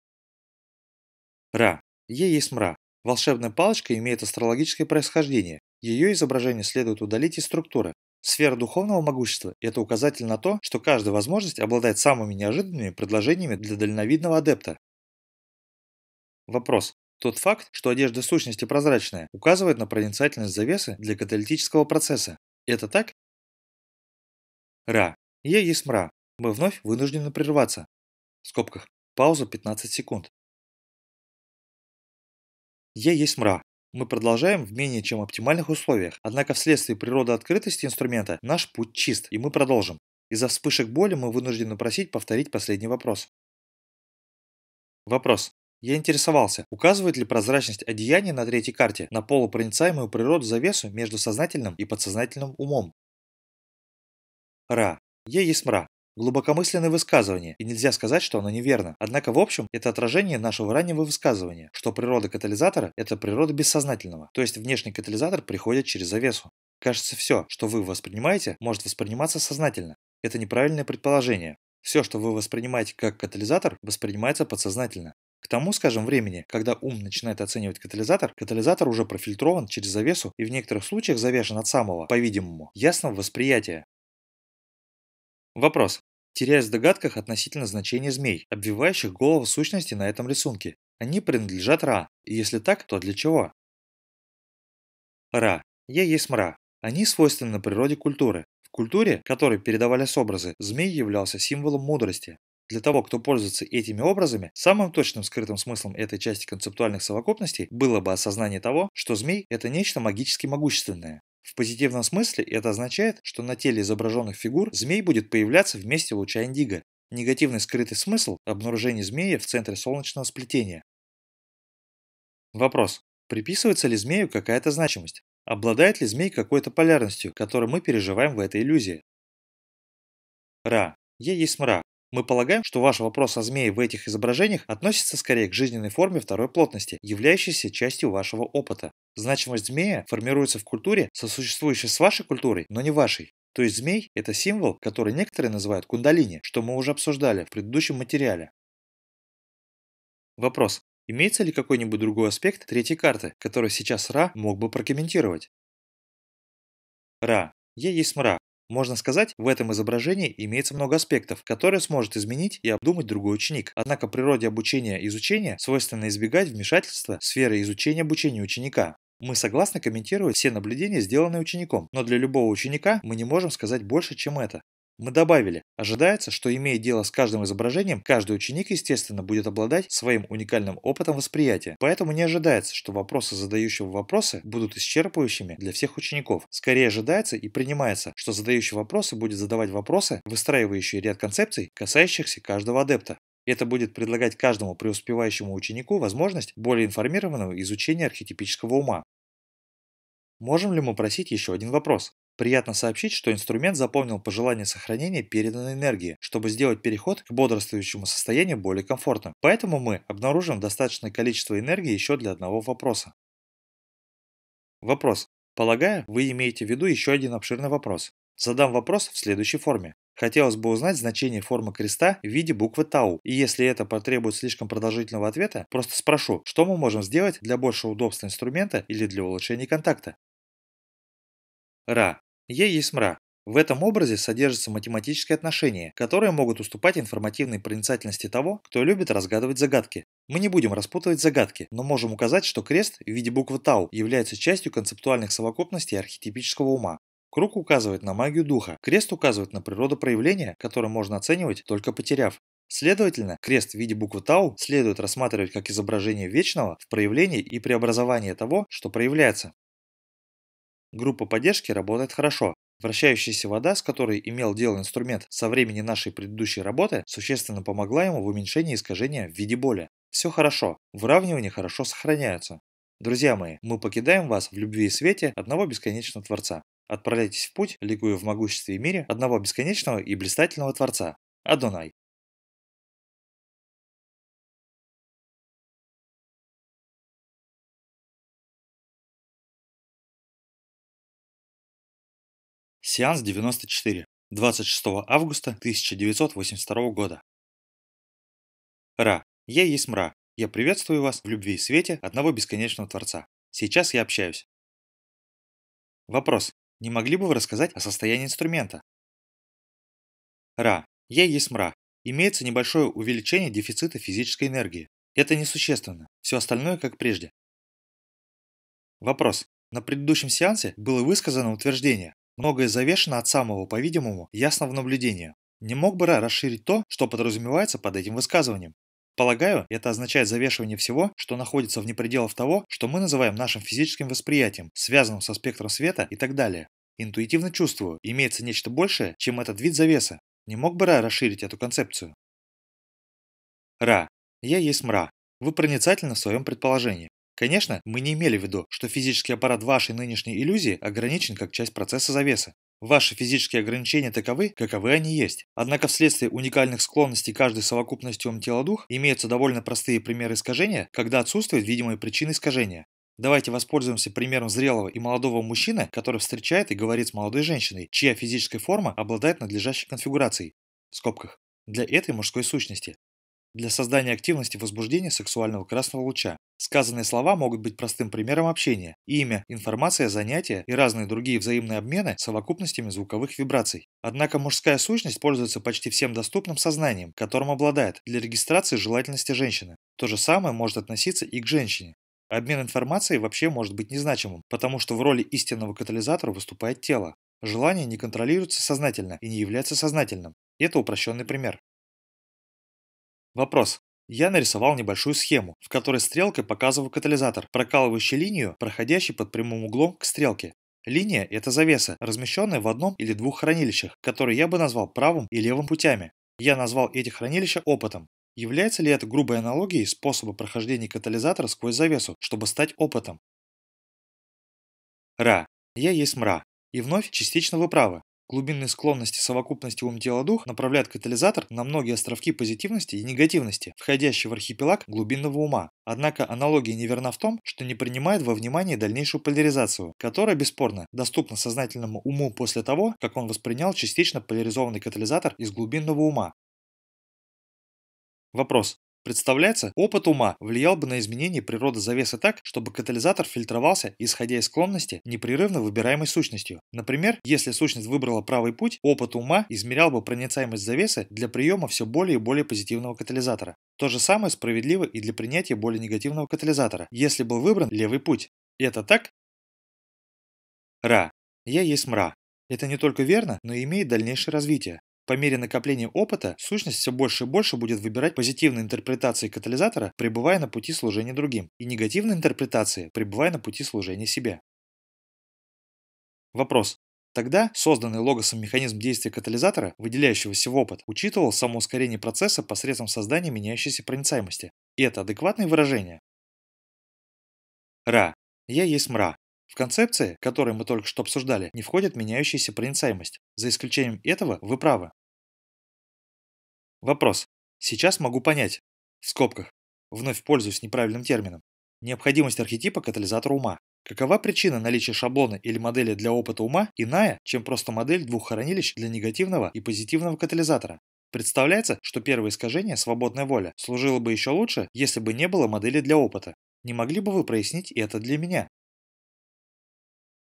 Ра. Е есть мра. Волшебная палочка имеет астрологическое происхождение. Ее изображение следует удалить из структуры. Сфера духовного могущества – это указатель на то, что каждая возможность обладает самыми неожиданными предложениями для дальновидного адепта. Вопрос. Тот факт, что одежда сущности прозрачная, указывает на проницательность завесы для каталитического процесса. Это так? Ра. Я есть мра. Мы вновь вынуждены прерваться. В скобках. Пауза 15 секунд. Я есть мра. Мы продолжаем в менее чем оптимальных условиях, однако вследствие природы открытости инструмента наш путь чист, и мы продолжим. Из-за вспышек боли мы вынуждены просить повторить последний вопрос. Вопрос. Я интересовался, указывает ли прозрачность одеяния на третьей карте на полупроницаемую природу завесу между сознательным и подсознательным умом. Ра. Я есть мра. Глубокомысленное высказывание, и нельзя сказать, что оно неверно. Однако, в общем, это отражение нашего раннего высказывания, что природа катализатора – это природа бессознательного, то есть внешний катализатор приходит через завесу. Кажется, все, что вы воспринимаете, может восприниматься сознательно. Это неправильное предположение. Все, что вы воспринимаете как катализатор, воспринимается подсознательно. К тому, скажем, времени, когда ум начинает оценивать катализатор, катализатор уже профильтрован через завесу и в некоторых случаях завешен от самого, по-видимому, ясного восприятия. Вопрос. Теряясь в догадках относительно значения змей, обвивающих голову сущности на этом рисунке. Они принадлежат Ра, и если так, то для чего? Ра. Я есть мра. Они свойственны природе культуры. В культуре, которой передавались образы, змей являлся символом мудрости. Для того, кто пользуется этими образами, самым точным скрытым смыслом этой части концептуальных совокупностей было бы осознание того, что змей – это нечто магически могущественное. В позитивном смысле это означает, что на теле изображенных фигур змей будет появляться вместе луча индиго. Негативный скрытый смысл – обнаружение змея в центре солнечного сплетения. Вопрос. Приписывается ли змею какая-то значимость? Обладает ли змей какой-то полярностью, которую мы переживаем в этой иллюзии? Ра. Я есть мра. Мы полагаем, что ваш вопрос о змее в этих изображениях относится скорее к жизненной форме второй плотности, являющейся частью вашего опыта. Значимость змея формируется в культуре, сосуществующей с вашей культурой, но не вашей. То есть змей – это символ, который некоторые называют кундалини, что мы уже обсуждали в предыдущем материале. Вопрос. Имеется ли какой-нибудь другой аспект третьей карты, который сейчас Ра мог бы прокомментировать? Ра. Я есть мра. Можно сказать, в этом изображении имеется много аспектов, которые сможет изменить и обдумать другой ученик. Однако природе обучения и изучения свойственно избегать вмешательства в сферы изучения обучения ученика. Мы согласны комментировать все наблюдения, сделанные учеником, но для любого ученика мы не можем сказать больше, чем это. Мы добавили, ожидается, что имея дело с каждым изображением, каждый ученик, естественно, будет обладать своим уникальным опытом восприятия. Поэтому не ожидается, что вопросы задающего вопросы будут исчерпывающими для всех учеников. Скорее ожидается и принимается, что задающий вопросы будет задавать вопросы, выстраивающие ряд концепций, касающихся каждого адепта. Это будет предлагать каждому преуспевающему ученику возможность более информированного изучения архетипического ума. Можем ли мы просить еще один вопрос? Приятно сообщить, что инструмент заполнил пожелание сохранения переданной энергии, чтобы сделать переход к бодрствующему состоянию более комфортным. Поэтому мы обнаружим достаточное количество энергии еще для одного вопроса. Вопрос. Полагаю, вы имеете в виду еще один обширный вопрос. Задам вопрос в следующей форме. Хотелось бы узнать значение формы креста в виде буквы Тау, и если это потребует слишком продолжительного ответа, просто спрошу, что мы можем сделать для большего удобства инструмента или для улучшения контакта. Ра. Е есть мра. В этом образе содержится математическое отношение, которое могут уступать информативной проницательности того, кто любит разгадывать загадки. Мы не будем распутывать загадки, но можем указать, что крест в виде буквы Тау является частью концептуальных совокупностей архетипического ума. Круг указывает на магию духа, крест указывает на природу проявления, которое можно оценивать только потеряв. Следовательно, крест в виде буквы Тау следует рассматривать как изображение вечного в проявлении и преобразовании того, что проявляется. Группа поддержки работает хорошо. Вращающаяся вода, с которой имел дело инструмент со времени нашей предыдущей работы, существенно помогла ему в уменьшении искажения в виде боли. Все хорошо, выравнивания хорошо сохраняются. Друзья мои, мы покидаем вас в любви и свете одного бесконечного Творца. Отправляйтесь в путь, ликуя в могуществе и мире одного бесконечного и блистательного Творца. Адонай. Сеанс 94. 26 августа 1982 года. Ра. Я есть мра. Я приветствую вас в любви и свете одного бесконечного Творца. Сейчас я общаюсь. Вопрос. Не могли бы вы рассказать о состоянии инструмента? Ра. Я есть мра. Имеется небольшое увеличение дефицита физической энергии. Это несущественно. Все остальное как прежде. Вопрос. На предыдущем сеансе было высказано утверждение, Многое завешено от самого, по-видимому, ясного наблюдения. Не мог бы Ра расширить то, что подразумевается под этим высказыванием? Полагаю, это означает завешивание всего, что находится вне пределов того, что мы называем нашим физическим восприятием, связанным со спектром света и так далее. Интуитивно чувствую, имеется нечто большее, чем этот вид завеса. Не мог бы Ра расширить эту концепцию? Ра. Я есть мра. Вы проницательны в своем предположении. Конечно, мы не имели в виду, что физический аппарат вашей нынешней иллюзии ограничен как часть процесса завесы. Ваши физические ограничения таковы, каковы они есть. Однако вследствие уникальных склонностей каждой совокупности ум-тело-дух имеются довольно простые примеры искажения, когда отсутствует видимая причина искажения. Давайте воспользуемся примером зрелого и молодого мужчины, который встречает и говорит с молодой женщиной, чья физическая форма обладает надлежащей конфигурацией. В скобках. Для этой мужской сущности для создания активности возбуждения сексуального красного луча. Сказанные слова могут быть простым примером общения. Имя, информация, занятия и разные другие взаимные обмены совокупностями звуковых вибраций. Однако мужская сущность пользуется почти всем доступным сознанием, которым обладает для регистрации желательности женщины. То же самое может относиться и к женщине. Обмен информацией вообще может быть незначимым, потому что в роли истинного катализатора выступает тело. Желание не контролируется сознательно и не является сознательным. Это упрощенный пример. Вопрос. Я нарисовал небольшую схему, в которой стрелкой показываю катализатор, прокалывающий линию, проходящий под прямым углом к стрелке. Линия – это завеса, размещенная в одном или двух хранилищах, которые я бы назвал правым и левым путями. Я назвал эти хранилища опытом. Является ли это грубой аналогией способа прохождения катализатора сквозь завесу, чтобы стать опытом? Ра. Я есть мра. И вновь частично вы правы. Глубинные склонности совокупности ум-тело-дух направляют катализатор на многие островки позитивности и негативности, входящие в архипелаг глубинного ума. Однако аналогия неверна в том, что не принимает во внимание дальнейшую поляризацию, которая, бесспорно, доступна сознательному уму после того, как он воспринял частично поляризованный катализатор из глубинного ума. Вопрос. Представляется, опыт ума влиял бы на изменение природы завесы так, чтобы катализатор фильтровался, исходя из склонности, непрерывно выбираемой сущностью. Например, если сущность выбрала правый путь, опыт ума измерял бы проницаемость завесы для приема все более и более позитивного катализатора. То же самое справедливо и для принятия более негативного катализатора, если был выбран левый путь. Это так? Ра. Я есть мра. Это не только верно, но и имеет дальнейшее развитие. По мере накопления опыта, сущность все больше и больше будет выбирать позитивные интерпретации катализатора, пребывая на пути служения другим, и негативные интерпретации, пребывая на пути служения себе. Вопрос. Тогда созданный логосом механизм действия катализатора, выделяющегося в опыт, учитывал само ускорение процесса посредством создания меняющейся проницаемости. И это адекватное выражение? Ра. Я есть мра. В концепции, которую мы только что обсуждали, не входит меняющаяся проницаемость. За исключением этого вы правы. Вопрос. Сейчас могу понять. В скобках. Вновь пользуюсь неправильным термином. Необходимость архетипа катализатора ума. Какова причина наличия шаблона или модели для опыта ума иная, чем просто модель двух хранилищ для негативного и позитивного катализатора? Представляется, что первое искажение, свободная воля, служило бы еще лучше, если бы не было модели для опыта. Не могли бы вы прояснить это для меня?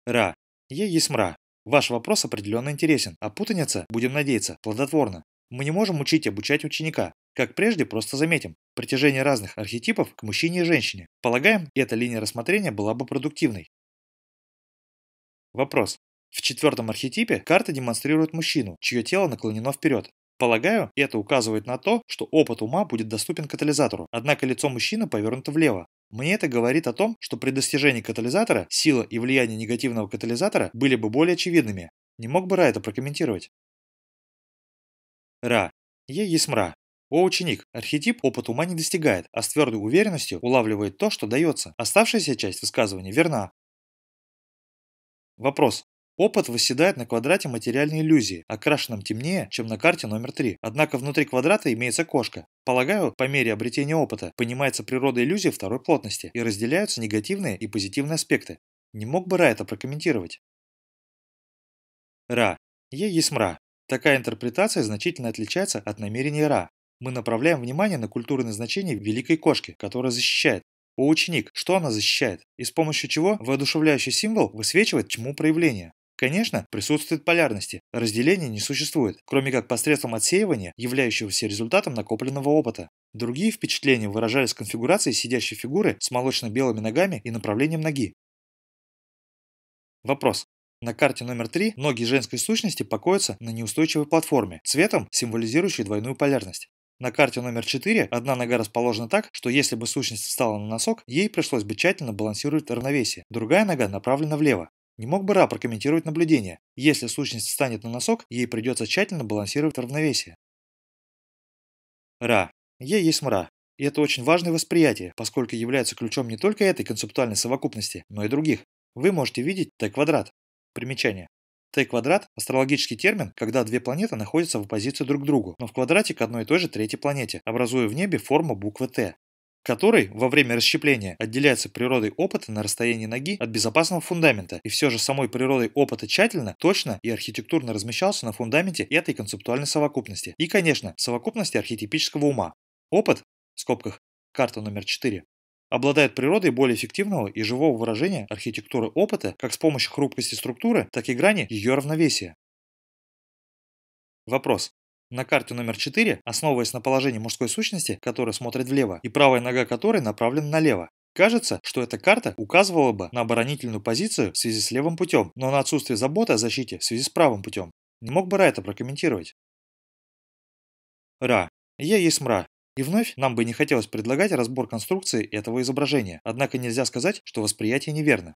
Ра. Е есть мра. Ваш вопрос определенно интересен, а путаница, будем надеяться, плодотворна. Мы не можем учить и обучать ученика. Как прежде, просто заметим. Притяжение разных архетипов к мужчине и женщине. Полагаем, эта линия рассмотрения была бы продуктивной. Вопрос. В четвертом архетипе карта демонстрирует мужчину, чье тело наклонено вперед. Полагаю, это указывает на то, что опыт ума будет доступен катализатору, однако лицо мужчины повернуто влево. Мне это говорит о том, что при достижении катализатора сила и влияние негативного катализатора были бы более очевидными. Не мог бы Ра это прокомментировать? Ра. Е есть мра. О, ученик, архетип опыт ума не достигает, а с твердой уверенностью улавливает то, что дается. Оставшаяся часть высказывания верна. Вопрос. Опыт восседает на квадрате материальной иллюзии, окрашенном темнее, чем на карте номер 3. Однако внутри квадрата имеется кошка. Полагаю, по мере обретения опыта понимается природа иллюзии второй плотности и разделяются негативные и позитивные аспекты. Не мог бы Ра это прокомментировать? Ра. Е есть мра. Такая интерпретация значительно отличается от намерения Ра. Мы направляем внимание на культурное значение великой кошки, которая защищает, о ученик, что она защищает? И с помощью чего воодушевляющий символ высвечивает тьму проявления? Конечно, присутствует полярности, разделения не существует, кроме как посредством отсеивания, являющегося результатом накопленного опыта. Другие впечатления выражались конфигурацией сидящей фигуры с молочно-белыми ногами и направлением ноги. Вопрос. На карте номер 3 ноги женской сущности покоятся на неустойчивой платформе, цветом символизирующей двойную полярность. На карте номер 4 одна нога расположена так, что если бы сущность встала на носок, ей пришлось бы тщательно балансировать равновесие. Другая нога направлена влево. Не мог бы Ра прокомментировать наблюдение. Если сущность встанет на носок, ей придется тщательно балансировать равновесие. Ра. Е есть мра. И это очень важное восприятие, поскольку является ключом не только этой концептуальной совокупности, но и других. Вы можете видеть Т-квадрат. Примечание. Т-квадрат – астрологический термин, когда две планеты находятся в оппозиции друг к другу, но в квадрате к одной и той же третьей планете, образуя в небе форму буквы Т который во время расщепления отделяется природой опыта на расстоянии ноги от безопасного фундамента и все же самой природой опыта тщательно, точно и архитектурно размещался на фундаменте этой концептуальной совокупности и, конечно, совокупности архетипического ума. Опыт, в скобках, карта номер 4, обладает природой более эффективного и живого выражения архитектуры опыта как с помощью хрупкости структуры, так и грани ее равновесия. Вопрос. На карте номер 4, основываясь на положении мужской сущности, которая смотрит влево, и правая нога которой направлена налево, Кажется, что эта карта указывала бы на оборонительную позицию в связи с левым путем, но на отсутствие заботы о защите в связи с правым путем. Не мог бы Ра это прокомментировать? Ра. Я есть мра. И вновь нам бы не хотелось предлагать разбор конструкции этого изображения, однако нельзя сказать, что восприятие неверно.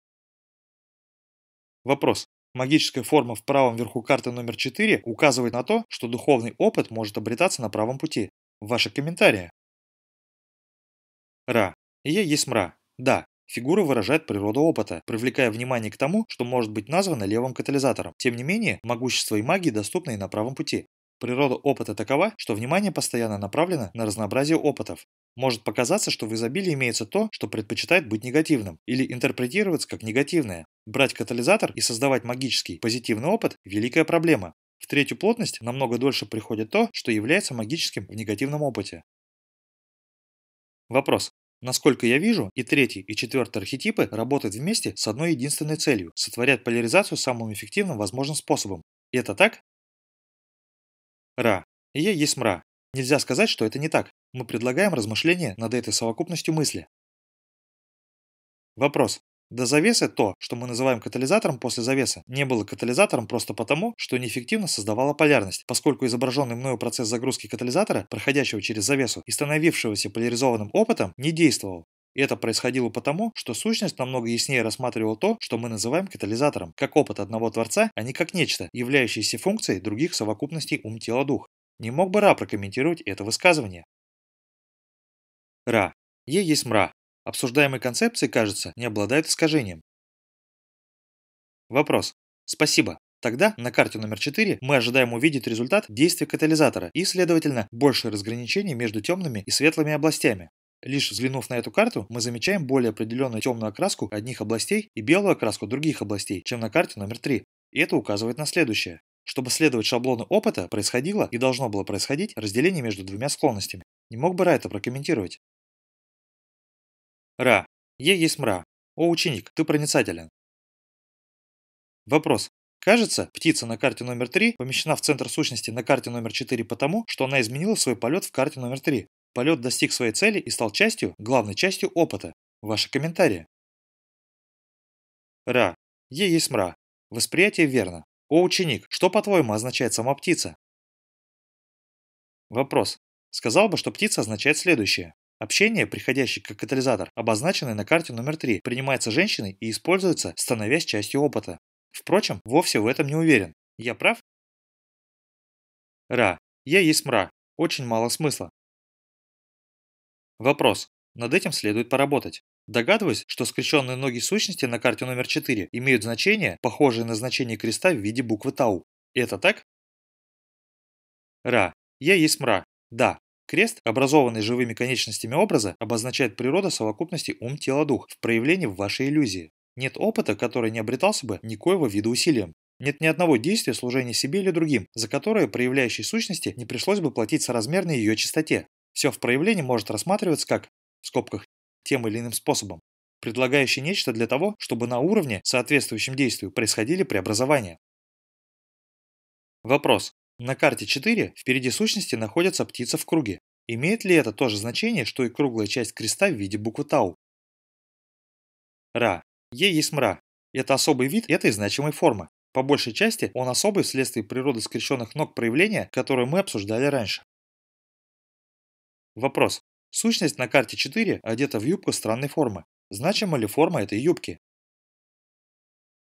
Вопрос. Магическая форма в правом верху карты номер 4 указывает на то, что духовный опыт может обретаться на правом пути. Ваши комментарии. Ра. Я есть мра. Да, Фигура выражает природу опыта, привлекая внимание к тому, что может быть названо левым катализатором. Тем не менее, могущество и магии доступны и на правом пути. Природа опыта такова, что внимание постоянно направлено на разнообразие опытов. Может показаться, что в изобилии имеется то, что предпочитает быть негативным, или интерпретироваться как негативное. Брать катализатор и создавать магический позитивный опыт – великая проблема. В третью плотность намного дольше приходит то, что является магическим в негативном опыте. Вопрос. Насколько я вижу, и третий, и четвертый архетипы работают вместе с одной единственной целью – сотворять поляризацию самым эффективным возможным способом. И это так? Ра. Я есть мра. Нельзя сказать, что это не так. Мы предлагаем размышления над этой совокупностью мысли. Вопрос. До завесы то, что мы называем катализатором после завесы, не было катализатором просто потому, что неэффективно создавала полярность, поскольку изображенный мною процесс загрузки катализатора, проходящего через завесу и становившегося поляризованным опытом, не действовал. И это происходило потому, что сущность намного яснее рассматривала то, что мы называем катализатором, как опыт одного Творца, а не как нечто, являющееся функцией других совокупностей ум-тело-дух. Не мог бы Ра прокомментировать это высказывание? Ра. Е есть мра. Обсуждаемые концепции, кажется, не обладают искажением. Вопрос. Спасибо. Тогда на карте номер 4 мы ожидаем увидеть результат действия катализатора и, следовательно, большее разграничение между темными и светлыми областями. Лишь взглянув на эту карту, мы замечаем более определенную темную окраску одних областей и белую окраску других областей, чем на карте номер 3. И это указывает на следующее. Чтобы следовать шаблону опыта, происходило и должно было происходить разделение между двумя склонностями. Не мог бы Ра это прокомментировать? Ра. Е есть мра. О, ученик, ты проницателен. Вопрос. Кажется, птица на карте номер 3 помещена в центр сущности на карте номер 4 потому, что она изменила свой полет в карте номер 3. Полет достиг своей цели и стал частью, главной частью опыта. Ваши комментарии. Ра. Е есть мра. Восприятие верно. О, ученик, что по-твоему означает сама птица? Вопрос. Сказал бы, что птица означает следующее. Общение, приходящее как катализатор, обозначенное на карте номер 3, принимается женщиной и используется, становясь частью опыта. Впрочем, вовсе в этом не уверен. Я прав? Ра. Я есть мра. Очень мало смысла. Вопрос. Над этим следует поработать. Догадываюсь, что скрещенные ноги сущности на карте номер 4 имеют значение, похожее на значение креста в виде буквы Тау. Это так? Ра. Я есть мра. Да. Крест, образованный живыми конечностями образа, обозначает природу совокупности ум-тело-дух в проявлении в вашей иллюзии. Нет опыта, который не обретался бы никоего вида усилием. Нет ни одного действия служения себе или другим, за которое проявляющей сущности не пришлось бы платить соразмерно ее чистоте. Все в проявлении может рассматриваться как, в скобках, тем или иным способом, предлагающий нечто для того, чтобы на уровне, соответствующем действию, происходили преобразования. Вопрос. На карте 4 впереди сущности находится птица в круге. Имеет ли это то же значение, что и круглая часть креста в виде буквы Тау? Ра. Е есть мра. Это особый вид этой значимой формы. По большей части он особый вследствие природы скрещенных ног проявления, которые мы обсуждали раньше. Вопрос. Сущность на карте 4 одета в юбку странной формы. Значима ли форма этой юбки?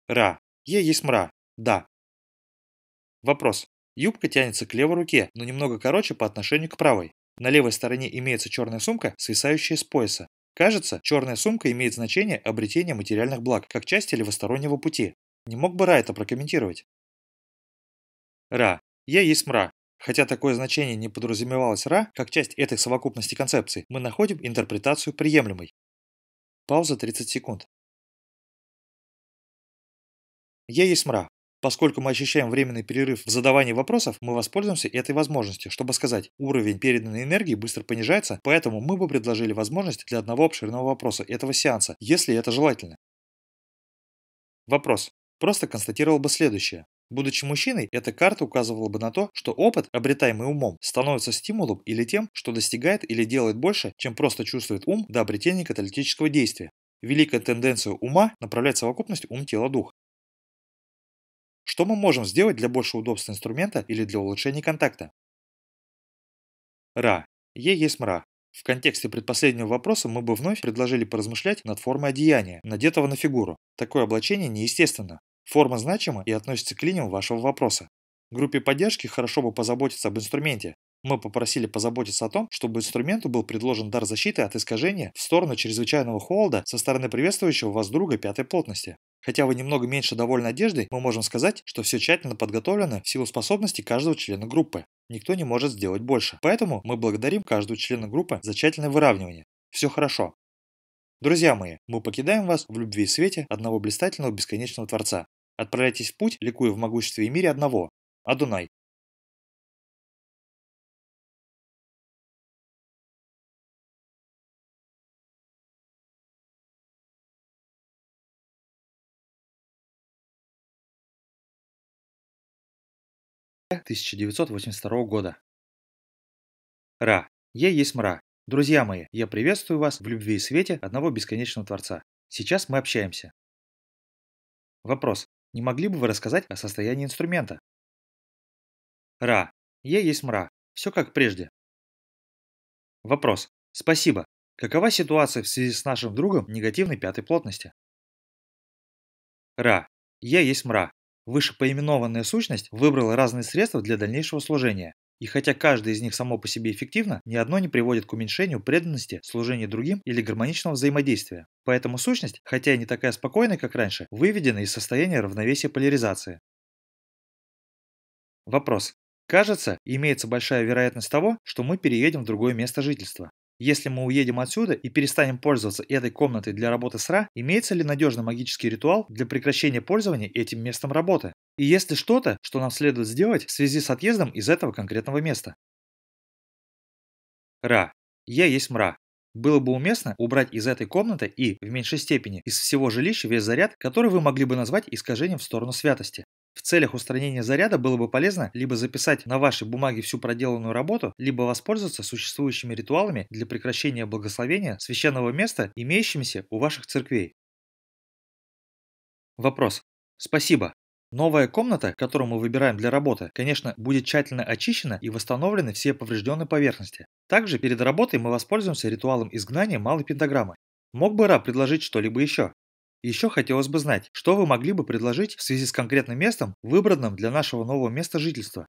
Ра. Е есть мра. Да. Вопрос. Юбка тянется к левой руке, но немного короче по отношению к правой. На левой стороне имеется черная сумка, свисающая с пояса. Кажется, черная сумка имеет значение обретения материальных благ, как части левостороннего пути. Не мог бы Ра это прокомментировать? Ра. Я есть мра. Хотя такое значение не подразумевалось Ра, как часть этой совокупности концепций, мы находим интерпретацию приемлемой. Пауза 30 секунд. Я есть мра. Поскольку мы ощущаем временный перерыв в задавании вопросов, мы воспользуемся этой возможностью, чтобы сказать, уровень переданной энергии быстро понижается, поэтому мы бы предложили возможность для одного обширного вопроса этого сеанса, если это желательно. Вопрос. Просто констатировал бы следующее. Будучи мужчиной, эта карта указывала бы на то, что опыт, обретаемый умом, становится стимулом или тем, что достигает или делает больше, чем просто чувствует ум до обретения каталитического действия. Великая тенденция ума направлять совокупность ум-тело-дух. Что мы можем сделать для большего удобства инструмента или для улучшения контакта? Ра. Е есть мра. В контексте предпоследнего вопроса мы бы вновь предложили поразмышлять над формой одеяния, надетого на фигуру. Такое облачение неестественно. Форма значима и относится к линиям вашего вопроса. Группе поддержки хорошо бы позаботиться об инструменте. Мы попросили позаботиться о том, чтобы инструменту был предложен дар защиты от искажения в сторону чрезвычайного холода со стороны приветствующего вас друга пятой плотности. Хотя вы немного меньше довольны одеждой, мы можем сказать, что все тщательно подготовлено в силу способностей каждого члена группы. Никто не может сделать больше. Поэтому мы благодарим каждого члена группы за тщательное выравнивание. Все хорошо. Друзья мои, мы покидаем вас в любви и свете одного блистательного бесконечного Творца. Отправляйтесь в путь, ликуя в могуществе и мире одного. Адунай. 1982 года. Ра. Я есть мра. Друзья мои, я приветствую вас в любви и свете одного бесконечного Творца. Сейчас мы общаемся. Вопрос. Не могли бы вы рассказать о состоянии инструмента? Ра. Я есть мра. Все как прежде. Вопрос. Спасибо. Какова ситуация в связи с нашим другом негативной пятой плотности? Ра. Я есть мра. Вышепоименованная сущность выбрала разные средства для дальнейшего служения. И хотя каждое из них само по себе эффективно, ни одно не приводит к уменьшению преданности, служения другим или гармоничного взаимодействия. Поэтому сущность, хотя и не такая спокойная, как раньше, выведена из состояния равновесия поляризации. Вопрос. Кажется, имеется большая вероятность того, что мы переедем в другое место жительства. Если мы уедем отсюда и перестанем пользоваться этой комнатой для работы с РА, имеется ли надежный магический ритуал для прекращения пользования этим местом работы? И есть ли что-то, что нам следует сделать в связи с отъездом из этого конкретного места? Ра. Я есть мра. Было бы уместно убрать из этой комнаты и, в меньшей степени, из всего жилища весь заряд, который вы могли бы назвать искажением в сторону святости. В целях устранения заряда было бы полезно либо записать на вашей бумаге всю проделанную работу, либо воспользоваться существующими ритуалами для прекращения благословения священного места, имеющимися у ваших церквей. Вопрос. Спасибо. Новая комната, которую мы выбираем для работы, конечно, будет тщательно очищена и восстановлены все поврежденные поверхности. Также перед работой мы воспользуемся ритуалом изгнания малой пентаграммы. Мог бы Ра предложить что-либо еще? Еще хотелось бы знать, что вы могли бы предложить в связи с конкретным местом, выбранным для нашего нового места жительства.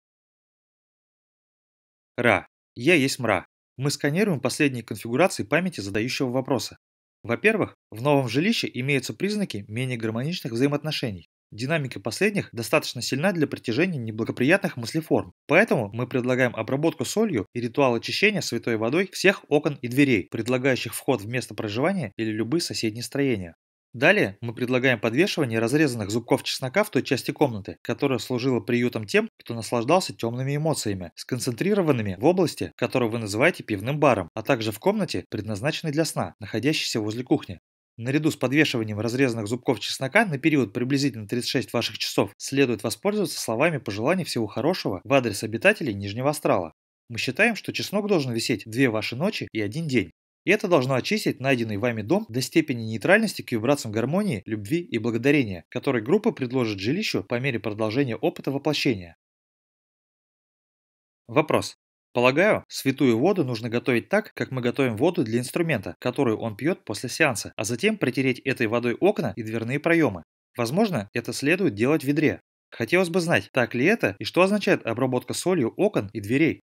Ра. Я есть мра. Мы сканируем последние конфигурации памяти задающего вопроса. Во-первых, в новом жилище имеются признаки менее гармоничных взаимоотношений. Динамика последних достаточно сильна для притяжения неблагоприятных мыслеформ, поэтому мы предлагаем обработку солью и ритуал очищения святой водой всех окон и дверей, предлагающих вход в место проживания или любые соседние строения. Далее мы предлагаем подвешивание разрезанных зубков чеснока в той части комнаты, которая служила приютом тем, кто наслаждался темными эмоциями, сконцентрированными в области, которую вы называете пивным баром, а также в комнате, предназначенной для сна, находящейся возле кухни. Наряду с подвешиванием разрезанных зубков чеснока на период приблизительно 36 ваших часов следует воспользоваться словами пожеланий всего хорошего в адрес обитателей Нижнего Астрала. Мы считаем, что чеснок должен висеть две ваши ночи и один день. И это должно очистить найденный вами дом до степени нейтральности к вибрациям гармонии, любви и благодарения, который группа предложит жилищу по мере продолжения опыта воплощения. Вопрос. Полагаю, святую воду нужно готовить так, как мы готовим воду для инструмента, которую он пьет после сеанса, а затем протереть этой водой окна и дверные проемы. Возможно, это следует делать в ведре. Хотелось бы знать, так ли это и что означает обработка солью окон и дверей.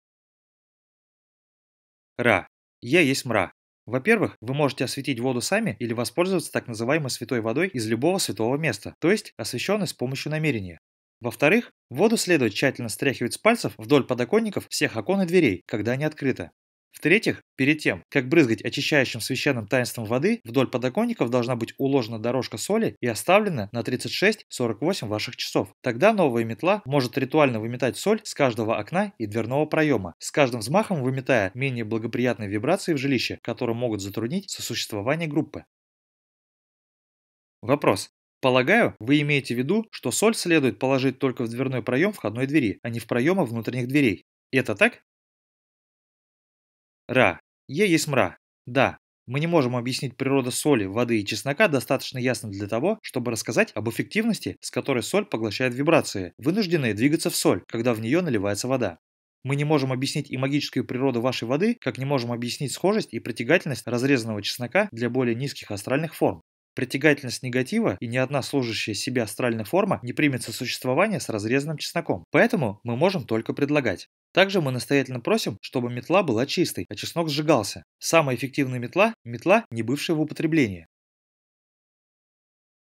Ра. Я есть мра. Во-первых, вы можете осветить воду сами или воспользоваться так называемой святой водой из любого святого места, то есть освященной с помощью намерения. Во-вторых, воду следует тщательно стряхивать с пальцев вдоль подоконников всех окон и дверей, когда они открыты. В-третьих, перед тем, как брызгать очищающим священным таинством воды, вдоль подоконников должна быть уложена дорожка соли и оставлена на 36-48 ваших часов. Тогда новая метла может ритуально выметать соль с каждого окна и дверного проема, с каждым взмахом выметая менее благоприятные вибрации в жилище, которые могут затруднить сосуществование группы. Вопрос. Полагаю, вы имеете в виду, что соль следует положить только в дверной проем входной двери, а не в проемы внутренних дверей. Это так? Ра. Е есть мра. Да. Мы не можем объяснить природу соли, воды и чеснока достаточно ясно для того, чтобы рассказать об эффективности, с которой соль поглощает вибрации, вынужденные двигаться в соль, когда в нее наливается вода. Мы не можем объяснить и магическую природу вашей воды, как не можем объяснить схожесть и притягательность разрезанного чеснока для более низких астральных форм. Притягательность негатива и ни одна служащая себе астральная форма не примет сосуществование с разрезанным чесноком. Поэтому мы можем только предлагать. Также мы настоятельно просим, чтобы метла была чистой, а чеснок сжигался. Самая эффективная метла – метла, не бывшая в употреблении.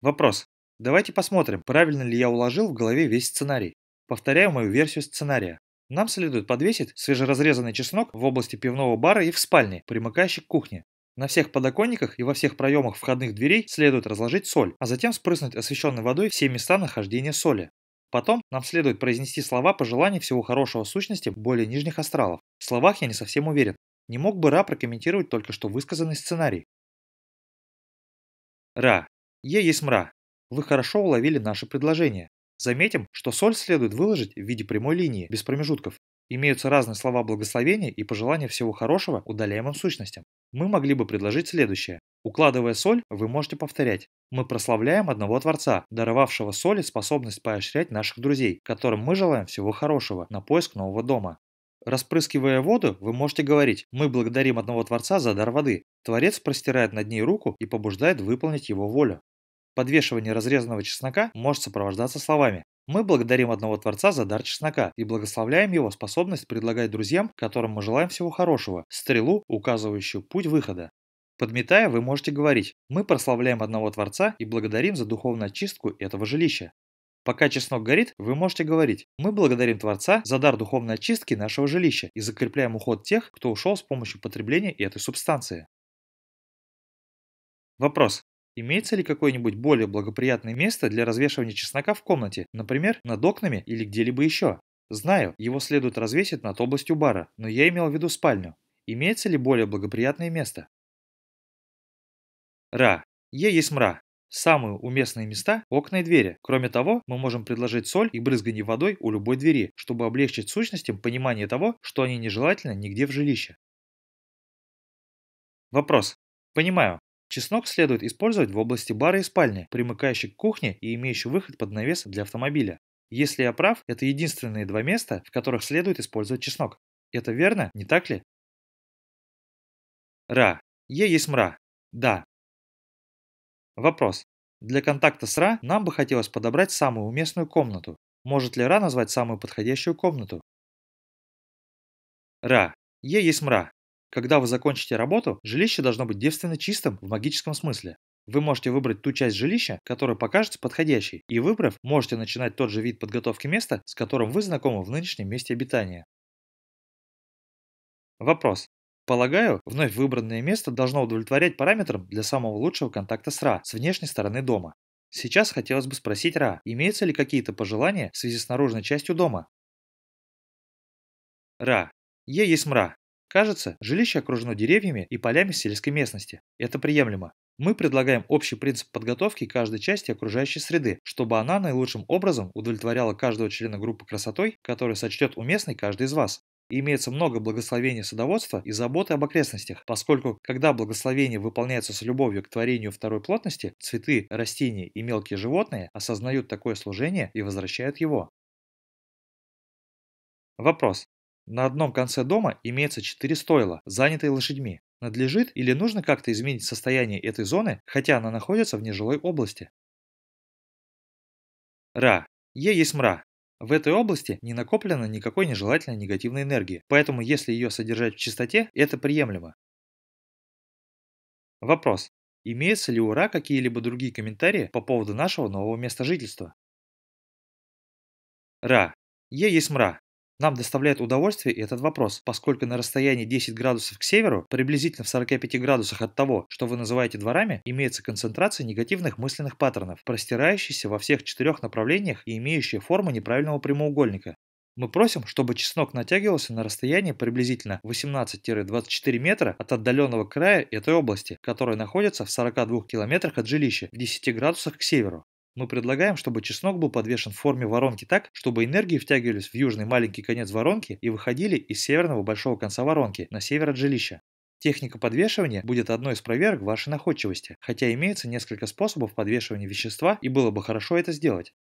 Вопрос. Давайте посмотрим, правильно ли я уложил в голове весь сценарий. Повторяю мою версию сценария. Нам следует подвесить свежеразрезанный чеснок в области пивного бара и в спальне, примыкающей к кухне. На всех подоконниках и во всех проемах входных дверей следует разложить соль, а затем спрыснуть освещенной водой все места нахождения соли. Потом нам следует произнести слова пожеланий всего хорошего сущности более нижних астралов. В словах я не совсем уверен. Не мог бы Ра прокомментировать только что высказанный сценарий. Ра. Е есть мра. Вы хорошо уловили наше предложение. Заметим, что соль следует выложить в виде прямой линии, без промежутков. Имеются разные слова благословения и пожелания всего хорошего удаляемым сущностям. Мы могли бы предложить следующее. Укладывая соль, вы можете повторять. Мы прославляем одного Творца, даровавшего соли способность поощрять наших друзей, которым мы желаем всего хорошего на поиск нового дома. Распрыскивая воду, вы можете говорить «Мы благодарим одного Творца за дар воды». Творец простирает над ней руку и побуждает выполнить его волю. Подвешивание разрезанного чеснока может сопровождаться словами мы благодарим одного Творца за дар чеснока и благословляем его способность предлагать друзьям, которым мы желаем всего хорошего, стрелу, указывающую путь выхода. Подметая, вы можете говорить «Мы прославляем одного Творца и благодарим за духовную очистку этого жилища». Пока чеснок горит, вы можете говорить «Мы благодарим Творца за дар духовной очистки нашего жилища и закрепляем уход тех, кто ушел с помощью потребления этой субстанции». Вопрос. Имеется ли какое-нибудь более благоприятное место для развешивания чеснока в комнате, например, над окнами или где-либо еще? Знаю, его следует развесить над областью бара, но я имел в виду спальню. Имеется ли более благоприятное место? Ра. Е есть мра. Самые уместные места – окна и двери. Кроме того, мы можем предложить соль и брызгание водой у любой двери, чтобы облегчить сущностям понимание того, что они нежелательны нигде в жилище. Вопрос. Понимаю, Чеснок следует использовать в области бара и спальни, примыкающей к кухне и имеющей выход под навес для автомобиля. Если я прав, это единственные два места, в которых следует использовать чеснок. Это верно, не так ли? Ра. Е есть мра. Да. Вопрос. Для контакта с Ра нам бы хотелось подобрать самую уместную комнату. Может ли Ра назвать самую подходящую комнату? Ра. Е есть мра. Когда вы закончите работу, жилище должно быть девственно чистым в магическом смысле. Вы можете выбрать ту часть жилища, которая покажется подходящей, и выбрав, можете начинать тот же вид подготовки места, с которым вы знакомы в нынешнем месте обитания. Вопрос. Полагаю, вновь выбранное место должно удовлетворять параметрам для самого лучшего контакта с Ра с внешней стороны дома. Сейчас хотелось бы спросить Ра, имеются ли какие-то пожелания в связи с наружной частью дома? Ра. Е есть мра. Кажется, жилище окружено деревьями и полями сельской местности. Это приемлемо. Мы предлагаем общий принцип подготовки каждой части окружающей среды, чтобы она наилучшим образом удовлетворяла каждого члена группы красотой, который сочтет уместной каждый из вас. И имеется много благословений садоводства и заботы об окрестностях, поскольку, когда благословение выполняется с любовью к творению второй плотности, цветы, растения и мелкие животные осознают такое служение и возвращают его. Вопрос. На одном конце дома имеется четыре стойла, занятые лошадьми. Надлежит или нужно как-то изменить состояние этой зоны, хотя она находится в нежилой области? Ра. Е есть мра. В этой области не накоплено никакой нежелательной негативной энергии, поэтому если ее содержать в чистоте, это приемлемо. Вопрос. Имеются ли у Ра какие-либо другие комментарии по поводу нашего нового места жительства? Ра. Е есть мра. Нам доставляет удовольствие этот вопрос, поскольку на расстоянии 10 градусов к северу, приблизительно в 45 градусах от того, что вы называете дворами, имеется концентрация негативных мысленных паттернов, простирающиеся во всех четырех направлениях и имеющие форму неправильного прямоугольника. Мы просим, чтобы чеснок натягивался на расстояние приблизительно 18-24 метра от отдаленного края этой области, которая находится в 42 километрах от жилища в 10 градусах к северу. Мы предлагаем, чтобы чеснок был подвешен в форме воронки так, чтобы энергии втягивались в южный маленький конец воронки и выходили из северного большого конца воронки на север от жилища. Техника подвешивания будет одной из проверок вашей находчивости, хотя имеется несколько способов подвешивания вещества и было бы хорошо это сделать.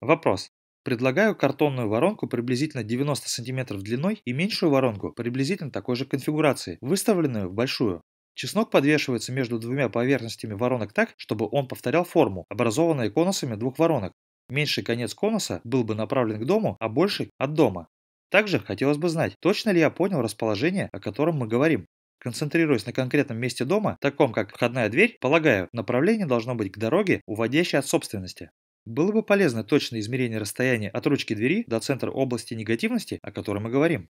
Вопрос. Предлагаю картонную воронку приблизительно 90 см длиной и меньшую воронку приблизительно такой же конфигурации, выставленную в большую. Чеснок подвешивается между двумя поверхностями воронок так, чтобы он повторял форму, образованную конусами двух воронок. Меньший конец конуса был бы направлен к дому, а больший – от дома. Также хотелось бы знать, точно ли я понял расположение, о котором мы говорим. Концентрируясь на конкретном месте дома, таком как входная дверь, полагаю, направление должно быть к дороге, уводящей от собственности. Было бы полезно точное измерение расстояния от ручки двери до центра области негативности, о которой мы говорим.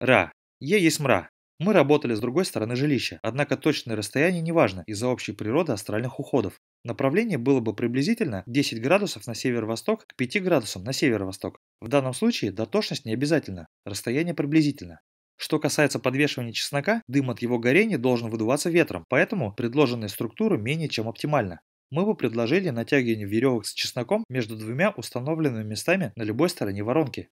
Ра. Е есть мра. Мы работали с другой стороны жилища, однако точное расстояние не важно из-за общей природы астральных уходов. Направление было бы приблизительно 10 градусов на северо-восток к 5 градусам на северо-восток. В данном случае дотошность не обязательно, расстояние приблизительно. Что касается подвешивания чеснока, дым от его горения должен выдуваться ветром, поэтому предложенная структура менее чем оптимальна. Мы бы предложили натягивание веревок с чесноком между двумя установленными местами на любой стороне воронки.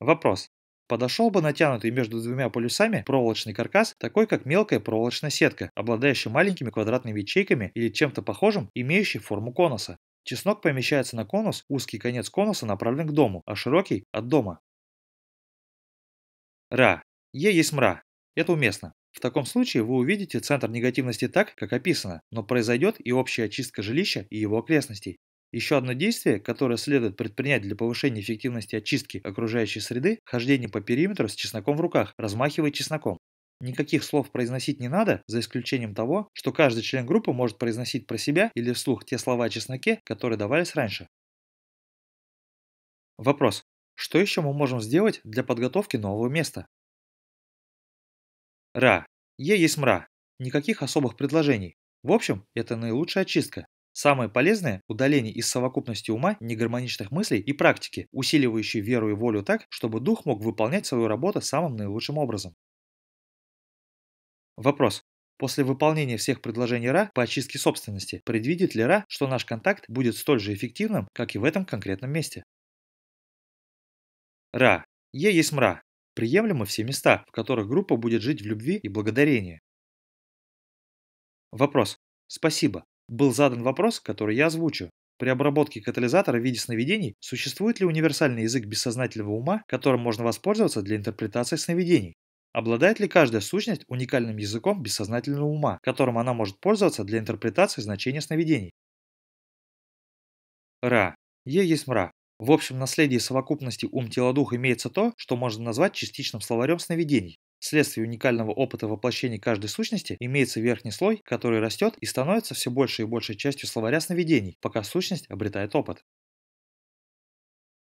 Вопрос. Подошел бы натянутый между двумя полюсами проволочный каркас, такой как мелкая проволочная сетка, обладающая маленькими квадратными ячейками или чем-то похожим, имеющий форму конуса. Чеснок помещается на конус, узкий конец конуса направлен к дому, а широкий – от дома. Ра. Е есть мра. Это уместно. В таком случае вы увидите центр негативности так, как описано, но произойдет и общая очистка жилища и его окрестностей. Еще одно действие, которое следует предпринять для повышения эффективности очистки окружающей среды – хождение по периметру с чесноком в руках, размахивая чесноком. Никаких слов произносить не надо, за исключением того, что каждый член группы может произносить про себя или вслух те слова о чесноке, которые давались раньше. Вопрос. Что еще мы можем сделать для подготовки нового места? Ра. Е есть мра. Никаких особых предложений. В общем, это наилучшая очистка. Самое полезное – удаление из совокупности ума негармоничных мыслей и практики, усиливающие веру и волю так, чтобы дух мог выполнять свою работу самым наилучшим образом. Вопрос. После выполнения всех предложений РА по очистке собственности, предвидит ли РА, что наш контакт будет столь же эффективным, как и в этом конкретном месте? Ра. Е есть мра. Приемлемы все места, в которых группа будет жить в любви и благодарении. Вопрос. Спасибо. Был задан вопрос, который я озвучу. При обработке катализатора в виде сновидений существует ли универсальный язык бессознательного ума, которым можно воспользоваться для интерпретации сновидений? Обладает ли каждая сущность уникальным языком бессознательного ума, которым она может пользоваться для интерпретации значения сновидений? Ра. Е есть мра. В общем наследии совокупности ум-тело-дух имеется то, что можно назвать частичным словарем сновидений. Вследствие уникального опыта воплощения каждой сущности имеется верхний слой, который растет и становится все большей и большей частью словаря сновидений, пока сущность обретает опыт.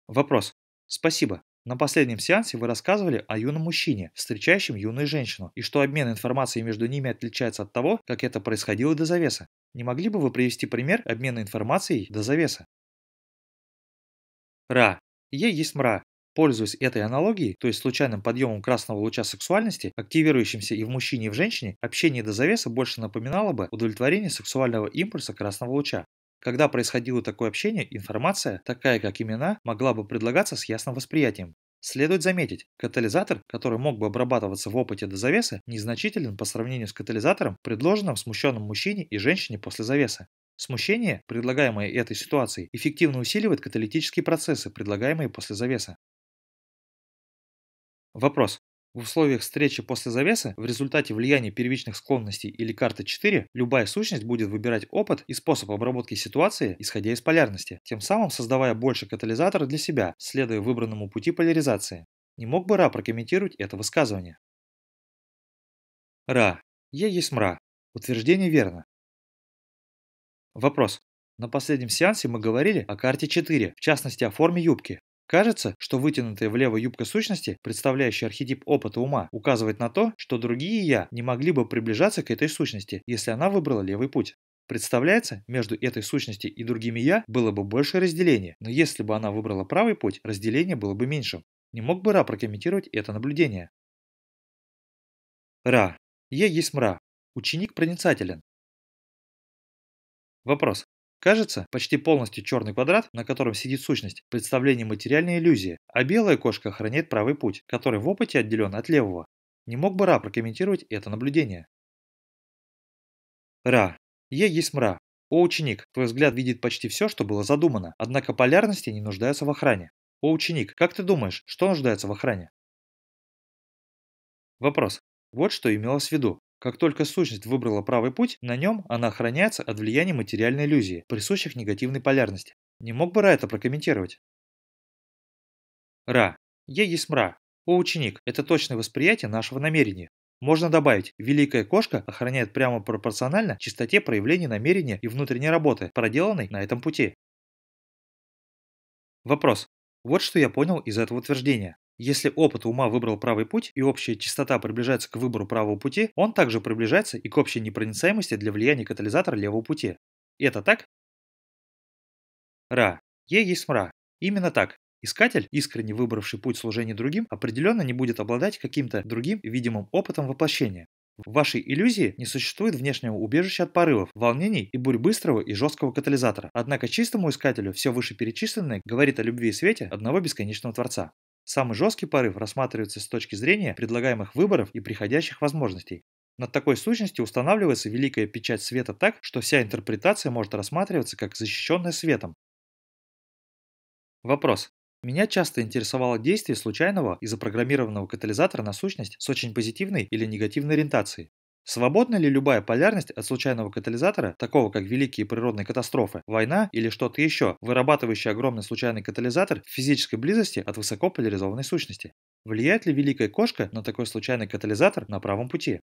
Вопрос. Спасибо. На последнем сеансе вы рассказывали о юном мужчине, встречающем юную женщину, и что обмен информацией между ними отличается от того, как это происходило до завеса. Не могли бы вы привести пример обмена информацией до завеса? Ра. Е есть мра. Пользуясь этой аналогией, то есть случайным подъемом красного луча сексуальности, активирующимся и в мужчине, и в женщине, общение до завеса больше напоминало бы удовлетворение сексуального импульса красного луча. Когда происходило такое общение, информация, такая как имена, могла бы предлагаться с ясным восприятием. Следует заметить, катализатор, который мог бы обрабатываться в опыте до завеса, незначителен по сравнению с катализатором, предложенным смущенным мужчине и женщине после завеса. Смущение, предлагаемое этой ситуацией, эффективно усиливает каталитические процессы, предлагаемые после завеса. Вопрос. В условиях встречи после завеса, в результате влияния первичных склонностей или карты 4, любая сущность будет выбирать опыт и способ обработки ситуации, исходя из полярности, тем самым создавая больше катализатора для себя, следуя выбранному пути поляризации. Не мог бы Ра прокомментировать это высказывание? Ра. Е есть мра. Утверждение верно. Вопрос. На последнем сеансе мы говорили о карте 4, в частности о форме юбки. Кажется, что вытянутая влево юбка сущности, представляющая архетип опыта ума, указывает на то, что другие «я» не могли бы приближаться к этой сущности, если она выбрала левый путь. Представляется, между этой сущностью и другими «я» было бы большее разделение, но если бы она выбрала правый путь, разделение было бы меньшим. Не мог бы Ра прокомментировать это наблюдение? Ра. Е есть мра. Ученик проницателен. Вопрос. Кажется, почти полностью черный квадрат, на котором сидит сущность, представление материальной иллюзии, а белая кошка охраняет правый путь, который в опыте отделен от левого. Не мог бы Ра прокомментировать это наблюдение? Ра. Е есть мра. О, ученик, твой взгляд видит почти все, что было задумано, однако полярности не нуждаются в охране. О, ученик, как ты думаешь, что нуждается в охране? Вопрос. Вот что имелось в виду. Как только сущность выбрала правый путь, на нем она охраняется от влияния материальной иллюзии, присущих негативной полярности. Не мог бы Ра это прокомментировать? Ра. Е есть мра. О, ученик, это точное восприятие нашего намерения. Можно добавить, великая кошка охраняет прямо пропорционально чистоте проявления намерения и внутренней работы, проделанной на этом пути. Вопрос. Вот что я понял из этого утверждения. Если опыт ума выбрал правый путь и общая частота приближается к выбору правого пути, он также приближается и к общей непроницаемости для влияния катализатора левого пути. Это так? Ра. Е есть мра. Именно так. Искатель, искренне выбравший путь служения другим, определенно не будет обладать каким-то другим видимым опытом воплощения. В вашей иллюзии не существует внешнего убежища от порывов, волнений и бурь быстрого и жесткого катализатора. Однако чистому искателю все вышеперечисленное говорит о любви и свете одного бесконечного Творца. Самый жесткий порыв рассматривается с точки зрения предлагаемых выборов и приходящих возможностей. Над такой сущностью устанавливается великая печать света так, что вся интерпретация может рассматриваться как защищенная светом. Вопрос. Меня часто интересовало действие случайного и запрограммированного катализатора на сущность с очень позитивной или негативной ориентацией. Свободна ли любая полярность от случайного катализатора, такого как великие природные катастрофы, война или что-то еще, вырабатывающий огромный случайный катализатор в физической близости от высоко поляризованной сущности? Влияет ли великая кошка на такой случайный катализатор на правом пути?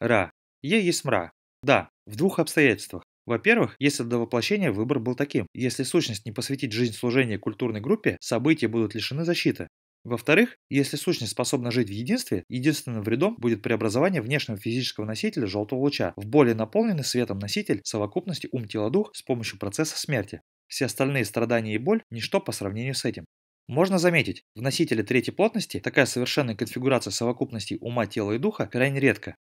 Ра. Е есть мра. Да, в двух обстоятельствах. Во-первых, если до воплощения выбор был таким. Если сущность не посвятить жизнь служения культурной группе, события будут лишены защиты. Во-вторых, если сущность способна жить в единстве, единственным вредом будет преобразование внешнего физического носителя желтого луча в более наполненный светом носитель совокупности ум-тело-дух с помощью процесса смерти. Все остальные страдания и боль – ничто по сравнению с этим. Можно заметить, в носителе третьей плотности такая совершенная конфигурация совокупностей ума, тела и духа крайне редко.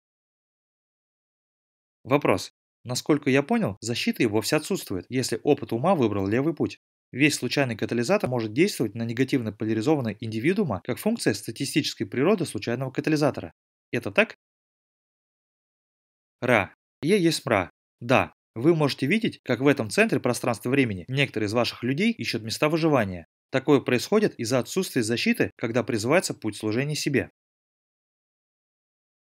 Вопрос. Насколько я понял, защита и вовсе отсутствует, если опыт ума выбрал левый путь. Весь случайный катализатор может действовать на негативно поляризованный индивидуума как функция статистической природы случайного катализатора. Это так? Ра. Е есть мра. Да, вы можете видеть, как в этом центре пространства-времени некоторые из ваших людей ищут места выживания. Такое происходит из-за отсутствия защиты, когда призывается путь служения себе.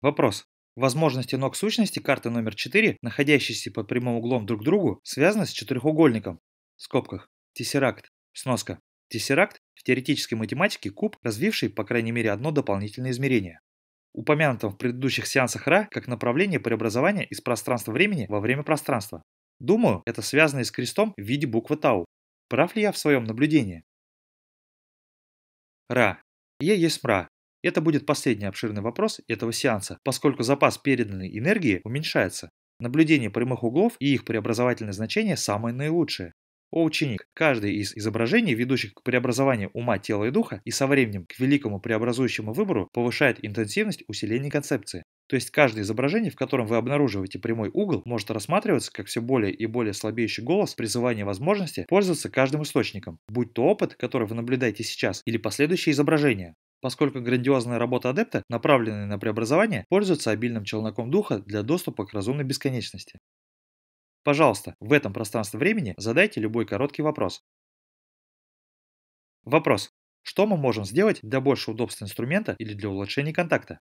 Вопрос. Возможности ног сущности карты номер 4, находящиеся под прямым углом друг к другу, связаны с четырехугольником. В скобках. Тессеракт. Сноска. Тессеракт в теоретической математике куб, развивший по крайней мере одно дополнительное измерение. Упомянутом в предыдущих сеансах Ра как направление преобразования из пространства-времени во время пространства. Думаю, это связано с крестом в виде буквы Тау. Прав ли я в своем наблюдении? Ра. Е есть мра. Это будет последний обширный вопрос этого сеанса, поскольку запас переданной энергии уменьшается. Наблюдение прямых углов и их преобразовательное значение самое наилучшее. О ученик, каждое из изображений, ведущих к преобразованию ума, тела и духа, и со временем к великому преобразующему выбору, повышает интенсивность усиления концепции. То есть каждое изображение, в котором вы обнаруживаете прямой угол, может рассматриваться как все более и более слабеющий голос призывания возможности пользоваться каждым источником, будь то опыт, который вы наблюдаете сейчас, или последующие изображения поскольку грандиозная работа адепта, направленная на преобразование, пользуется обильным челноком духа для доступа к разумной бесконечности. Пожалуйста, в этом пространстве времени задайте любой короткий вопрос. Вопрос. Что мы можем сделать для большего удобства инструмента или для улучшения контакта?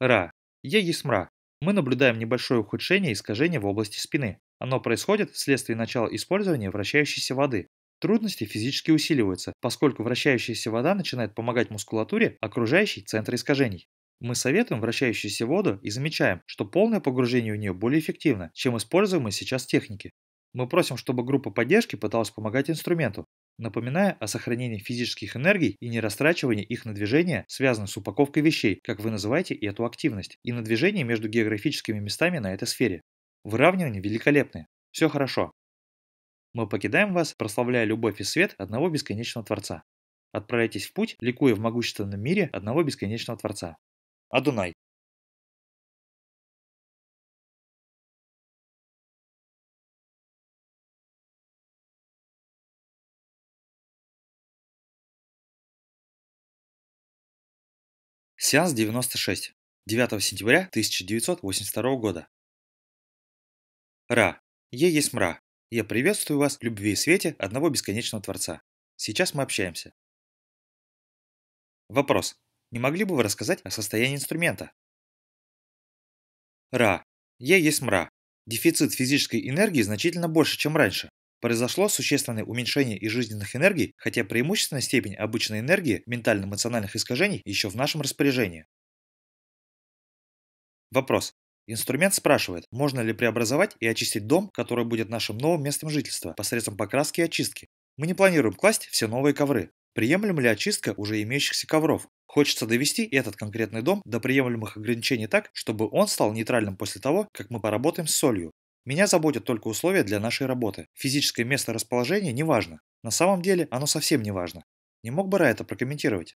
Ра. Е есть мра. Мы наблюдаем небольшое ухудшение и искажение в области спины. Оно происходит вследствие начала использования вращающейся воды. Трудности физически усиливаются, поскольку вращающаяся вода начинает помогать мускулатуре, окружающей центр искажений. Мы советуем вращающуюся воду и замечаем, что полное погружение в нее более эффективно, чем используемые сейчас техники. Мы просим, чтобы группа поддержки пыталась помогать инструменту, напоминая о сохранении физических энергий и не растрачивании их на движение, связанное с упаковкой вещей, как вы называете эту активность, и на движение между географическими местами на этой сфере. Выравнивание великолепное. Все хорошо. Мы покидаем вас, прославляя любовь и свет одного бесконечного Творца. Отправляйтесь в путь, ликуя в могущественном мире одного бесконечного Творца. Адунай. Сеанс 96. 9 сентября 1982 года. Ра. Е есть мра. Я приветствую вас в любви и свете одного бесконечного Творца. Сейчас мы общаемся. Вопрос. Не могли бы вы рассказать о состоянии инструмента? Ра. Е есть мра. Дефицит физической энергии значительно больше, чем раньше. Произошло существенное уменьшение и жизненных энергий, хотя преимущественная степень обычной энергии ментально-эмоциональных искажений еще в нашем распоряжении. Вопрос. Инструмент спрашивает, можно ли преобразовать и очистить дом, который будет нашим новым местом жительства, посредством покраски и очистки. Мы не планируем класть все новые ковры. Приемлема ли очистка уже имеющихся ковров? Хочется довести этот конкретный дом до приемлемых ограничений так, чтобы он стал нейтральным после того, как мы поработаем с солью. Меня заботят только условия для нашей работы. Физическое место расположения не важно. На самом деле оно совсем не важно. Не мог бы Ра это прокомментировать?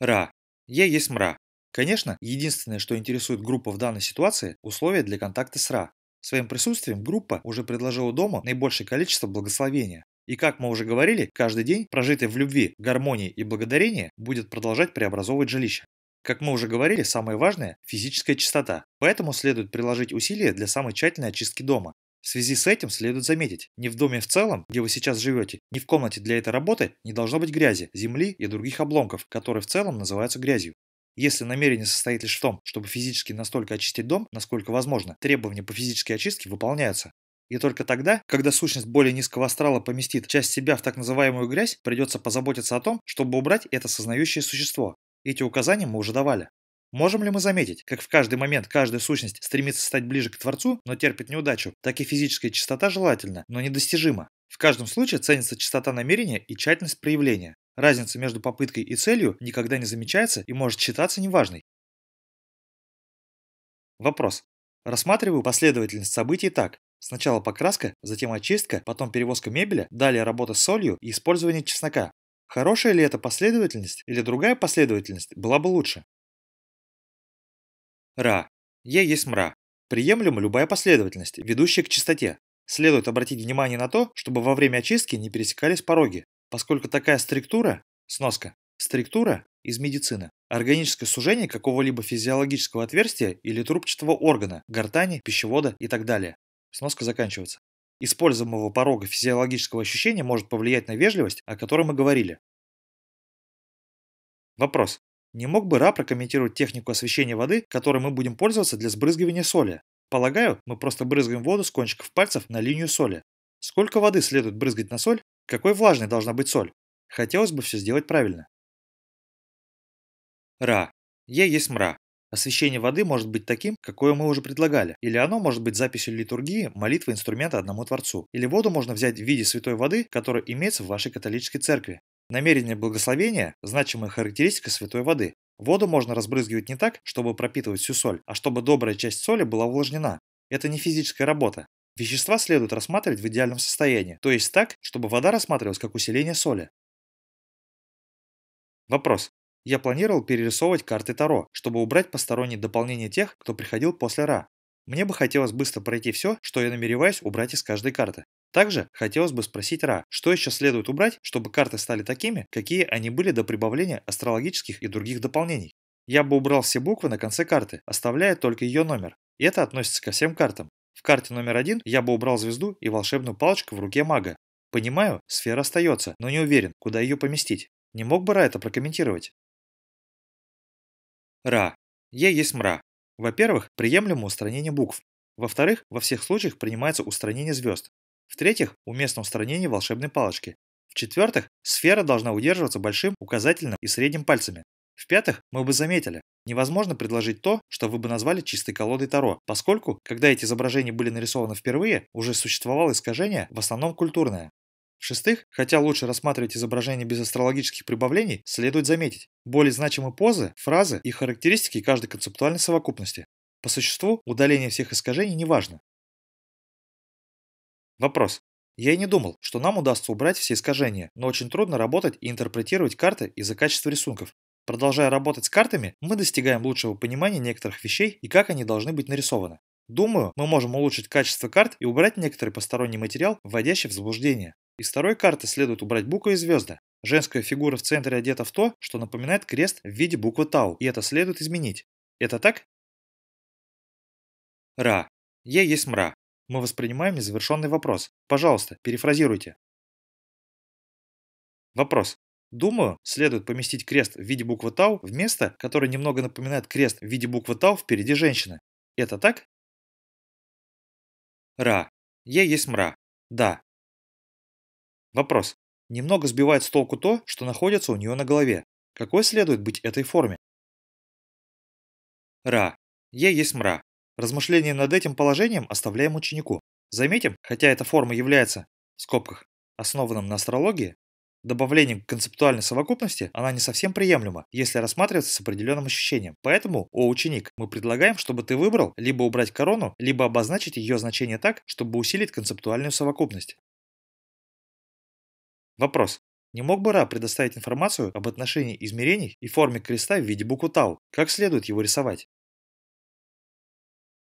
Ра. Е есть мра. Конечно, единственное, что интересует группу в данной ситуации – условия для контакта с Ра. Своим присутствием группа уже предложила дому наибольшее количество благословения. И как мы уже говорили, каждый день, прожитый в любви, гармонии и благодарении, будет продолжать преобразовывать жилище. Как мы уже говорили, самое важное – физическая чистота, поэтому следует приложить усилия для самой тщательной очистки дома. В связи с этим следует заметить, ни в доме в целом, где вы сейчас живете, ни в комнате для этой работы не должно быть грязи, земли и других обломков, которые в целом называются грязью. Если намерение состоит лишь в том, чтобы физически настолько очистить дом, насколько возможно, требования по физической очистке выполняются. И только тогда, когда сущность более низкого астрала поместит часть себя в так называемую грязь, придется позаботиться о том, чтобы убрать это сознающее существо. Эти указания мы уже давали. Можем ли мы заметить, как в каждый момент каждая сущность стремится стать ближе к Творцу, но терпит неудачу, так и физическая чистота желательна, но недостижима. В каждом случае ценится чистота намерения и тщательность проявления. Разница между попыткой и целью никогда не замечается и может считаться неважной. Вопрос. Рассматриваю последовательность событий так. Сначала покраска, затем очистка, потом перевозка мебели, далее работа с солью и использование чеснока. Хорошая ли это последовательность или другая последовательность была бы лучше? Ра. Е есть мра. Приемлема любая последовательность, ведущая к чистоте. Следует обратить внимание на то, чтобы во время очистки не пересекались пороги, поскольку такая структура, сноска, структура из медицины, органическое сужение какого-либо физиологического отверстия или трубчатого органа, гортани, пищевода и так далее. Сноска заканчивается используемого порога физиологического ощущения может повлиять на вежливость, о которой мы говорили. Вопрос. Не мог бы Ра прокомментировать технику освещения воды, которой мы будем пользоваться для сбрызгивания соли? Полагаю, мы просто брызгаем воду с кончиков пальцев на линию соли. Сколько воды следует брызгать на соль? Какой влажной должна быть соль? Хотелось бы все сделать правильно. Ра. Е есть мра. Освещение воды может быть таким, какое мы уже предлагали, или оно может быть записью литургии, молитвы инструмента одному Творцу, или воду можно взять в виде святой воды, которая имеется в вашей католической церкви. Намерение благословения – значимая характеристика святой воды. Воду можно разбрызгивать не так, чтобы пропитывать всю соль, а чтобы добрая часть соли была увлажнена. Это не физическая работа. Вещества следует рассматривать в идеальном состоянии, то есть так, чтобы вода рассматривалась как усиление соли. Вопрос. Я планировал перерисовывать карты Таро, чтобы убрать посторонние дополнения тех, кто приходил после Ра. Мне бы хотелось быстро пройти все, что я намереваюсь убрать из каждой карты. Также хотелось бы спросить Ра, что еще следует убрать, чтобы карты стали такими, какие они были до прибавления астрологических и других дополнений. Я бы убрал все буквы на конце карты, оставляя только ее номер. И это относится ко всем картам. В карте номер один я бы убрал звезду и волшебную палочку в руке мага. Понимаю, сфера остается, но не уверен, куда ее поместить. Не мог бы Ра это прокомментировать? Ра. Е есть мра. Во-первых, приемлемо устранение букв. Во-вторых, во всех случаях принимается устранение звезд. В-третьих, уместно устранение волшебной палочки. В-четвертых, сфера должна удерживаться большим, указательным и средним пальцами. В-пятых, мы бы заметили, невозможно предложить то, что вы бы назвали чистой колодой Таро, поскольку, когда эти изображения были нарисованы впервые, уже существовало искажение, в основном культурное. В-шестых, хотя лучше рассматривать изображение без астрологических прибавлений, следует заметить более значимые позы, фразы и характеристики каждой концептуальной совокупности. По существу, удаление всех искажений не важно. Вопрос. Я и не думал, что нам удастся убрать все искажения, но очень трудно работать и интерпретировать карты из-за качества рисунков. Продолжая работать с картами, мы достигаем лучшего понимания некоторых вещей и как они должны быть нарисованы. Думаю, мы можем улучшить качество карт и убрать некоторый посторонний материал, вводящий в заблуждение. Из второй карты следует убрать буквы и звезды. Женская фигура в центре одета в то, что напоминает крест в виде буквы Тау, и это следует изменить. Это так? Ра. Е есть мра. Мы воспринимаем незавершенный вопрос. Пожалуйста, перефразируйте. Вопрос. Думаю, следует поместить крест в виде буквы Тау в место, которое немного напоминает крест в виде буквы Тау впереди женщины. Это так? Ра. Е есть мра. Да. Вопрос. Немного сбивает с толку то, что находится у нее на голове. Какой следует быть этой форме? Ра. Е есть мра. Размышление над этим положением оставляем ученику. Заметим, хотя эта форма является, в скобках, основанным на астрологии, добавлением к концептуальной совокупности, она не совсем приемлема, если рассматривается с определенным ощущением. Поэтому, о ученик, мы предлагаем, чтобы ты выбрал либо убрать корону, либо обозначить ее значение так, чтобы усилить концептуальную совокупность. Вопрос. Не мог бы Ра предоставить информацию об отношении измерений и форме креста в виде буквы Тау? Как следует его рисовать?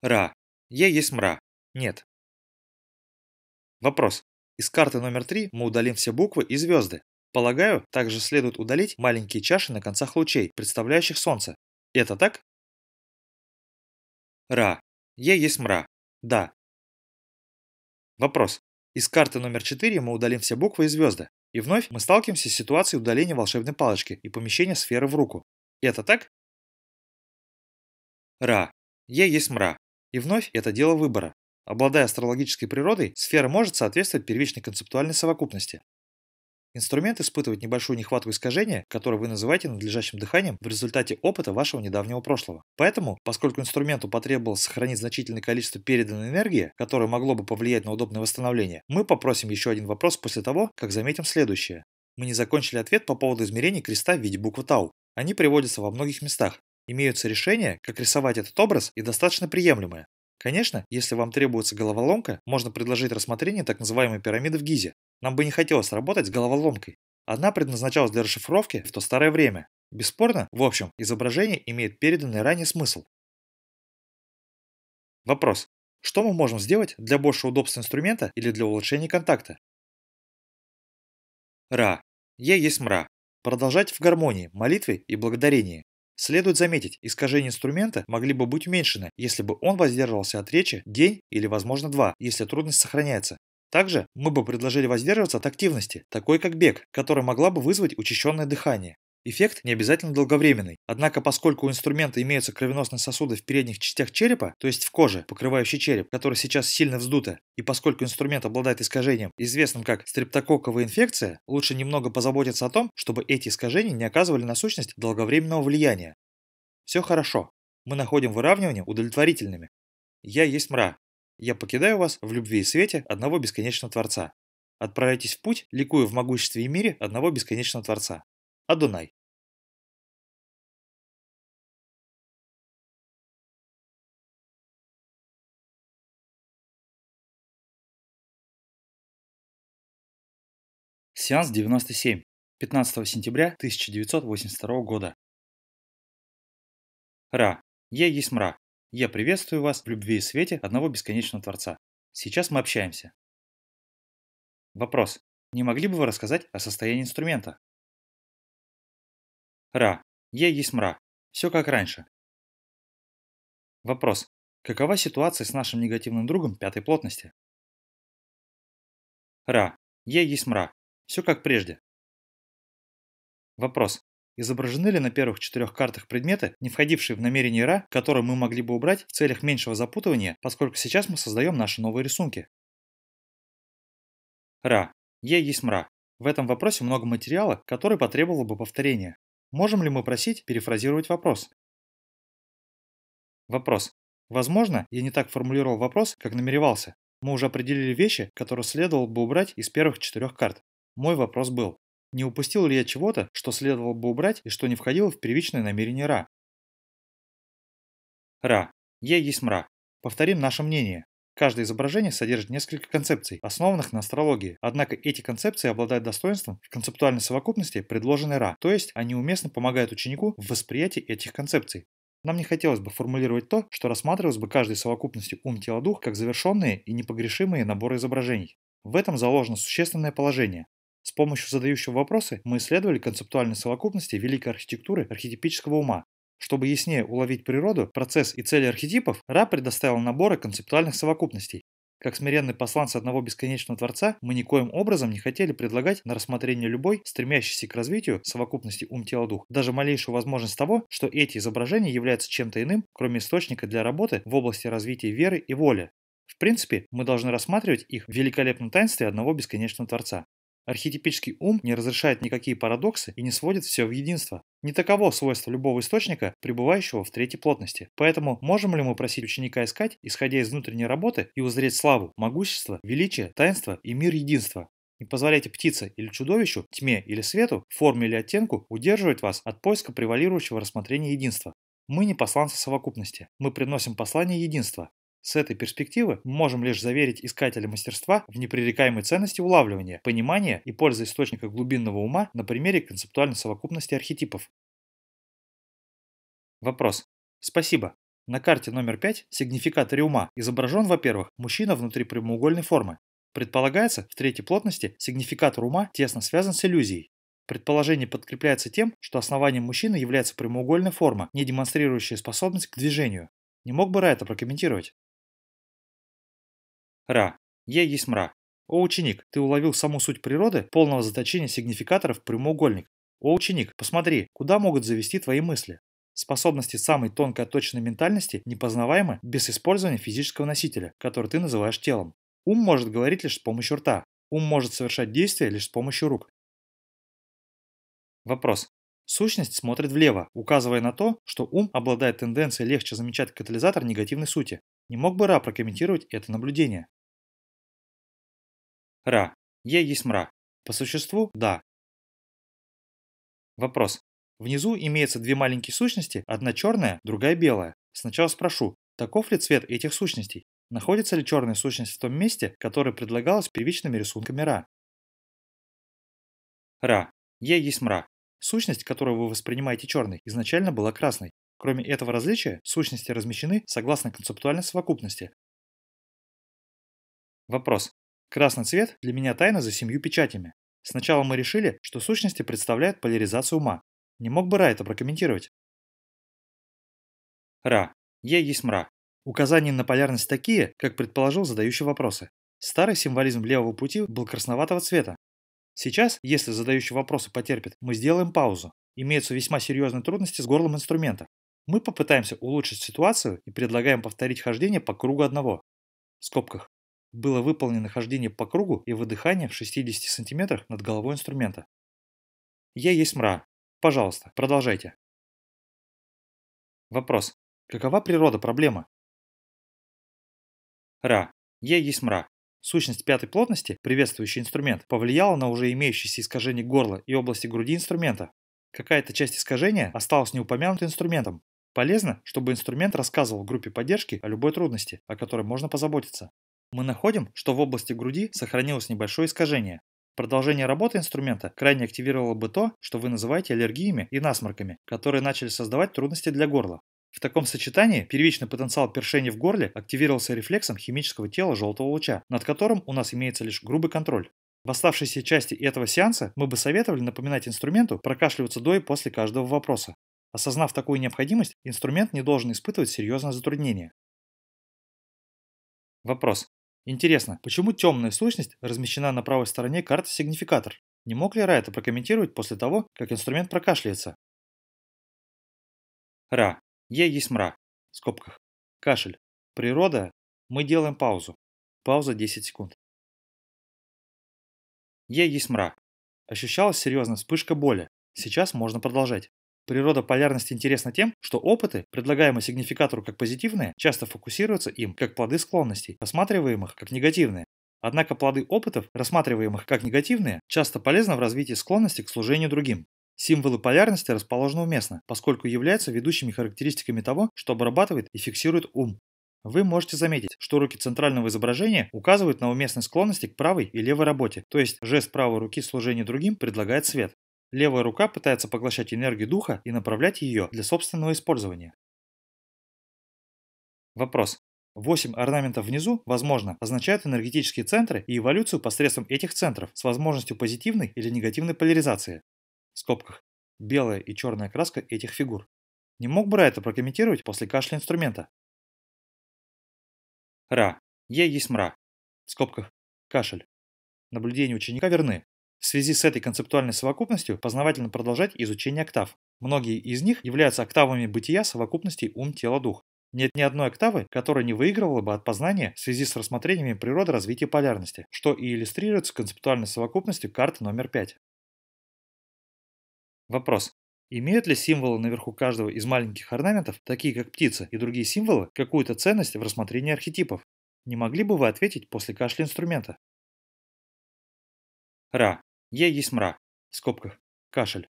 Ра. Е есть мра. Нет. Вопрос. Из карты номер 3 мы удалим все буквы и звезды. Полагаю, также следует удалить маленькие чаши на концах лучей, представляющих Солнце. Это так? Ра. Е есть мра. Да. Вопрос. Из карты номер 4 мы удалим все буквы и звезды. И вновь мы сталкиваемся с ситуацией удаления волшебной палочки и помещения сферы в руку. Это так? Ра. Е есть мра. И вновь это дело выбора. Обладая астрологической природой, сфера может соответствовать первичной концептуальной совокупности. Инструмент испытывает небольшую нехватку искажения, которое вы называете надлежащим дыханием в результате опыта вашего недавнего прошлого. Поэтому, поскольку инструменту потребовалось сохранить значительное количество переданной энергии, которое могло бы повлиять на удобное восстановление, мы попросим еще один вопрос после того, как заметим следующее. Мы не закончили ответ по поводу измерений креста в виде буквы Тау. Они приводятся во многих местах. Имеются решения, как рисовать этот образ, и достаточно приемлемые. Конечно, если вам требуется головоломка, можно предложить рассмотрение так называемой пирамиды в Гизе. Нам бы не хотелось работать с головоломкой. Одна предназначалась для расшифровки в то старое время. Бесспорно, в общем, изображение имеет переданный ранее смысл. Вопрос. Что мы можем сделать для большего удобства инструмента или для улучшения контакта? Ра. Е есть мра. Продолжать в гармонии, молитве и благодарении. Следует заметить, искажения инструмента могли бы быть уменьшены, если бы он воздерживался от речи день или, возможно, два, если трудность сохраняется. Также мы бы предложили воздерживаться от активности, такой как бег, которая могла бы вызвать учащенное дыхание. Эффект не обязательно долговременный, однако поскольку у инструмента имеются кровеносные сосуды в передних частях черепа, то есть в коже, покрывающей череп, который сейчас сильно вздута, и поскольку инструмент обладает искажением, известным как стрептококковая инфекция, лучше немного позаботиться о том, чтобы эти искажения не оказывали на сущность долговременного влияния. Все хорошо. Мы находим выравнивание удовлетворительными. Я есть мра. Я покидаю вас в любви и свете одного бесконечного Творца. Отправляйтесь в путь, ликуя в могуществе и мире одного бесконечного Творца. Адонай. Сеанс 97. 15 сентября 1982 года. Ра. Я есть мра. Я приветствую вас в любви и свете одного бесконечного Творца. Сейчас мы общаемся. Вопрос. Не могли бы вы рассказать о состоянии инструмента? Ра. Я есть мра. Все как раньше. Вопрос. Какова ситуация с нашим негативным другом пятой плотности? Ра. Я есть мра. Все как прежде. Вопрос. Изображены ли на первых четырех картах предметы, не входившие в намерение Ра, которые мы могли бы убрать в целях меньшего запутывания, поскольку сейчас мы создаем наши новые рисунки? Ра. Е есть мра. В этом вопросе много материала, который потребовало бы повторения. Можем ли мы просить перефразировать вопрос? Вопрос. Возможно, я не так формулировал вопрос, как намеревался. Мы уже определили вещи, которые следовало бы убрать из первых четырех карт. Мой вопрос был, не упустил ли я чего-то, что следовало бы убрать и что не входило в первичное намерение Ра? Ра. Е есть мра. Повторим наше мнение. Каждое изображение содержит несколько концепций, основанных на астрологии. Однако эти концепции обладают достоинством в концептуальной совокупности, предложенной Ра, то есть они уместно помогают ученику в восприятии этих концепций. Нам не хотелось бы формулировать то, что рассматривалось бы каждой совокупностью ум, тело, дух, как завершенные и непогрешимые наборы изображений. В этом заложено существенное положение. С помощью задающего вопросы мы исследовали концептуальные совокупности великой архитектуры архетипического ума, чтобы яснее уловить природу, процесс и цели архетипов, Ра предоставил наборы концептуальных совокупностей. Как смиренные посланцы одного бесконечного Творца, мы никоим образом не хотели предлагать на рассмотрение любой, стремящийся к развитию совокупности ум-тело-дух, даже малейшую возможность того, что эти изображения являются чем-то иным, кроме источника для работы в области развития веры и воли. В принципе, мы должны рассматривать их в великолепном таинстве одного бесконечного Творца. Архетипический ум не разрешает никакие парадоксы и не сводит все в единство. Не таково свойство любого источника, пребывающего в третьей плотности. Поэтому можем ли мы просить ученика искать, исходя из внутренней работы, и узреть славу, могущество, величие, таинство и мир единства? Не позволяйте птице или чудовищу, тьме или свету, форме или оттенку удерживать вас от поиска превалирующего рассмотрения единства. Мы не посланцы совокупности, мы приносим послание единства. С этой перспективы можем лишь заверить искателя мастерства в непререкаемой ценности улавливания, понимания и пользы источника глубинного ума на примере концептуальной совокупности архетипов. Вопрос. Спасибо. На карте номер 5 сигнификаторе ума изображен, во-первых, мужчина внутри прямоугольной формы. Предполагается, в третьей плотности сигнификатор ума тесно связан с иллюзией. Предположение подкрепляется тем, что основанием мужчины является прямоугольная форма, не демонстрирующая способность к движению. Не мог бы Ра это прокомментировать? Ра. Я есть мра. О, ученик, ты уловил саму суть природы полного заточения сигнификаторов в прямоугольник. О, ученик, посмотри, куда могут завести твои мысли. Способности самой тонкой точной ментальности непознаваемы без использования физического носителя, который ты называешь телом. Ум может говорить лишь с помощью рта. Ум может совершать действия лишь с помощью рук. Вопрос. Сущность смотрит влево, указывая на то, что ум обладает тенденцией легче замечать катализатор негативной сути. Не мог бы Ра прокомментировать это наблюдение? Ра. Я есть мра. По существу – да. Вопрос. Внизу имеются две маленькие сущности, одна черная, другая белая. Сначала спрошу, таков ли цвет этих сущностей? Находится ли черная сущность в том месте, которое предлагалось первичными рисунками Ра? Ра. Я есть мра. Сущность, которую вы воспринимаете черной, изначально была красной. Кроме этого различия, сущности размещены согласно концептуальной совокупности. Вопрос. Красный цвет для меня тайна за семью печатями. Сначала мы решили, что сущности представляют поляризацию ума. Не мог бы Ра это прокомментировать? Ра. Я есть мра. Указания на полярность такие, как предположил задающий вопросы. Старый символизм левого пути был красноватого цвета. Сейчас, если задающий вопросы потерпит, мы сделаем паузу. Имеются весьма серьезные трудности с горлом инструмента. Мы попытаемся улучшить ситуацию и предлагаем повторить хождение по кругу одного. В скобках было выполнено хождение по кругу и выдыхание в 60 см над головой инструмента. Я есть мра. Пожалуйста, продолжайте. Вопрос. Какова природа проблемы? Ра. Я есть мра. Сущность пятой плотности, приветствующий инструмент, повлияла на уже имеющиеся искажения горла и области груди инструмента. Какая-то часть искажения осталась неупомянутой инструментом. Полезно, чтобы инструмент рассказывал группе поддержки о любой трудности, о которой можно позаботиться. Мы находим, что в области груди сохранилось небольшое искажение. Продолжение работы инструмента крайне активировало бы то, что вы называете аллергиями и насморками, которые начали создавать трудности для горла. В таком сочетании первичный потенциал першения в горле активировался рефлексом химического тела желтого луча, над которым у нас имеется лишь грубый контроль. В оставшейся части этого сеанса мы бы советовали напоминать инструменту прокашливаться до и после каждого вопроса. Осознав такую необходимость, инструмент не должен испытывать серьезное затруднение. Вопрос. Интересно, почему темная сущность размещена на правой стороне карты сигнификатор? Не мог ли Ра это прокомментировать после того, как инструмент прокашляется? Ра. Я есть мра. В скобках. Кашель. Природа. Мы делаем паузу. Пауза 10 секунд. Я есть мра. Ощущалась серьезная вспышка боли. Сейчас можно продолжать. Природа полярности интересна тем, что опыты, предлагаемые сигнификатору как позитивные, часто фокусируются им как плоды склонностей, рассматриваемых как негативные. Однако плоды опытов, рассматриваемых как негативные, часто полезны в развитии склонности к служению другим. Символы полярности расположены уместно, поскольку являются ведущими характеристиками того, что обрабатывает и фиксирует ум. Вы можете заметить, что руки центрального изображения указывают на уместные склонности к правой и левой работе, то есть жест правой руки служения другим предлагает свет. Левая рука пытается поглощать энергию духа и направлять ее для собственного использования. Вопрос. Восемь орнаментов внизу, возможно, означают энергетические центры и эволюцию посредством этих центров с возможностью позитивной или негативной поляризации. В скобках. Белая и черная краска этих фигур. Не мог бы Ра это прокомментировать после кашля инструмента? Ра. Я есть мра. в скобках кашель. Наблюдения ученика верны. В связи с этой концептуальной совокупностью познавательно продолжать изучение октав. Многие из них являются октавами бытия совокупностей ум, тело, дух. Нет ни одной октавы, которая не выигрывала бы от познания в связи с рассмотрениями природы развития полярности, что и иллюстрируется концептуальной совокупностью карты номер 5. Вопрос. Имеют ли символы наверху каждого из маленьких орнаментов, такие как птица и другие символы, какую-то ценность в рассмотрении архетипов? Не могли бы вы ответить после кашля инструмента? Ра. Е есть мра. В скобках. Кашель.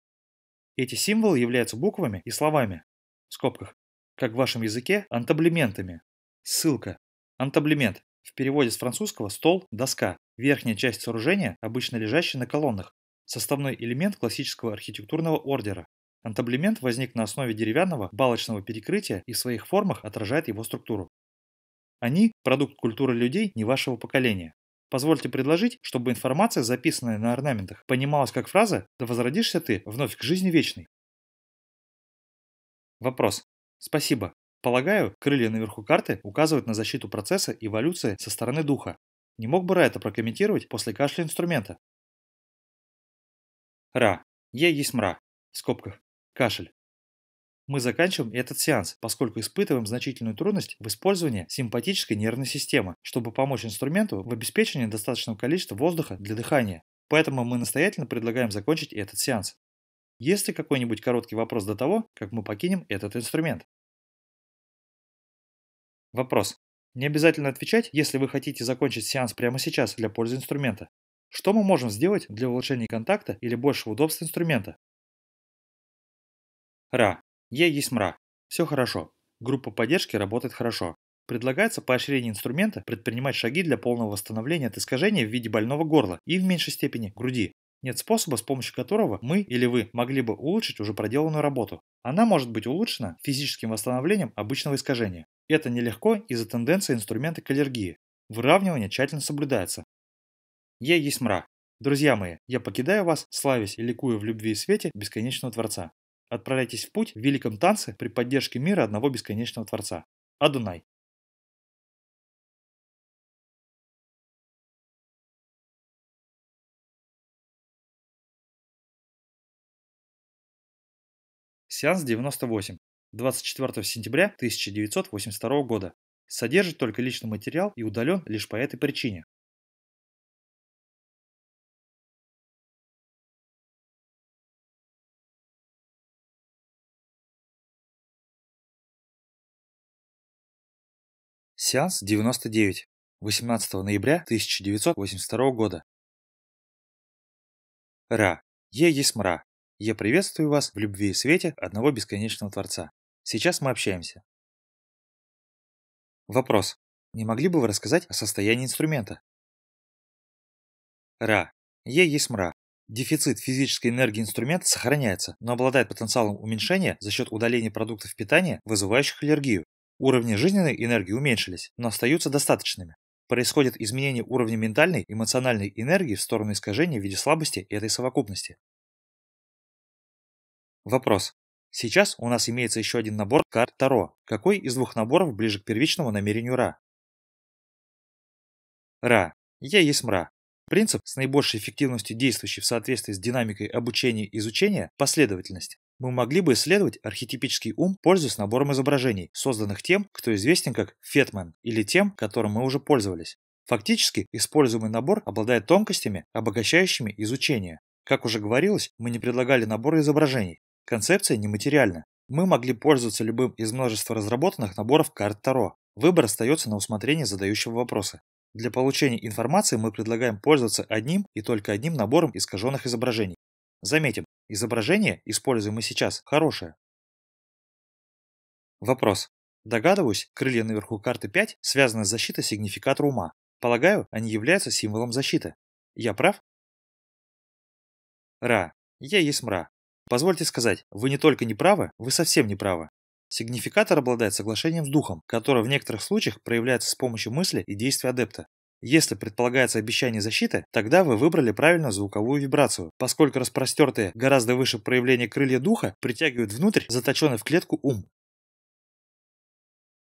Эти символы являются буквами и словами. В скобках. Как в вашем языке, антаблементами. Ссылка. Антаблемент. В переводе с французского стол, доска. Верхняя часть сооружения, обычно лежащая на колоннах. Составной элемент классического архитектурного ордера. Антаблемент возник на основе деревянного балочного перекрытия и в своих формах отражает его структуру. Они – продукт культуры людей не вашего поколения. Позвольте предложить, чтобы информация, записанная на орнаментах, понималась как фраза «Да возродишься ты вновь к жизни вечной». Вопрос. Спасибо. Полагаю, крылья наверху карты указывают на защиту процесса эволюции со стороны духа. Не мог бы Ра это прокомментировать после кашля инструмента? Ра. Е есть мра. В скобках. Кашель. Мы заканчиваем этот сеанс, поскольку испытываем значительную трудность в использовании симпатической нервной системы, чтобы помочь инструменту в обеспечении достаточного количества воздуха для дыхания. Поэтому мы настоятельно предлагаем закончить этот сеанс. Есть ли какой-нибудь короткий вопрос до того, как мы покинем этот инструмент? Вопрос. Не обязательно отвечать, если вы хотите закончить сеанс прямо сейчас для пользы инструмента. Что мы можем сделать для улучшения контакта или большего удобства инструмента? Ра. Е есть мра. Все хорошо. Группа поддержки работает хорошо. Предлагается поощрение инструмента предпринимать шаги для полного восстановления от искажения в виде больного горла и в меньшей степени груди. Нет способа, с помощью которого мы или вы могли бы улучшить уже проделанную работу. Она может быть улучшена физическим восстановлением обычного искажения. Это нелегко из-за тенденции инструмента к аллергии. Выравнивание тщательно соблюдается. Е есть мра. Друзья мои, я покидаю вас, славясь и ликуя в любви и свете бесконечного Творца. Отправляйтесь в путь в великом танце при поддержке мира одного бесконечного Творца. Адунай. Сеанс 98. 24 сентября 1982 года. Содержит только личный материал и удален лишь по этой причине. Сеанс 99. 18 ноября 1982 года. Ра. Е есть мра. Я приветствую вас в любви и свете одного бесконечного Творца. Сейчас мы общаемся. Вопрос. Не могли бы вы рассказать о состоянии инструмента? Ра. Е есть мра. Дефицит физической энергии инструмента сохраняется, но обладает потенциалом уменьшения за счет удаления продуктов питания, вызывающих аллергию, Уровни жизненной энергии уменьшились, но остаются достаточными. Происходит изменение уровня ментальной и эмоциональной энергии в сторону искажения в виде слабости этой совокупности. Вопрос. Сейчас у нас имеется еще один набор карт Таро. Какой из двух наборов ближе к первичному намерению Ра? Ра. Я есть мра. Принцип с наибольшей эффективностью действующий в соответствии с динамикой обучения и изучения – последовательность. Мы могли бы исследовать архетипический ум, пользуясь набором изображений, созданных тем, кто известен как Фетман, или тем, которым мы уже пользовались. Фактически, используемый набор обладает тонкостями, обогащающими изучение. Как уже говорилось, мы не предлагали наборы изображений. Концепция нематериальна. Мы могли пользоваться любым из множества разработанных наборов карт Таро. Выбор остается на усмотрение задающего вопроса. Для получения информации мы предлагаем пользоваться одним и только одним набором искаженных изображений. Заметим, изображение, используемое сейчас, хорошее. Вопрос. Догадываюсь, крылья наверху карты 5 связаны с защитой сигнификатора ума. Полагаю, они являются символом защиты. Я прав? Ра. Я есть мра. Позвольте сказать, вы не только не правы, вы совсем не правы. Сигнификатор обладает соглашением с духом, которое в некоторых случаях проявляется с помощью мысли и действия адепта. Если предполагается обещание защиты, тогда вы выбрали правильную звуковую вибрацию, поскольку распростертые гораздо выше проявления крылья духа притягивают внутрь заточенный в клетку ум.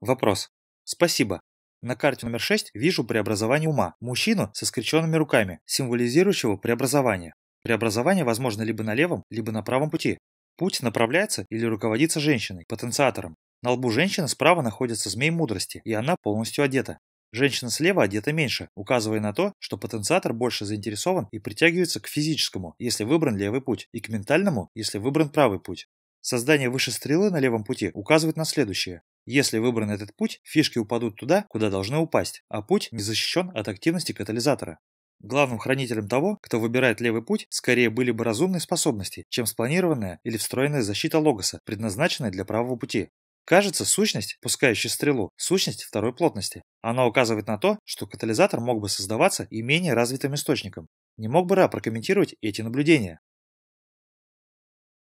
Вопрос. Спасибо. На карте номер 6 вижу преобразование ума, мужчину со скрещенными руками, символизирующего преобразование. Преобразование возможно либо на левом, либо на правом пути. Путь направляется или руководится женщиной, потенциатором. На лбу женщины справа находится змей мудрости, и она полностью одета. Женщина слева одета меньше, указывая на то, что потенциатор больше заинтересован и притягивается к физическому, если выбран левый путь, и к ментальному, если выбран правый путь. Создание выше стрелы на левом пути указывает на следующее. Если выбран этот путь, фишки упадут туда, куда должны упасть, а путь не защищен от активности катализатора. Главным хранителем того, кто выбирает левый путь, скорее были бы разумные способности, чем спланированная или встроенная защита логоса, предназначенная для правого пути. Кажется, сущность, пускающая стрелу, сущность второй плотности. Она указывает на то, что катализатор мог бы создаваться и менее развитым источником. Не мог бы Ра прокомментировать эти наблюдения?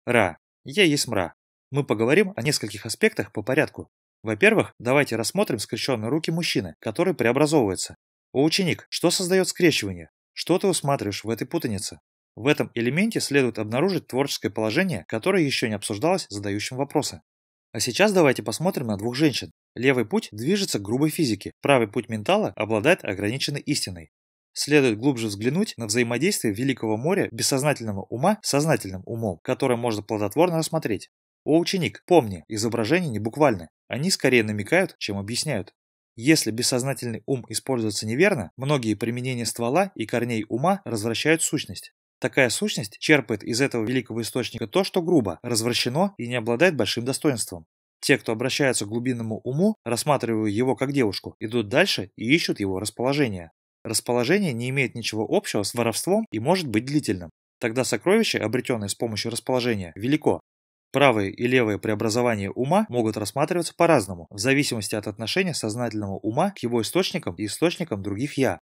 Ра. Я есть мра. Мы поговорим о нескольких аспектах по порядку. Во-первых, давайте рассмотрим скрещенные руки мужчины, который преобразовывается. О, ученик, что создает скрещивание? Что ты усматриваешь в этой путанице? В этом элементе следует обнаружить творческое положение, которое еще не обсуждалось задающим вопросы. А сейчас давайте посмотрим на двух женщин. Левый путь движется к грубой физике, правый путь ментала обладает ограниченной истиной. Следует глубже взглянуть на взаимодействие Великого моря бессознательного ума с сознательным умом, которое можно плодотворно рассмотреть. О, ученик, помни, изображения не буквальны, они скорее намекают, чем объясняют. Если бессознательный ум используется неверно, многие применения ствола и корней ума развращают сущность. Такая сущность черпает из этого великого источника то, что грубо, развращено и не обладает большим достоинством. Те, кто обращаются к глубинному уму, рассматривая его как девушку, идут дальше и ищут его расположение. Расположение не имеет ничего общего с воровством и может быть длительным. Тогда сокровище, обретенное с помощью расположения, велико. Правые и левые преобразования ума могут рассматриваться по-разному, в зависимости от отношения сознательного ума к его источникам и источникам других «я».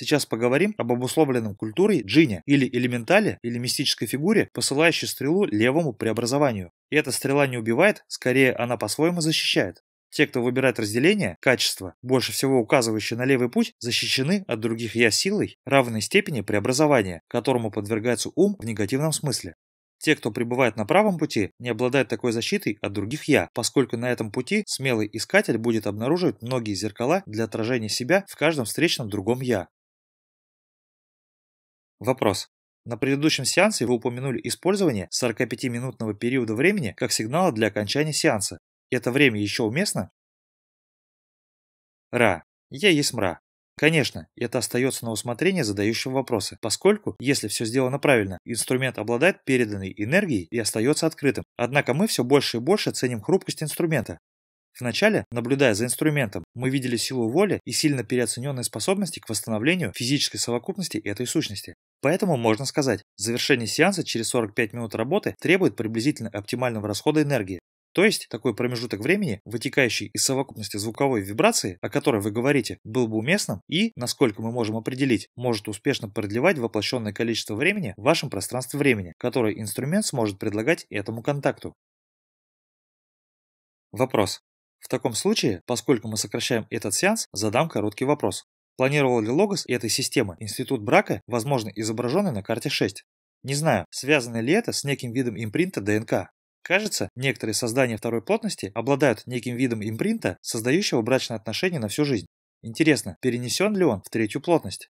Сейчас поговорим об обусловленном культурой джине или элементале или мистической фигуре, посылающей стрелу левому преобразованию. И эта стрела не убивает, скорее она по-своему защищает. Те, кто выбирает разделение, качество, больше всего указывающие на левый путь, защищены от других «я» силой равной степени преобразования, которому подвергается ум в негативном смысле. Те, кто пребывает на правом пути, не обладают такой защитой от других «я», поскольку на этом пути смелый искатель будет обнаруживать многие зеркала для отражения себя в каждом встречном другом «я». Вопрос. На предыдущем сеансе вы упомянули использование 45-минутного периода времени как сигнала для окончания сеанса. Это время еще уместно? Ра. Я есть мра. Конечно, это остается на усмотрение задающего вопросы, поскольку, если все сделано правильно, инструмент обладает переданной энергией и остается открытым. Однако мы все больше и больше ценим хрупкость инструмента. Вначале, наблюдая за инструментом, мы видели силу воли и сильно переоцененные способности к восстановлению физической совокупности этой сущности. Поэтому можно сказать, завершение сеанса через 45 минут работы требует приблизительно оптимального расхода энергии, то есть такой промежуток времени, вытекающий из совокупности звуковой вибрации, о которой вы говорите, был бы уместным и, насколько мы можем определить, может успешно продлевать воплощенное количество времени в вашем пространстве времени, которое инструмент сможет предлагать этому контакту. Вопрос. В таком случае, поскольку мы сокращаем этот сеанс, задам короткий вопрос. Планировал ли логос этой системы институт брака, возможно изображенный на карте 6? Не знаю, связано ли это с неким видом импринта ДНК, Кажется, некоторые создания второй плотности обладают неким видом импринта, создающего брачные отношения на всю жизнь. Интересно, перенесен ли он в третью плотность?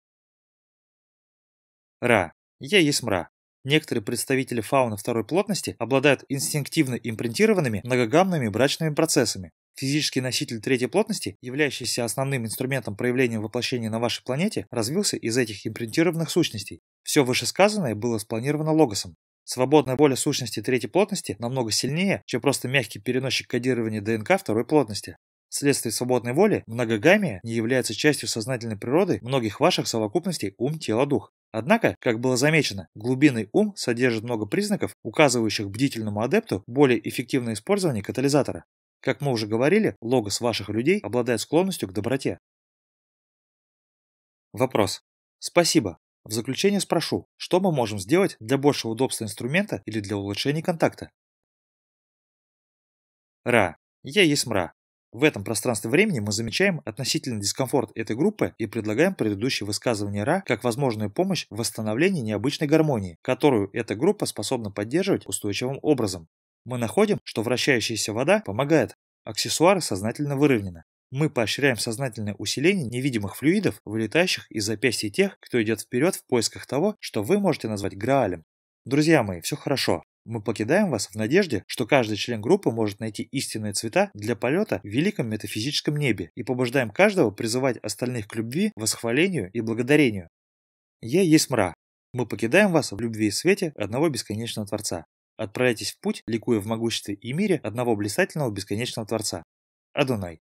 Ра. Я есть мра. Некоторые представители фауны второй плотности обладают инстинктивно импринтированными многогамными брачными процессами. Физический носитель третьей плотности, являющийся основным инструментом проявления воплощения на вашей планете, развился из этих импринтированных сущностей. Все вышесказанное было спланировано логосом. Свободная воля сущности третьей плотности намного сильнее, чем просто мягкий переносчик кодирования ДНК второй плотности. Вследствие свободной воли, многогамия не является частью сознательной природы многих ваших совокупностей ум, тело, дух. Однако, как было замечено, глубинный ум содержит много признаков, указывающих бдительному адепту более эффективное использование катализатора. Как мы уже говорили, логос ваших людей обладает склонностью к доброте. Вопрос. Спасибо. В заключение спрошу, что мы можем сделать для большего удобства инструмента или для улучшения контакта? Ра. Я есть мра. В этом пространстве времени мы замечаем относительный дискомфорт этой группы и предлагаем предыдущее высказывание Ра как возможную помощь в восстановлении необычной гармонии, которую эта группа способна поддерживать устойчивым образом. Мы находим, что вращающаяся вода помогает, аксессуары сознательно выровнены. Мы поощряем сознательное усиление невидимых флюидов, вылетающих из запястья тех, кто идет вперед в поисках того, что вы можете назвать Граалем. Друзья мои, все хорошо. Мы покидаем вас в надежде, что каждый член группы может найти истинные цвета для полета в великом метафизическом небе и побуждаем каждого призывать остальных к любви, восхвалению и благодарению. Я есть мра. Мы покидаем вас в любви и свете одного бесконечного Творца. Отправляйтесь в путь, ликуя в могуществе и мире одного блистательного бесконечного Творца. Адонай.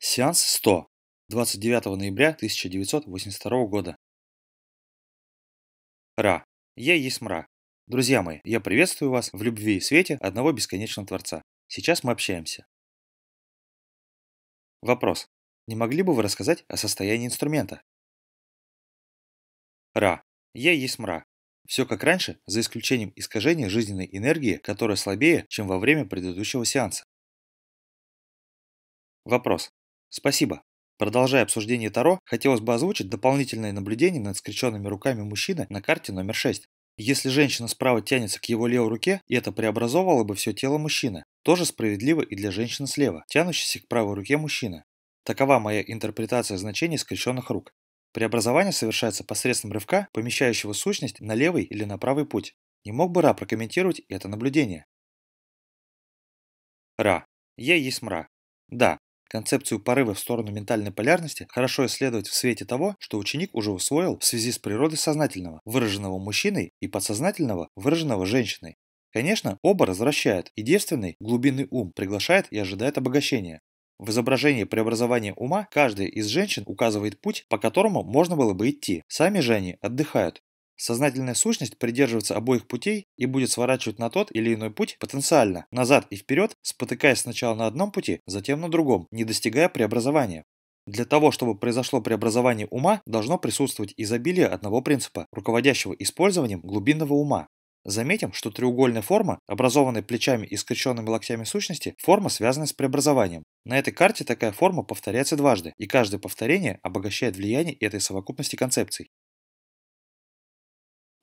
Сеанс 100. 29 ноября 1982 года. Ра. Я есть мра. Друзья мои, я приветствую вас в любви и свете одного бесконечного Творца. Сейчас мы общаемся. Вопрос. Не могли бы вы рассказать о состоянии инструмента? Ра. Я есть мра. Все как раньше, за исключением искажения жизненной энергии, которая слабее, чем во время предыдущего сеанса. Вопрос. Спасибо. Продолжая обсуждение Таро, хотелось бы озвучить дополнительное наблюдение над скрещенными руками мужчины на карте номер 6. Если женщина справа тянется к его левой руке, это преобразовывало бы все тело мужчины, тоже справедливо и для женщины слева, тянущейся к правой руке мужчины. Такова моя интерпретация значений скрещенных рук. Преобразование совершается посредством рывка, помещающего сущность на левый или на правый путь. Не мог бы Ра прокомментировать это наблюдение? Ра. Я есть мра. Да, Концепцию порыва в сторону ментальной полярности хорошо исследовать в свете того, что ученик уже усвоил в связи с природой сознательного, выраженного мужчиной, и подсознательного, выраженного женщиной. Конечно, оба развращают, и девственный, глубинный ум приглашает и ожидает обогащения. В изображении преобразования ума каждая из женщин указывает путь, по которому можно было бы идти. Сами же они отдыхают. Сознательная сущность придерживается обоих путей и будет сворачивать на тот или иной путь потенциально, назад и вперед, спотыкаясь сначала на одном пути, затем на другом, не достигая преобразования. Для того, чтобы произошло преобразование ума, должно присутствовать изобилие одного принципа, руководящего использованием глубинного ума. Заметим, что треугольная форма, образованная плечами и скрещенными локтями сущности, форма, связанная с преобразованием. На этой карте такая форма повторяется дважды, и каждое повторение обогащает влияние этой совокупности концепций.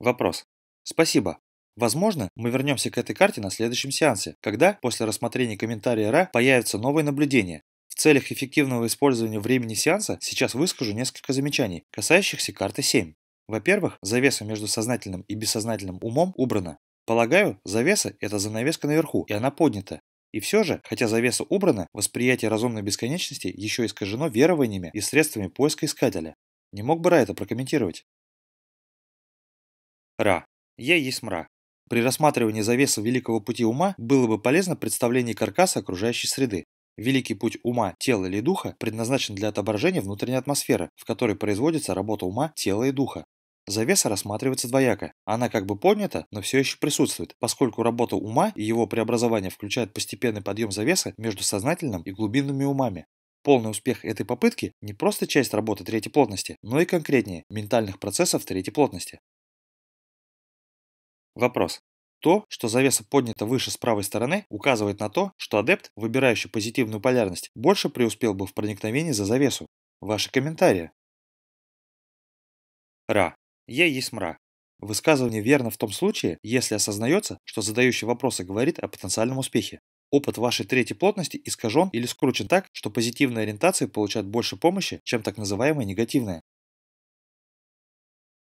Вопрос. Спасибо. Возможно, мы вернемся к этой карте на следующем сеансе, когда, после рассмотрения комментария РА, появятся новые наблюдения. В целях эффективного использования времени сеанса сейчас выскажу несколько замечаний, касающихся карты 7. Во-первых, завеса между сознательным и бессознательным умом убрана. Полагаю, завеса – это занавеска наверху, и она поднята. И все же, хотя завеса убрана, восприятие разумной бесконечности еще искажено верованиями и средствами поиска искателя. Не мог бы Ра это прокомментировать? Ра. Я есть мра. При рассматривании завеса великого пути ума было бы полезно представление каркаса окружающей среды. Великий путь ума, тела или духа предназначен для отображения внутренней атмосферы, в которой производится работа ума, тела и духа. Завеса рассматривается двояко. Она как бы поднята, но все еще присутствует, поскольку работа ума и его преобразование включает постепенный подъем завесы между сознательным и глубинными умами. Полный успех этой попытки не просто часть работы третьей плотности, но и конкретнее ментальных процессов третьей плотности. Вопрос. То, что завеса поднята выше с правой стороны, указывает на то, что адепт, выбирающий позитивную полярность, больше преуспел бы в проникновении за завесу. Ваши комментарии. Ра. Я есть мра. Высказывание верно в том случае, если осознается, что задающий вопросы говорит о потенциальном успехе. Опыт вашей третьей плотности искажен или скручен так, что позитивная ориентация получает больше помощи, чем так называемая негативная.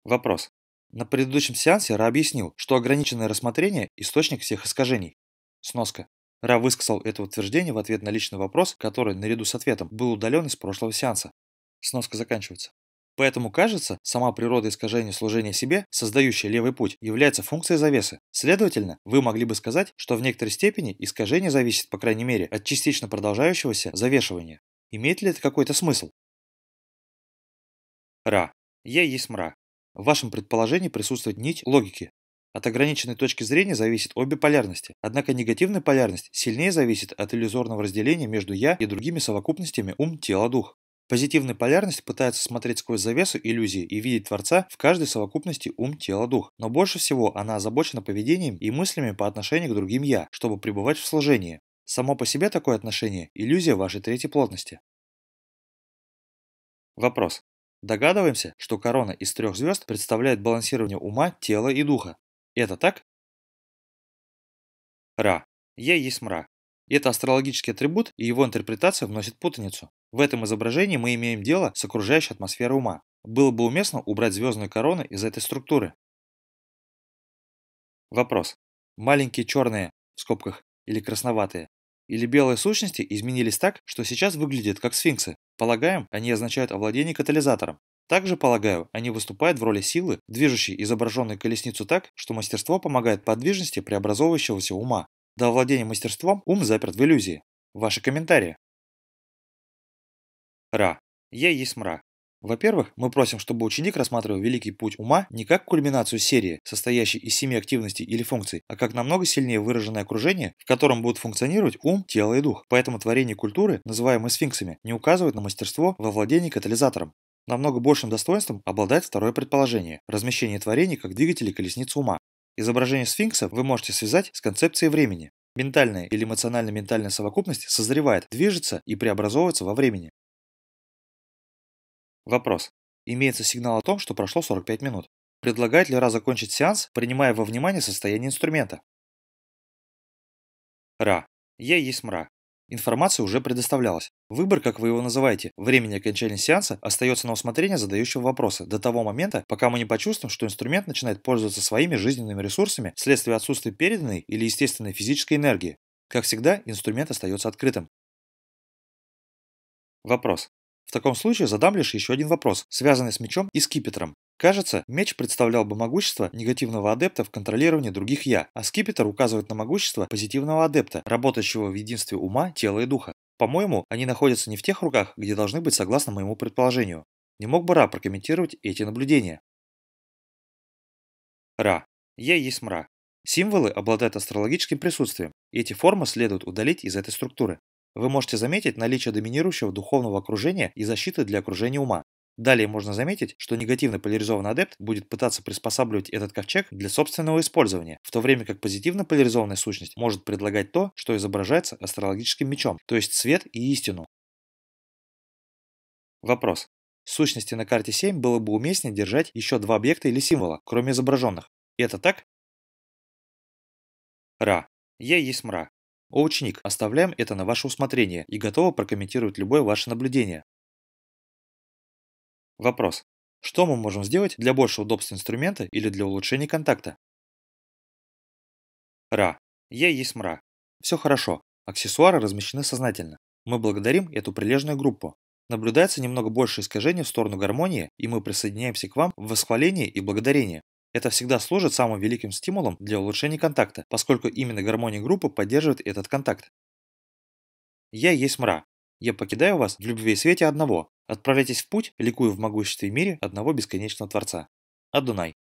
Вопрос. На предыдущем сеансе Ра объяснил, что ограниченное рассмотрение – источник всех искажений. Сноска. Ра высказал это утверждение в ответ на личный вопрос, который, наряду с ответом, был удален из прошлого сеанса. Сноска заканчивается. Поэтому, кажется, сама природа искажения служения себе, создающая левый путь, является функцией завесы. Следовательно, вы могли бы сказать, что в некоторой степени искажение зависит, по крайней мере, от частично продолжающегося завешивания. Имеет ли это какой-то смысл? Ра. Я есть мра. В вашем предположении присутствует нить логики. От ограниченной точки зрения зависит обе полярности, однако негативная полярность сильнее зависит от иллюзорного разделения между «я» и другими совокупностями ум, тело, дух. Позитивная полярность пытается смотреть сквозь завесу иллюзии и видеть Творца в каждой совокупности ум, тело, дух. Но больше всего она озабочена поведением и мыслями по отношению к другим «я», чтобы пребывать в служении. Само по себе такое отношение – иллюзия вашей третьей плотности. Вопрос. Догадываемся, что корона из трех звезд представляет балансирование ума, тела и духа. Это так? Ра. Я есть мра. Это астрологический атрибут, и его интерпретация вносит путаницу. В этом изображении мы имеем дело с окружающей атмосферой ума. Было бы уместно убрать звездные короны из этой структуры. Вопрос. Маленькие черные, в скобках, или красноватые, или белые сущности изменились так, что сейчас выглядят как сфинксы. Полагаем, они означают овладение катализатором. Также, полагаю, они выступают в роли силы, движущей изображенную колесницу так, что мастерство помогает подвижности преобразовывающегося ума. До овладения мастерством ум заперт в иллюзии. Ваши комментарии. Ра. Я есть мра. Во-первых, мы просим, чтобы ученик рассматривал великий путь ума не как кульминацию серии, состоящей из семи активностей или функций, а как намного сильнее выраженное окружение, в котором будут функционировать ум, тело и дух. Поэтому творение культуры, называемые сфинксами, не указывает на мастерство во владении катализатором. Намного большим достоинством обладает второе предположение – размещение творений как двигателей колесницы ума. Изображение сфинкса вы можете связать с концепцией времени. Ментальная или эмоционально-ментальная совокупность созревает, движется и преобразовывается во времени. Вопрос. Имеется сигнал о том, что прошло 45 минут. Предлагает ли Ра закончить сеанс, принимая во внимание состояние инструмента? Ра. Я есть мра. Информация уже предоставлялась. Выбор, как вы его называете, времени окончания сеанса остается на усмотрение задающего вопросы до того момента, пока мы не почувствуем, что инструмент начинает пользоваться своими жизненными ресурсами вследствие отсутствия переданной или естественной физической энергии. Как всегда, инструмент остается открытым. Вопрос. В таком случае задам лишь еще один вопрос, связанный с мечом и скипетром. Кажется, меч представлял бы могущество негативного адепта в контролировании других «я», а скипетр указывает на могущество позитивного адепта, работающего в единстве ума, тела и духа. По-моему, они находятся не в тех руках, где должны быть согласно моему предположению. Не мог бы Ра прокомментировать эти наблюдения? Ра. Я есть мра. Символы обладают астрологическим присутствием, и эти формы следует удалить из этой структуры. Вы можете заметить наличие доминирующего духовного окружения и защиты для окружения ума. Далее можно заметить, что негативно поляризованный адепт будет пытаться приспосабливать этот ковчег для собственного использования, в то время как позитивно поляризованная сущность может предлагать то, что изображается астрологическим мечом, то есть свет и истину. Вопрос. Сущности на карте 7 было бы уместнее держать еще два объекта или символа, кроме изображенных. Это так? Ра. Я есть мра. О, ученик, оставляем это на ваше усмотрение и готовы прокомментировать любое ваше наблюдение. Вопрос. Что мы можем сделать для большего удобства инструмента или для улучшения контакта? Ра. Я есть мра. Все хорошо. Аксессуары размещены сознательно. Мы благодарим эту прилежную группу. Наблюдается немного больше искажений в сторону гармонии, и мы присоединяемся к вам в восхвалении и благодарении. Это всегда служит самым великим стимулом для улучшения контакта, поскольку именно гармония группы поддерживает этот контакт. Я есть мра. Я покидаю вас в любви и свете одного. Отправляйтесь в путь, ликуя в могуществе мире одного бесконечного Творца. Адунай.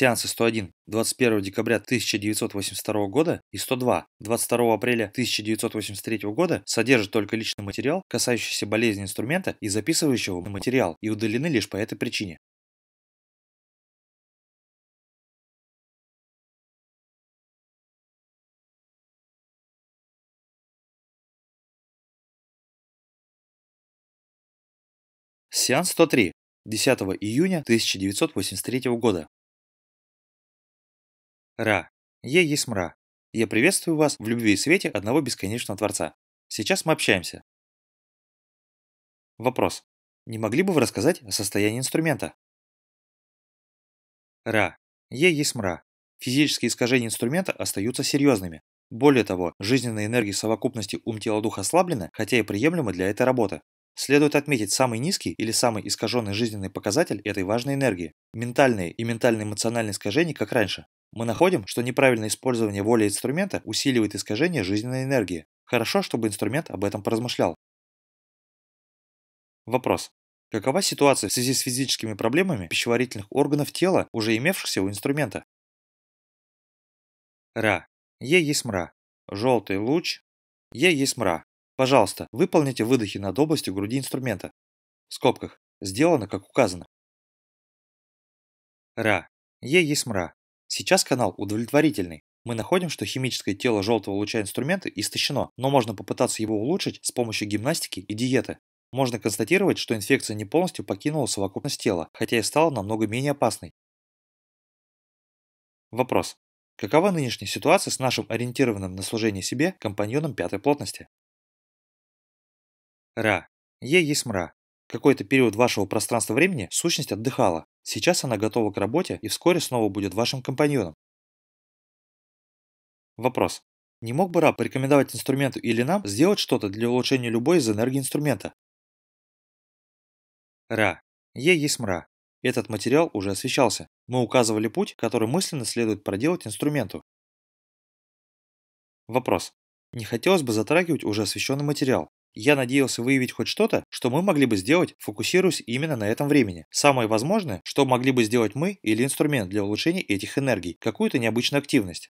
Сеансы 101 21 декабря 1982 года и 102 22 апреля 1983 года содержат только личный материал, касающийся болезни инструмента и записывающего материал, и удалены лишь по этой причине. Сеанс 103 10 июня 1983 года. Ра. Я есть мра. Я приветствую вас в любви и свете одного бесконечного Творца. Сейчас мы общаемся. Вопрос. Не могли бы вы рассказать о состоянии инструмента? Ра. Я есть мра. Физические искажения инструмента остаются серьезными. Более того, жизненные энергии совокупности ум-тело-дух ослаблены, хотя и приемлемы для этой работы. Следует отметить самый низкий или самый искаженный жизненный показатель этой важной энергии. Ментальные и ментально-эмоциональные искажения, как раньше. Мы находим, что неправильное использование воли инструмента усиливает искажение жизненной энергии. Хорошо, чтобы инструмент об этом поразмышлял. Вопрос. Какова ситуация в связи с физическими проблемами пищеварительных органов тела, уже имевшихся у инструмента? Ра. Е есть мра. Желтый луч. Е есть мра. Пожалуйста, выполните выдохи над областью груди инструмента. В скобках. Сделано, как указано. Ра. Е есть мра. Сейчас канал удовлетворительный. Мы находим, что химическое тело желтого луча инструмента истощено, но можно попытаться его улучшить с помощью гимнастики и диеты. Можно констатировать, что инфекция не полностью покинула совокупность тела, хотя и стала намного менее опасной. Вопрос. Какова нынешняя ситуация с нашим ориентированным на служение себе компаньоном пятой плотности? Ра. Е есть мра. Какой-то период вашего пространства-времени сущность отдыхала. Сейчас она готова к работе и вскоре снова будет вашим компаньоном. Вопрос. Не мог бы Ра порекомендовать инструменту или нам сделать что-то для улучшения любой из энергии инструмента? Ра. Е есть мра. Этот материал уже освещался. Мы указывали путь, который мысленно следует проделать инструменту. Вопрос. Не хотелось бы затрагивать уже освещенный материал. Я надеялся выявить хоть что-то, что мы могли бы сделать, фокусируясь именно на этом времени. Самое возможное, что могли бы сделать мы или инструмент для улучшения этих энергий, какую-то необычную активность.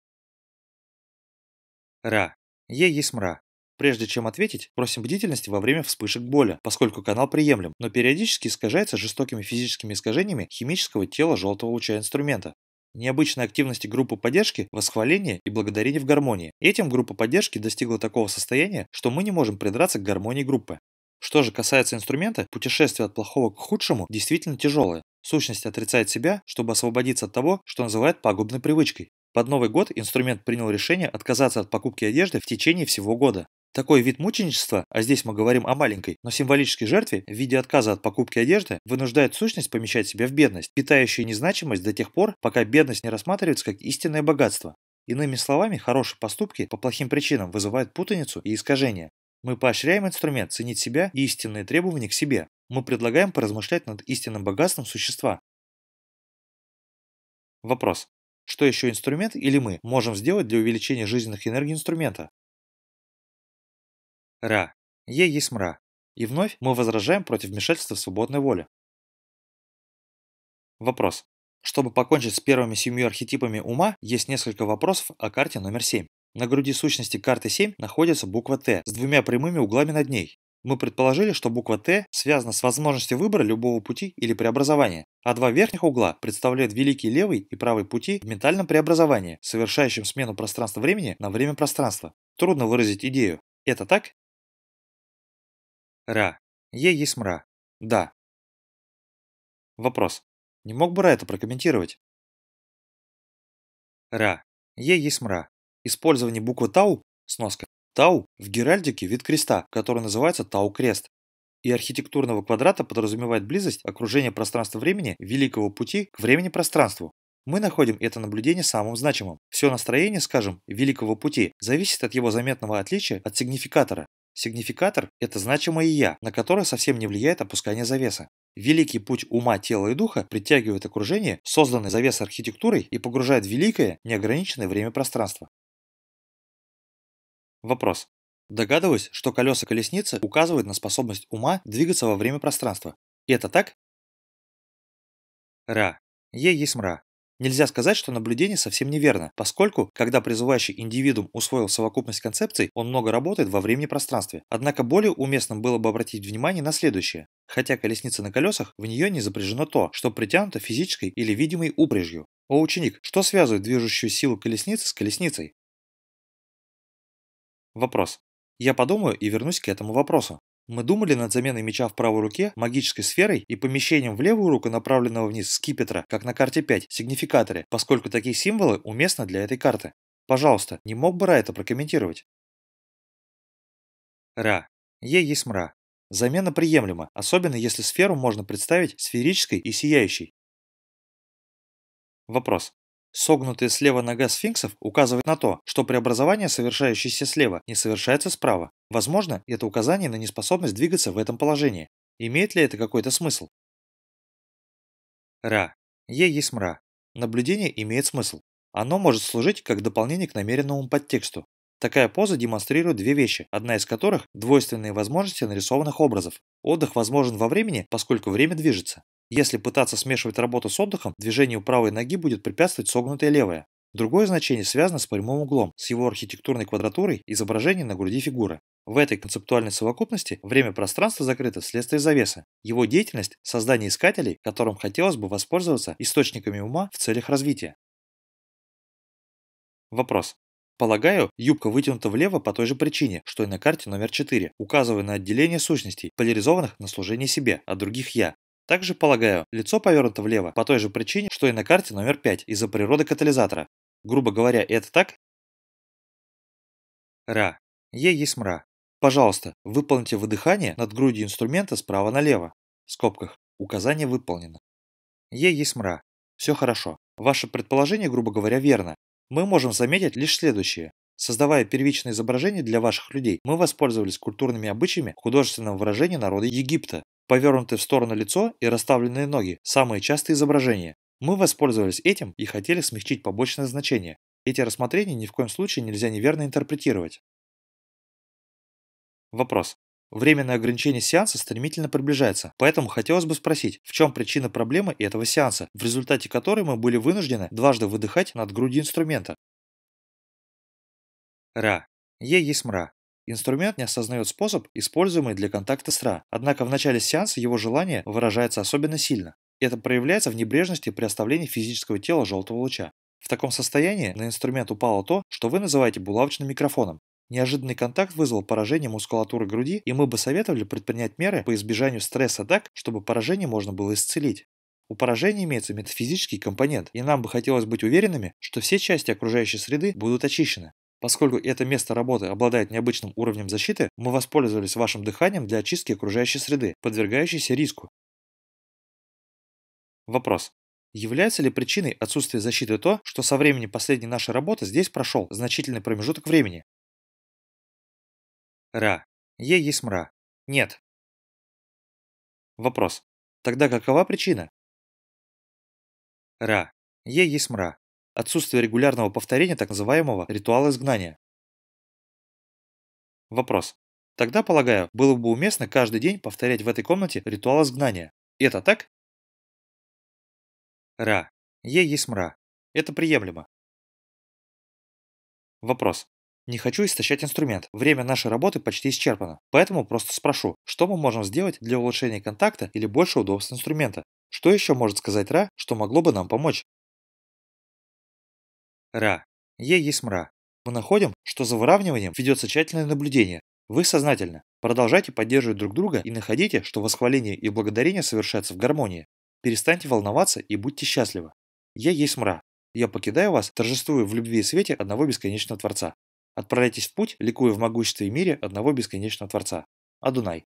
Ра. Е есть мра. Прежде чем ответить, просим бдительности во время вспышек боли, поскольку канал приемлем, но периодически искажается жестокими физическими искажениями химического тела желтого луча инструмента. Необычной активности группы поддержки, восхваления и благодарения в гармонии. Этим группа поддержки достигла такого состояния, что мы не можем придраться к гармонии группы. Что же касается инструмента, путешествие от плохого к худшему действительно тяжелое. Сущность отрицает себя, чтобы освободиться от того, что называет пагубной привычкой. Под Новый год инструмент принял решение отказаться от покупки одежды в течение всего года. Такой вид мученичества, а здесь мы говорим о маленькой, но символической жертве в виде отказа от покупки одежды, вынуждает сущность помещать себя в бедность, питающую незначимость до тех пор, пока бедность не рассматривается как истинное богатство. Иными словами, хорошие поступки по плохим причинам вызывают путаницу и искажение. Мы поощряем инструмент ценить себя и истинные требования к себе. Мы предлагаем поразмышлять над истинным богатством существа. Вопрос. Что еще инструмент или мы можем сделать для увеличения жизненных энергий инструмента? Ра. Е есть мра. И вновь мы возражаем против вмешательства свободной воли. Вопрос. Чтобы покончить с первыми семью архетипами ума, есть несколько вопросов о карте номер 7. На груди сущности карты 7 находится буква Т с двумя прямыми углами над ней. Мы предположили, что буква Т связана с возможностью выбора любого пути или преобразования, а два верхних угла представляют великий левый и правый пути в ментальном преобразовании, совершающем смену пространства-времени на время-пространство. Трудно выразить идею. Это так? Ра. Е есть мра. Да. Вопрос. Не мог бы Ра это прокомментировать? Ра. Е есть мра. Использование буквы Тау, сноска, Тау в геральдике вид креста, который называется Тау-крест. И архитектурного квадрата подразумевает близость окружения пространства-времени великого пути к времени-пространству. Мы находим это наблюдение самым значимым. Все настроение, скажем, великого пути зависит от его заметного отличия от сигнификатора, Сигнификатор – это значимое «я», на которое совсем не влияет опускание завеса. Великий путь ума, тела и духа притягивает окружение, созданное завесой архитектурой и погружает в великое, неограниченное время-пространство. Вопрос. Догадываюсь, что колеса колесницы указывают на способность ума двигаться во время-пространства. И это так? Ра. Е есть мра. Нельзя сказать, что наблюдение совсем неверно, поскольку, когда призывающий индивидуум усвоил совокупность концепций, он много работает во времени и пространстве. Однако более уместным было бы обратить внимание на следующее. Хотя колесница на колесах, в нее не запряжено то, что притянуто физической или видимой упряжью. О, ученик, что связывает движущую силу колесницы с колесницей? Вопрос. Я подумаю и вернусь к этому вопросу. Мы думали над заменой меча в правой руке магической сферой и помещением в левую руку направленного вниз скипетра, как на карте 5, сигнификаторе, поскольку такие символы уместны для этой карты. Пожалуйста, не мог бы Ра это прокомментировать? Ра. Е есть мра. Замена приемлема, особенно если сферу можно представить сферической и сияющей. Вопрос. Согнутая слева нога сфинксов указывает на то, что преобразование, совершающееся слева, не совершается справа. Возможно, это указание на неспособность двигаться в этом положении. Имеет ли это какой-то смысл? Ра. Е есть мра. Наблюдение имеет смысл. Оно может служить как дополнение к намеренному подтексту. Такая поза демонстрирует две вещи, одна из которых – двойственные возможности нарисованных образов. Отдых возможен во времени, поскольку время движется. Если пытаться смешивать работу с отдыхом, движению правой ноги будет препятствовать согнутая левая. Другое значение связано с прямым углом, с его архитектурной квадратурой изображения на груди фигуры. В этой концептуальной совокупности время-пространство закрыто вследствие завеса. Его деятельность – создание искателей, которым хотелось бы воспользоваться источниками ума в целях развития. Вопрос. Полагаю, юбка вытянута влево по той же причине, что и на карте номер 4, указывая на отделение сущностей, поляризованных на служение себе, а других я. Также полагаю, лицо повернуто влево по той же причине, что и на карте номер 5 из-за природы катализатора. Грубо говоря, это так? Ра. Е есть мра. Пожалуйста, выполните выдыхание над грудью инструмента справа налево. В скобках. Указание выполнено. Е есть мра. Все хорошо. Ваше предположение, грубо говоря, верно. Мы можем заметить лишь следующее. Создавая первичное изображение для ваших людей, мы воспользовались культурными обычаями художественного выражения народа Египта. Повернутое в сторону лицо и расставленные ноги – самые частые изображения. Мы воспользовались этим и хотели смягчить побочное значение. Эти рассмотрения ни в коем случае нельзя неверно интерпретировать. Вопрос. Временное ограничение сеанса стремительно приближается, поэтому хотелось бы спросить, в чем причина проблемы этого сеанса, в результате которой мы были вынуждены дважды выдыхать над грудью инструмента. Ра. Е есть мра. Инструмент не осознает способ, используемый для контакта с Ра, однако в начале сеанса его желание выражается особенно сильно. Это проявляется в небрежности при оставлении физического тела желтого луча. В таком состоянии на инструмент упало то, что вы называете булавочным микрофоном. Неожиданный контакт вызвал поражение мускулатуры груди, и мы бы советовали предпринять меры по избежанию стресса так, чтобы поражение можно было исцелить. У поражения имеется метафизический компонент, и нам бы хотелось быть уверенными, что все части окружающей среды будут очищены. Поскольку это место работы обладает необычным уровнем защиты, мы воспользовались вашим дыханием для очистки окружающей среды, подвергающейся риску. Вопрос. Является ли причиной отсутствия защиты то, что со времени последней нашей работы здесь прошел значительный промежуток времени? Ра. Е есть мра. Нет. Вопрос. Тогда какова причина? Ра. Е есть мра. Отсутствие регулярного повторения так называемого ритуала изгнания. Вопрос. Тогда, полагаю, было бы уместно каждый день повторять в этой комнате ритуал изгнания. Это так? Ра. Е есть мра. Это приемлемо. Вопрос. Не хочу истощать инструмент. Время нашей работы почти исчерпано. Поэтому просто спрошу, что мы можем сделать для улучшения контакта или больше удобства инструмента? Что еще может сказать Ра, что могло бы нам помочь? Ра. Е есть мра. Мы находим, что за выравниванием ведется тщательное наблюдение. Вы сознательно. Продолжайте поддерживать друг друга и находите, что восхваление и благодарение совершаются в гармонии. Перестаньте волноваться и будьте счастливы. Я есть мра. Я покидаю вас, торжествуя в любви и свете одного бесконечного Творца. Отправляйтесь в путь, ликуя в могуществе и мире одного бесконечного Творца. Адунай.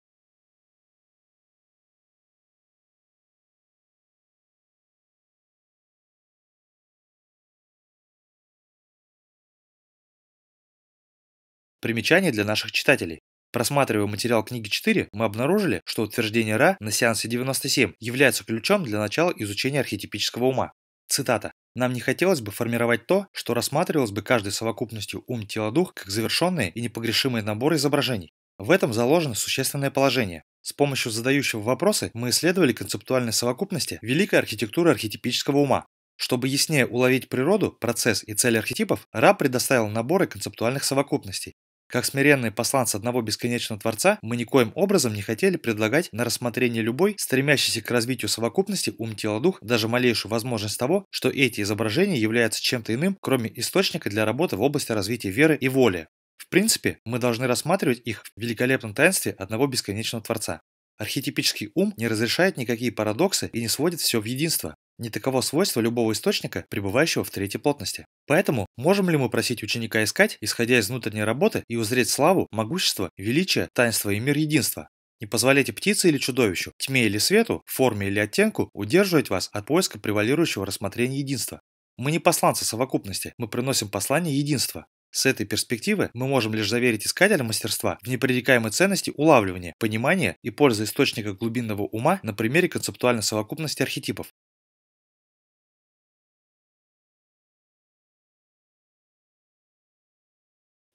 Примечание для наших читателей. Просматривая материал книги 4, мы обнаружили, что утверждение Ра на сеансе 97 является ключом для начала изучения архетипического ума. Цитата. Нам не хотелось бы формировать то, что рассматривалось бы каждой совокупностью ум-тело-дух как завершенные и непогрешимые наборы изображений. В этом заложено существенное положение. С помощью задающего вопросы мы исследовали концептуальные совокупности великой архитектуры архетипического ума. Чтобы яснее уловить природу, процесс и цель архетипов, Ра предоставил наборы концептуальных совокупностей, как смиренные посланцы одного бесконечного Творца, мы никоим образом не хотели предлагать на рассмотрение любой, стремящийся к развитию совокупности ум-тело-дух, даже малейшую возможность того, что эти изображения являются чем-то иным, кроме источника для работы в области развития веры и воли. В принципе, мы должны рассматривать их в великолепном таинстве одного бесконечного Творца. Архетипический ум не разрешает никакие парадоксы и не сводит все в единство. Не таково свойство любого источника, пребывающего в третьей плотности. Поэтому можем ли мы просить ученика искать, исходя из внутренней работы, и узреть славу, могущество, величие, таинство и мир единства? Не позволяйте птице или чудовищу, тьме или свету, форме или оттенку удерживать вас от поиска превалирующего рассмотрения единства. Мы не посланцы совокупности, мы приносим послание единства. С этой перспективы мы можем лишь заверить искателя мастерства в непререкаемой ценности улавливания, понимания и пользы источника глубинного ума на примере концептуальной совокупности архетипов.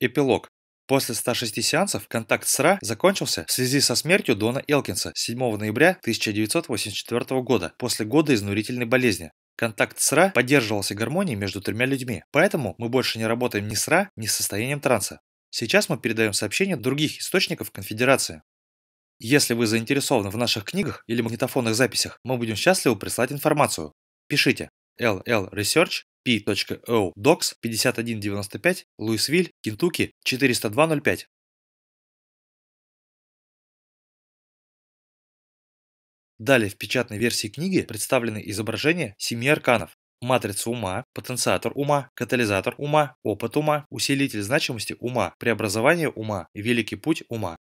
Эпилог. После 106 сеансов контакт с Ра закончился в связи со смертью Дона Элкинса 7 ноября 1984 года после года изнурительной болезни. Контакт с Ра поддерживался гармонией между тремя людьми, поэтому мы больше не работаем ни с Ра, ни с состоянием транса. Сейчас мы передаем сообщения других источников конфедерации. Если вы заинтересованы в наших книгах или магнитофонных записях, мы будем счастливы прислать информацию. Пишите llresearch P.O. Docs 5195, Луисвиль, Кентукки 40205. Далее в печатной версии книги представлены изображения семи арканов. Матрица ума, потенциатор ума, катализатор ума, опыт ума, усилитель значимости ума, преобразование ума и великий путь ума.